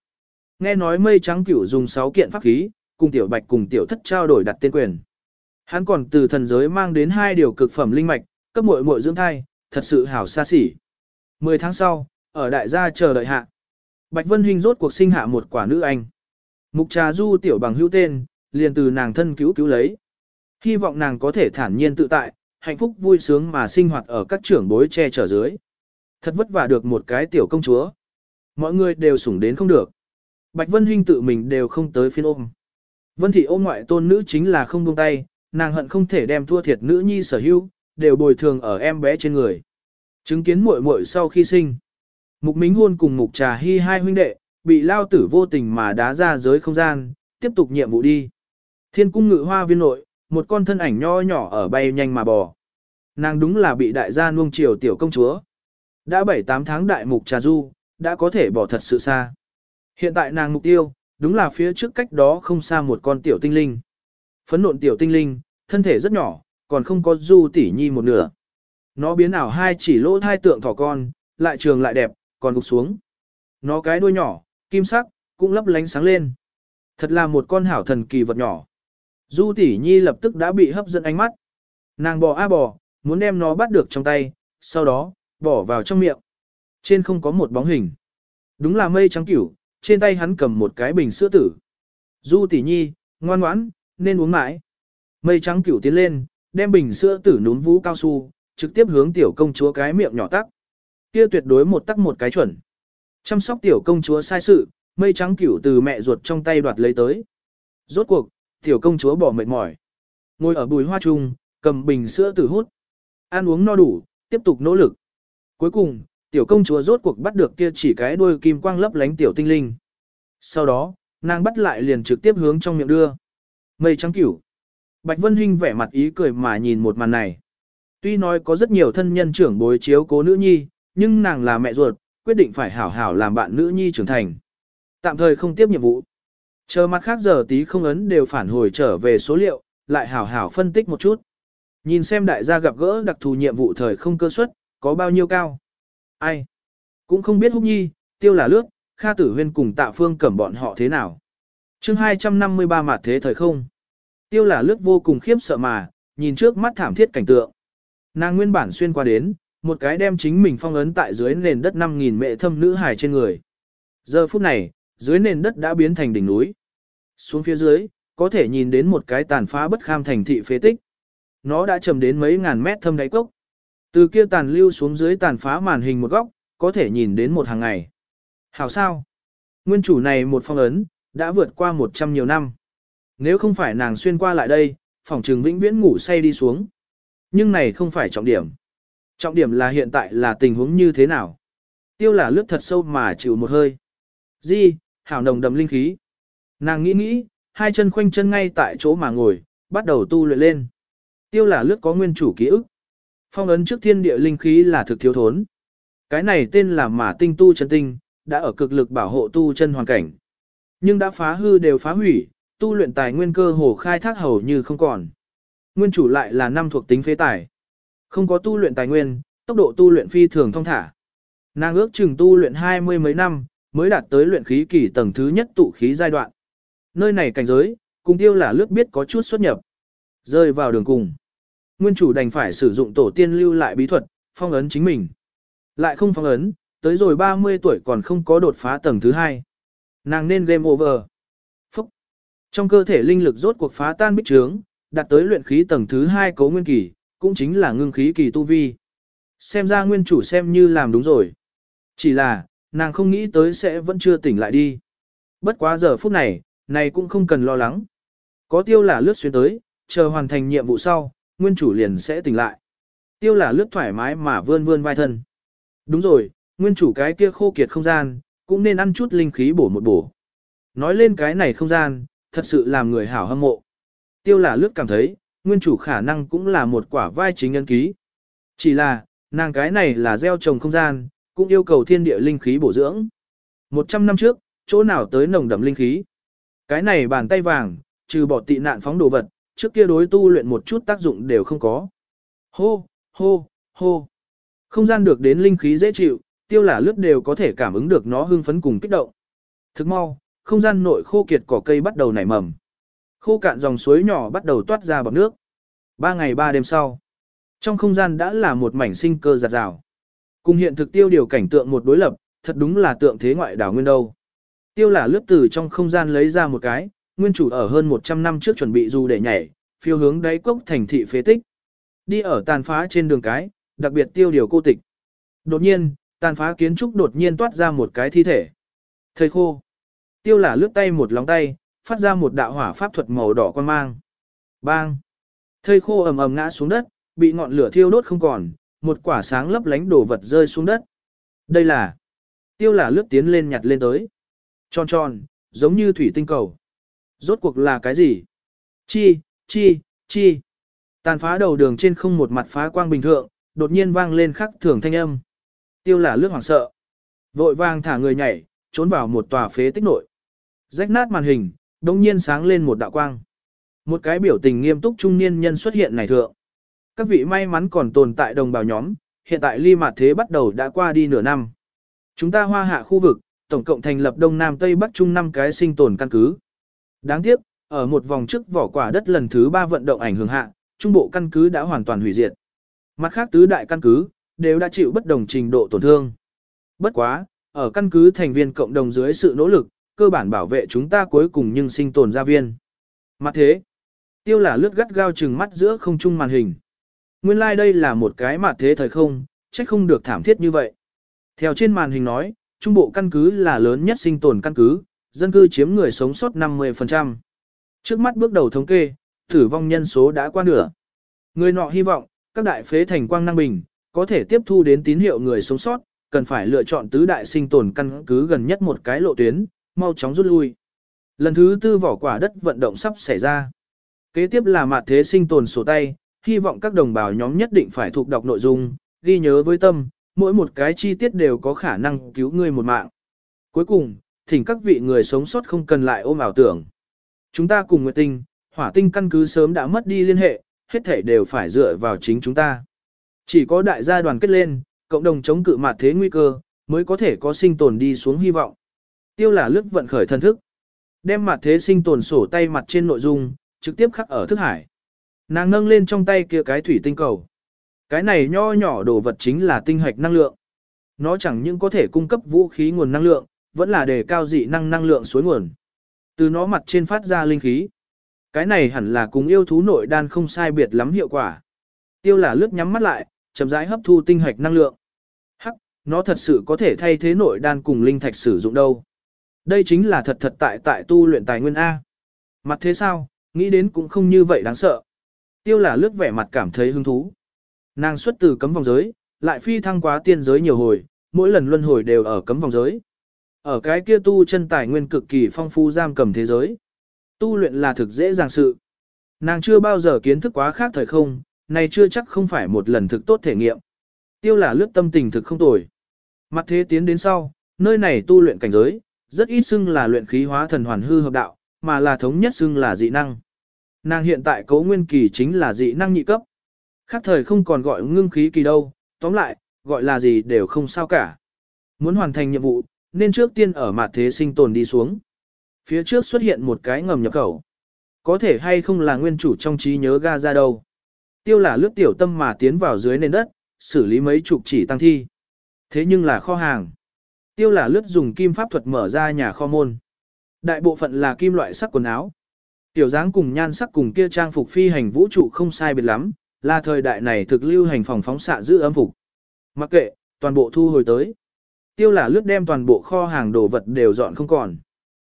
Nghe nói mây trắng cửu dùng 6 kiện pháp khí, cùng tiểu bạch cùng tiểu thất trao đổi đặt tên quyền. Hắn còn từ thần giới mang đến hai điều cực phẩm linh mạch, cấp muội muội dưỡng thai, thật sự hảo xa xỉ. 10 tháng sau, ở đại gia chờ đợi hạ. Bạch Vân Hinh rốt cuộc sinh hạ một quả nữ anh. Mục trà du tiểu bằng hữu tên, liền từ nàng thân cứu cứu lấy. Hy vọng nàng có thể thản nhiên tự tại, hạnh phúc vui sướng mà sinh hoạt ở các trưởng bối che chở dưới. Thật vất vả được một cái tiểu công chúa. Mọi người đều sủng đến không được. Bạch Vân Hinh tự mình đều không tới phiên ôm. Vân Thị ôm ngoại tôn nữ chính là không buông tay, nàng hận không thể đem thua thiệt nữ nhi sở hữu, đều bồi thường ở em bé trên người. Chứng kiến muội muội sau khi sinh. Mục Mính Hôn cùng Mục Trà Hy hai huynh đệ, bị lao tử vô tình mà đá ra giới không gian, tiếp tục nhiệm vụ đi. Thiên cung ngự hoa viên nội, một con thân ảnh nho nhỏ ở bay nhanh mà bò. Nàng đúng là bị đại gia nuông chiều tiểu công chúa. Đã 7-8 tháng đại mục trà du, đã có thể bỏ thật sự xa. Hiện tại nàng mục tiêu, đúng là phía trước cách đó không xa một con tiểu tinh linh. Phấn nộn tiểu tinh linh, thân thể rất nhỏ, còn không có du tỉ nhi một nửa. Nó biến ảo hai chỉ lỗ thai tượng thỏ con, lại trường lại đẹp, còn gục xuống. Nó cái đuôi nhỏ, kim sắc, cũng lấp lánh sáng lên. Thật là một con hảo thần kỳ vật nhỏ. Du tỷ nhi lập tức đã bị hấp dẫn ánh mắt. Nàng bò a bò, muốn đem nó bắt được trong tay, sau đó, bỏ vào trong miệng. Trên không có một bóng hình. Đúng là mây trắng cửu, trên tay hắn cầm một cái bình sữa tử. Du tỷ nhi, ngoan ngoãn, nên uống mãi. Mây trắng cửu tiến lên, đem bình sữa tử núm vũ cao su, trực tiếp hướng tiểu công chúa cái miệng nhỏ tắc. Kia tuyệt đối một tắc một cái chuẩn. Chăm sóc tiểu công chúa sai sự, mây trắng cửu từ mẹ ruột trong tay đoạt lấy tới. Rốt cuộc, tiểu công chúa bỏ mệt mỏi. Ngồi ở bùi hoa trung, cầm bình sữa tử hút. Ăn uống no đủ, tiếp tục nỗ lực. Cuối cùng, tiểu công chúa rốt cuộc bắt được kia chỉ cái đuôi kim quang lấp lánh tiểu tinh linh. Sau đó, nàng bắt lại liền trực tiếp hướng trong miệng đưa. Mây trắng cửu. Bạch Vân Hinh vẻ mặt ý cười mà nhìn một màn này. Tuy nói có rất nhiều thân nhân trưởng bối chiếu cố nữ nhi, nhưng nàng là mẹ ruột, quyết định phải hảo hảo làm bạn nữ nhi trưởng thành. Tạm thời không tiếp nhiệm vụ. Chờ mặt khác giờ tí không ấn đều phản hồi trở về số liệu, lại hảo hảo phân tích một chút. Nhìn xem đại gia gặp gỡ đặc thù nhiệm vụ thời không cơ suất, có bao nhiêu cao. Ai? Cũng không biết húc nhi, tiêu là lướt, Kha Tử Huyên cùng Tạ Phương cẩm bọn họ thế nào. chương 253 mặt thế thời không. Tiêu là lướt vô cùng khiếp sợ mà, nhìn trước mắt thảm thiết cảnh tượng. Nàng nguyên bản xuyên qua đến, một cái đem chính mình phong ấn tại dưới nền đất 5.000 mệ thâm nữ hài trên người. Giờ phút này, dưới nền đất đã biến thành đỉnh núi. Xuống phía dưới, có thể nhìn đến một cái tàn phá bất kham thành thị phế tích. Nó đã trầm đến mấy ngàn mét thâm đáy cốc. Từ kia tàn lưu xuống dưới tàn phá màn hình một góc, có thể nhìn đến một hàng ngày. Hảo sao? Nguyên chủ này một phong ấn, đã vượt qua 100 nhiều năm. Nếu không phải nàng xuyên qua lại đây, phòng trường vĩnh viễn ngủ say đi xuống. Nhưng này không phải trọng điểm. Trọng điểm là hiện tại là tình huống như thế nào. Tiêu là lướt thật sâu mà chịu một hơi. Di, hảo nồng đậm linh khí. Nàng nghĩ nghĩ, hai chân khoanh chân ngay tại chỗ mà ngồi, bắt đầu tu luyện lên. Tiêu là lướt có nguyên chủ ký ức. Phong ấn trước thiên địa linh khí là thực thiếu thốn. Cái này tên là mà tinh tu chân tinh, đã ở cực lực bảo hộ tu chân hoàn cảnh. Nhưng đã phá hư đều phá hủy, tu luyện tài nguyên cơ hồ khai thác hầu như không còn. Nguyên chủ lại là năm thuộc tính phế tài. Không có tu luyện tài nguyên, tốc độ tu luyện phi thường thông thả. Nàng ước chừng tu luyện hai mươi mấy năm, mới đạt tới luyện khí kỳ tầng thứ nhất tụ khí giai đoạn. Nơi này cảnh giới, cùng tiêu là lướt biết có chút xuất nhập. Rơi vào đường cùng. Nguyên chủ đành phải sử dụng tổ tiên lưu lại bí thuật, phong ấn chính mình. Lại không phong ấn, tới rồi 30 tuổi còn không có đột phá tầng thứ hai. Nàng nên game over. Phúc. Trong cơ thể linh lực rốt cuộc phá tan bích trướng, đạt tới luyện khí tầng thứ 2 cấu nguyên kỳ, cũng chính là ngưng khí kỳ tu vi. Xem ra nguyên chủ xem như làm đúng rồi. Chỉ là, nàng không nghĩ tới sẽ vẫn chưa tỉnh lại đi. Bất quá giờ phút này, này cũng không cần lo lắng. Có tiêu là lướt xuyên tới, chờ hoàn thành nhiệm vụ sau, nguyên chủ liền sẽ tỉnh lại. Tiêu là lướt thoải mái mà vươn vươn vai thân. Đúng rồi, nguyên chủ cái kia khô kiệt không gian, cũng nên ăn chút linh khí bổ một bổ. Nói lên cái này không gian, thật sự làm người hảo hâm mộ. Tiêu là lướt cảm thấy, nguyên chủ khả năng cũng là một quả vai chính nhân ký. Chỉ là, nàng cái này là gieo trồng không gian, cũng yêu cầu thiên địa linh khí bổ dưỡng. Một trăm năm trước, chỗ nào tới nồng đậm linh khí. Cái này bàn tay vàng, trừ bỏ tị nạn phóng đồ vật, trước kia đối tu luyện một chút tác dụng đều không có. Hô, hô, hô. Không gian được đến linh khí dễ chịu, tiêu là lướt đều có thể cảm ứng được nó hưng phấn cùng kích động. Thức mau, không gian nội khô kiệt cỏ cây bắt đầu nảy mầm. Khô cạn dòng suối nhỏ bắt đầu toát ra bọt nước. Ba ngày ba đêm sau, trong không gian đã là một mảnh sinh cơ giạt rào. Cùng hiện thực tiêu điều cảnh tượng một đối lập, thật đúng là tượng thế ngoại đảo nguyên đâu. Tiêu là lướt từ trong không gian lấy ra một cái, nguyên chủ ở hơn 100 năm trước chuẩn bị dù để nhảy, phiêu hướng đáy cốc thành thị phế tích. Đi ở tàn phá trên đường cái, đặc biệt tiêu điều cô tịch. Đột nhiên, tàn phá kiến trúc đột nhiên toát ra một cái thi thể. Thầy khô. Tiêu là lướt tay một lóng tay, phát ra một đạo hỏa pháp thuật màu đỏ quan mang. Bang! Thầy khô ầm ầm ngã xuống đất, bị ngọn lửa thiêu đốt không còn, một quả sáng lấp lánh đổ vật rơi xuống đất. Đây là... Tiêu là lướt tiến lên nhặt lên tới. Tròn tròn, giống như thủy tinh cầu. Rốt cuộc là cái gì? Chi, chi, chi. Tàn phá đầu đường trên không một mặt phá quang bình thường, đột nhiên vang lên khắc thường thanh âm. Tiêu là lướt hoảng sợ. Vội vang thả người nhảy, trốn vào một tòa phế tích nội. Rách nát màn hình, đồng nhiên sáng lên một đạo quang. Một cái biểu tình nghiêm túc trung niên nhân xuất hiện này thượng. Các vị may mắn còn tồn tại đồng bào nhóm, hiện tại ly mạt thế bắt đầu đã qua đi nửa năm. Chúng ta hoa hạ khu vực, tổng cộng thành lập Đông Nam Tây Bắc Trung năm cái sinh tồn căn cứ. Đáng tiếc, ở một vòng trước vỏ quả đất lần thứ ba vận động ảnh hưởng hạ, trung bộ căn cứ đã hoàn toàn hủy diệt. Mặt khác tứ đại căn cứ, đều đã chịu bất đồng trình độ tổn thương. Bất quá, ở căn cứ thành viên cộng đồng dưới sự nỗ lực, cơ bản bảo vệ chúng ta cuối cùng nhưng sinh tồn gia viên. Mặt thế, tiêu là lướt gắt gao chừng mắt giữa không trung màn hình. Nguyên lai like đây là một cái mặt thế thời không, trách không được thảm thiết như vậy. Theo trên màn hình nói, trung bộ căn cứ là lớn nhất sinh tồn căn cứ, dân cư chiếm người sống sót 50%. Trước mắt bước đầu thống kê, tử vong nhân số đã qua nửa. Người nọ hy vọng, các đại phế thành quang năng bình, có thể tiếp thu đến tín hiệu người sống sót, cần phải lựa chọn tứ đại sinh tồn căn cứ gần nhất một cái lộ tuyến, mau chóng rút lui. Lần thứ tư vỏ quả đất vận động sắp xảy ra. Kế tiếp là mạt thế sinh tồn sổ tay, hy vọng các đồng bào nhóm nhất định phải thuộc đọc nội dung, ghi nhớ với tâm, mỗi một cái chi tiết đều có khả năng cứu người một mạng. Cuối cùng, thỉnh các vị người sống sót không cần lại ôm ảo tưởng. Chúng ta cùng Nguyệt Tinh, hỏa tinh căn cứ sớm đã mất đi liên hệ, hết thể đều phải dựa vào chính chúng ta. Chỉ có đại gia đoàn kết lên, cộng đồng chống cự mặt thế nguy cơ, mới có thể có sinh tồn đi xuống hy vọng. Tiêu là lướt vận khởi thân thức. Đem mặt thế sinh tồn sổ tay mặt trên nội dung, trực tiếp khắc ở thức hải. Nàng nâng lên trong tay kia cái thủy tinh cầu. Cái này nho nhỏ đồ vật chính là tinh hạch năng lượng. Nó chẳng những có thể cung cấp vũ khí nguồn năng lượng, vẫn là đề cao dị năng năng lượng suối nguồn. Từ nó mặt trên phát ra linh khí. Cái này hẳn là cùng yêu thú nội đan không sai biệt lắm hiệu quả. Tiêu là lướt nhắm mắt lại, chậm rãi hấp thu tinh hạch năng lượng. Hắc, nó thật sự có thể thay thế nội đan cùng linh thạch sử dụng đâu. Đây chính là thật thật tại tại tu luyện tài nguyên A. Mặt thế sao, nghĩ đến cũng không như vậy đáng sợ. Tiêu là lướt vẻ mặt cảm thấy hứng thú. Nàng xuất từ cấm vòng giới, lại phi thăng quá tiên giới nhiều hồi, mỗi lần luân hồi đều ở cấm vòng giới. Ở cái kia tu chân tài nguyên cực kỳ phong phú giam cầm thế giới. Tu luyện là thực dễ dàng sự. Nàng chưa bao giờ kiến thức quá khác thời không, này chưa chắc không phải một lần thực tốt thể nghiệm. Tiêu là lướt tâm tình thực không tồi. Mặt thế tiến đến sau, nơi này tu luyện cảnh giới, rất ít xưng là luyện khí hóa thần hoàn hư hợp đạo, mà là thống nhất xưng là dị năng. Nàng hiện tại cấu nguyên kỳ chính là dị năng nhị cấp. Khác thời không còn gọi ngưng khí kỳ đâu, tóm lại, gọi là gì đều không sao cả. Muốn hoàn thành nhiệm vụ, nên trước tiên ở mặt thế sinh tồn đi xuống. Phía trước xuất hiện một cái ngầm nhập khẩu. Có thể hay không là nguyên chủ trong trí nhớ ga ra đâu. Tiêu là lướt tiểu tâm mà tiến vào dưới nền đất, xử lý mấy chục chỉ tăng thi. Thế nhưng là kho hàng. Tiêu là lướt dùng kim pháp thuật mở ra nhà kho môn. Đại bộ phận là kim loại sắc quần áo. Tiểu dáng cùng nhan sắc cùng kia trang phục phi hành vũ trụ không sai biệt lắm, là thời đại này thực lưu hành phòng phóng xạ giữ ấm phục. Mặc kệ, toàn bộ thu hồi tới. Tiêu là lướt đem toàn bộ kho hàng đồ vật đều dọn không còn.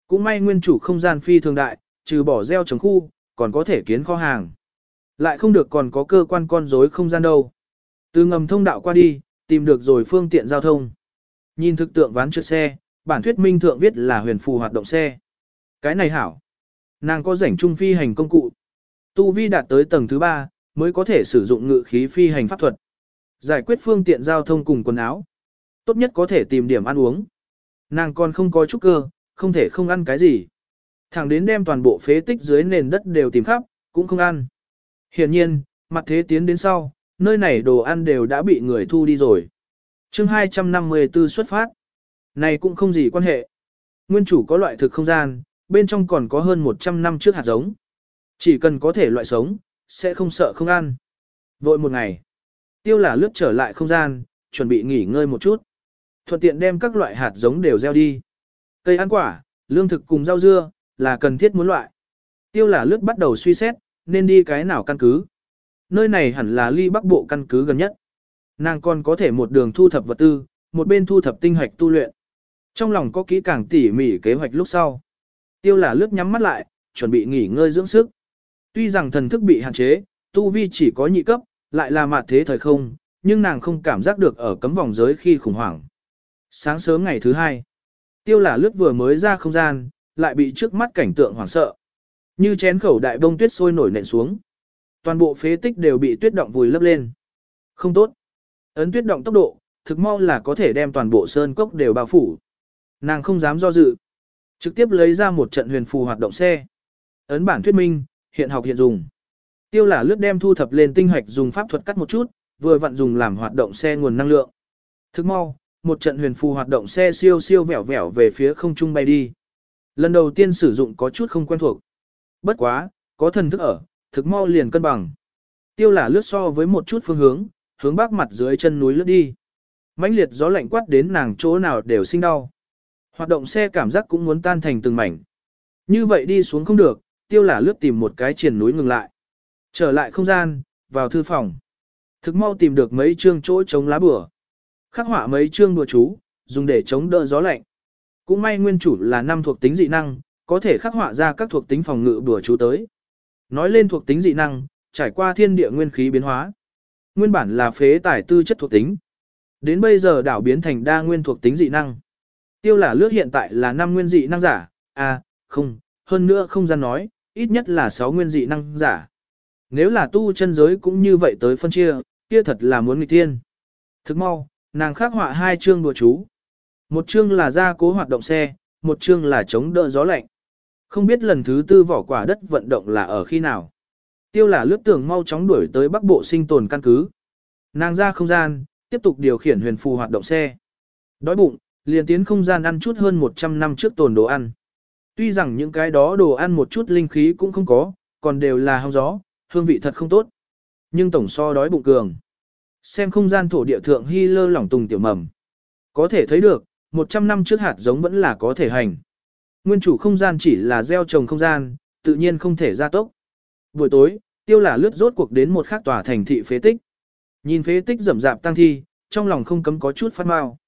Cũng may nguyên chủ không gian phi thường đại, trừ bỏ gieo trồng khu, còn có thể kiến kho hàng. Lại không được còn có cơ quan con rối không gian đâu. Từ ngầm thông đạo qua đi, tìm được rồi phương tiện giao thông. Nhìn thực tượng ván trượt xe, bản thuyết minh thượng viết là huyền phù hoạt động xe. Cái này hảo. Nàng có rảnh trung phi hành công cụ. Tu vi đạt tới tầng thứ 3, mới có thể sử dụng ngự khí phi hành pháp thuật. Giải quyết phương tiện giao thông cùng quần áo. Tốt nhất có thể tìm điểm ăn uống. Nàng còn không có chút cơ, không thể không ăn cái gì. Thẳng đến đem toàn bộ phế tích dưới nền đất đều tìm khắp, cũng không ăn. Hiển nhiên, mặt thế tiến đến sau, nơi này đồ ăn đều đã bị người thu đi rồi. chương 254 xuất phát. Này cũng không gì quan hệ. Nguyên chủ có loại thực không gian, bên trong còn có hơn 100 năm trước hạt giống. Chỉ cần có thể loại sống, sẽ không sợ không ăn. Vội một ngày, tiêu là lướt trở lại không gian, chuẩn bị nghỉ ngơi một chút. Thuận tiện đem các loại hạt giống đều gieo đi. Cây ăn quả, lương thực cùng rau dưa, là cần thiết muốn loại. Tiêu là lướt bắt đầu suy xét, nên đi cái nào căn cứ. Nơi này hẳn là ly bắc bộ căn cứ gần nhất. Nàng còn có thể một đường thu thập vật tư, một bên thu thập tinh hoạch tu luyện. Trong lòng có kỹ càng tỉ mỉ kế hoạch lúc sau. Tiêu là lướt nhắm mắt lại, chuẩn bị nghỉ ngơi dưỡng sức. Tuy rằng thần thức bị hạn chế, tu vi chỉ có nhị cấp, lại là mạt thế thời không, nhưng nàng không cảm giác được ở cấm vòng giới khi khủng hoảng. Sáng sớm ngày thứ hai, tiêu là lướt vừa mới ra không gian, lại bị trước mắt cảnh tượng hoảng sợ. Như chén khẩu đại bông tuyết sôi nổi nện xuống. Toàn bộ phế tích đều bị tuyết động vùi lấp lên. Không tốt. Ấn tuyết động tốc độ, thực mau là có thể đem toàn bộ sơn cốc đều bao phủ. Nàng không dám do dự. Trực tiếp lấy ra một trận huyền phù hoạt động xe. Ấn bản thuyết minh, hiện học hiện dùng. Tiêu là lướt đem thu thập lên tinh hoạch dùng pháp thuật cắt một chút, vừa vặn dùng làm hoạt động xe nguồn năng lượng. Thức mau, một trận huyền phù hoạt động xe siêu siêu vẻo vẻo về phía không trung bay đi. Lần đầu tiên sử dụng có chút không quen thuộc. Bất quá, có thần thức ở, thực mau liền cân bằng. Tiêu là lướt so với một chút phương hướng, hướng bắc mặt dưới chân núi lướt đi. mãnh liệt gió lạnh quát đến nàng chỗ nào đều sinh đau. Hoạt động xe cảm giác cũng muốn tan thành từng mảnh. Như vậy đi xuống không được, tiêu là lướt tìm một cái triển núi ngừng lại. Trở lại không gian, vào thư phòng. Thực mau tìm được mấy chương chỗ chống lá bửa. Khắc họa mấy chương đùa chú, dùng để chống đỡ gió lạnh. Cũng may nguyên chủ là năm thuộc tính dị năng, có thể khắc họa ra các thuộc tính phòng ngự đùa chú tới. Nói lên thuộc tính dị năng, trải qua thiên địa nguyên khí biến hóa. Nguyên bản là phế tải tư chất thuộc tính. Đến bây giờ đảo biến thành đa nguyên thuộc tính dị năng. Tiêu là lướt hiện tại là 5 nguyên dị năng giả, à, không, hơn nữa không gian nói, ít nhất là 6 nguyên dị năng giả. Nếu là tu chân giới cũng như vậy tới phân chia, kia thật là muốn nghịch tiên. Thức mau, nàng khắc họa hai chương đùa chú. Một chương là gia cố hoạt động xe, một chương là chống đỡ gió lạnh. Không biết lần thứ tư vỏ quả đất vận động là ở khi nào. Tiêu là lướt tường mau chóng đuổi tới bắc bộ sinh tồn căn cứ. Nàng ra không gian, tiếp tục điều khiển huyền phù hoạt động xe. Đói bụng, liền tiến không gian ăn chút hơn 100 năm trước tồn đồ ăn. Tuy rằng những cái đó đồ ăn một chút linh khí cũng không có, còn đều là hong gió, hương vị thật không tốt. Nhưng tổng so đói bụng cường. Xem không gian thổ địa thượng hy lơ lỏng tùng tiểu mầm. Có thể thấy được, 100 năm trước hạt giống vẫn là có thể hành. Nguyên chủ không gian chỉ là gieo trồng không gian, tự nhiên không thể gia tốc. Buổi tối, tiêu là lướt rốt cuộc đến một khác tòa thành thị phế tích. Nhìn phế tích rậm rạp tăng thi, trong lòng không cấm có chút phát mau.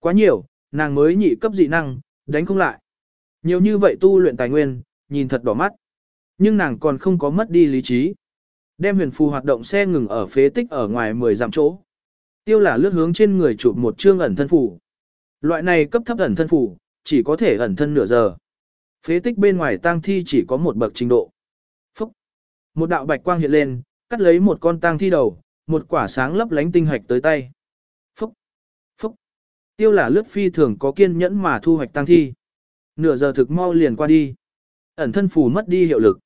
Quá nhiều, nàng mới nhị cấp dị năng, đánh không lại. Nhiều như vậy tu luyện tài nguyên, nhìn thật đỏ mắt. Nhưng nàng còn không có mất đi lý trí. Đem huyền phù hoạt động xe ngừng ở phế tích ở ngoài 10 dặm chỗ. Tiêu là lướt hướng trên người chụp một chương ẩn thân phủ. Loại này cấp thấp ẩn thân phủ, chỉ có thể ẩn thân nửa giờ. Phế tích bên ngoài tang thi chỉ có một bậc trình độ. Phúc! Một đạo bạch quang hiện lên, cắt lấy một con tang thi đầu, một quả sáng lấp lánh tinh hạch tới tay. Phúc! Phúc! Tiêu là lướt phi thường có kiên nhẫn mà thu hoạch tang thi. Nửa giờ thực mau liền qua đi. Ẩn thân phù mất đi hiệu lực.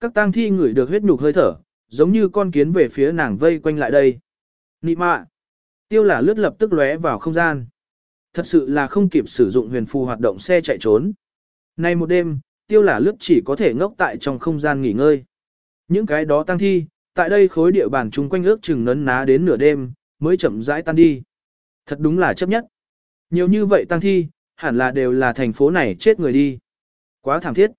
Các tang thi ngửi được huyết nhục hơi thở, giống như con kiến về phía nàng vây quanh lại đây. Nị mạ! Tiêu là lướt lập tức lóe vào không gian. Thật sự là không kịp sử dụng huyền phù hoạt động xe chạy trốn. Nay một đêm, tiêu là lướt chỉ có thể ngốc tại trong không gian nghỉ ngơi. Những cái đó tăng thi, tại đây khối địa bàn chung quanh ước chừng nấn ná đến nửa đêm, mới chậm rãi tan đi. Thật đúng là chấp nhất. Nhiều như vậy tăng thi, hẳn là đều là thành phố này chết người đi. Quá thảm thiết.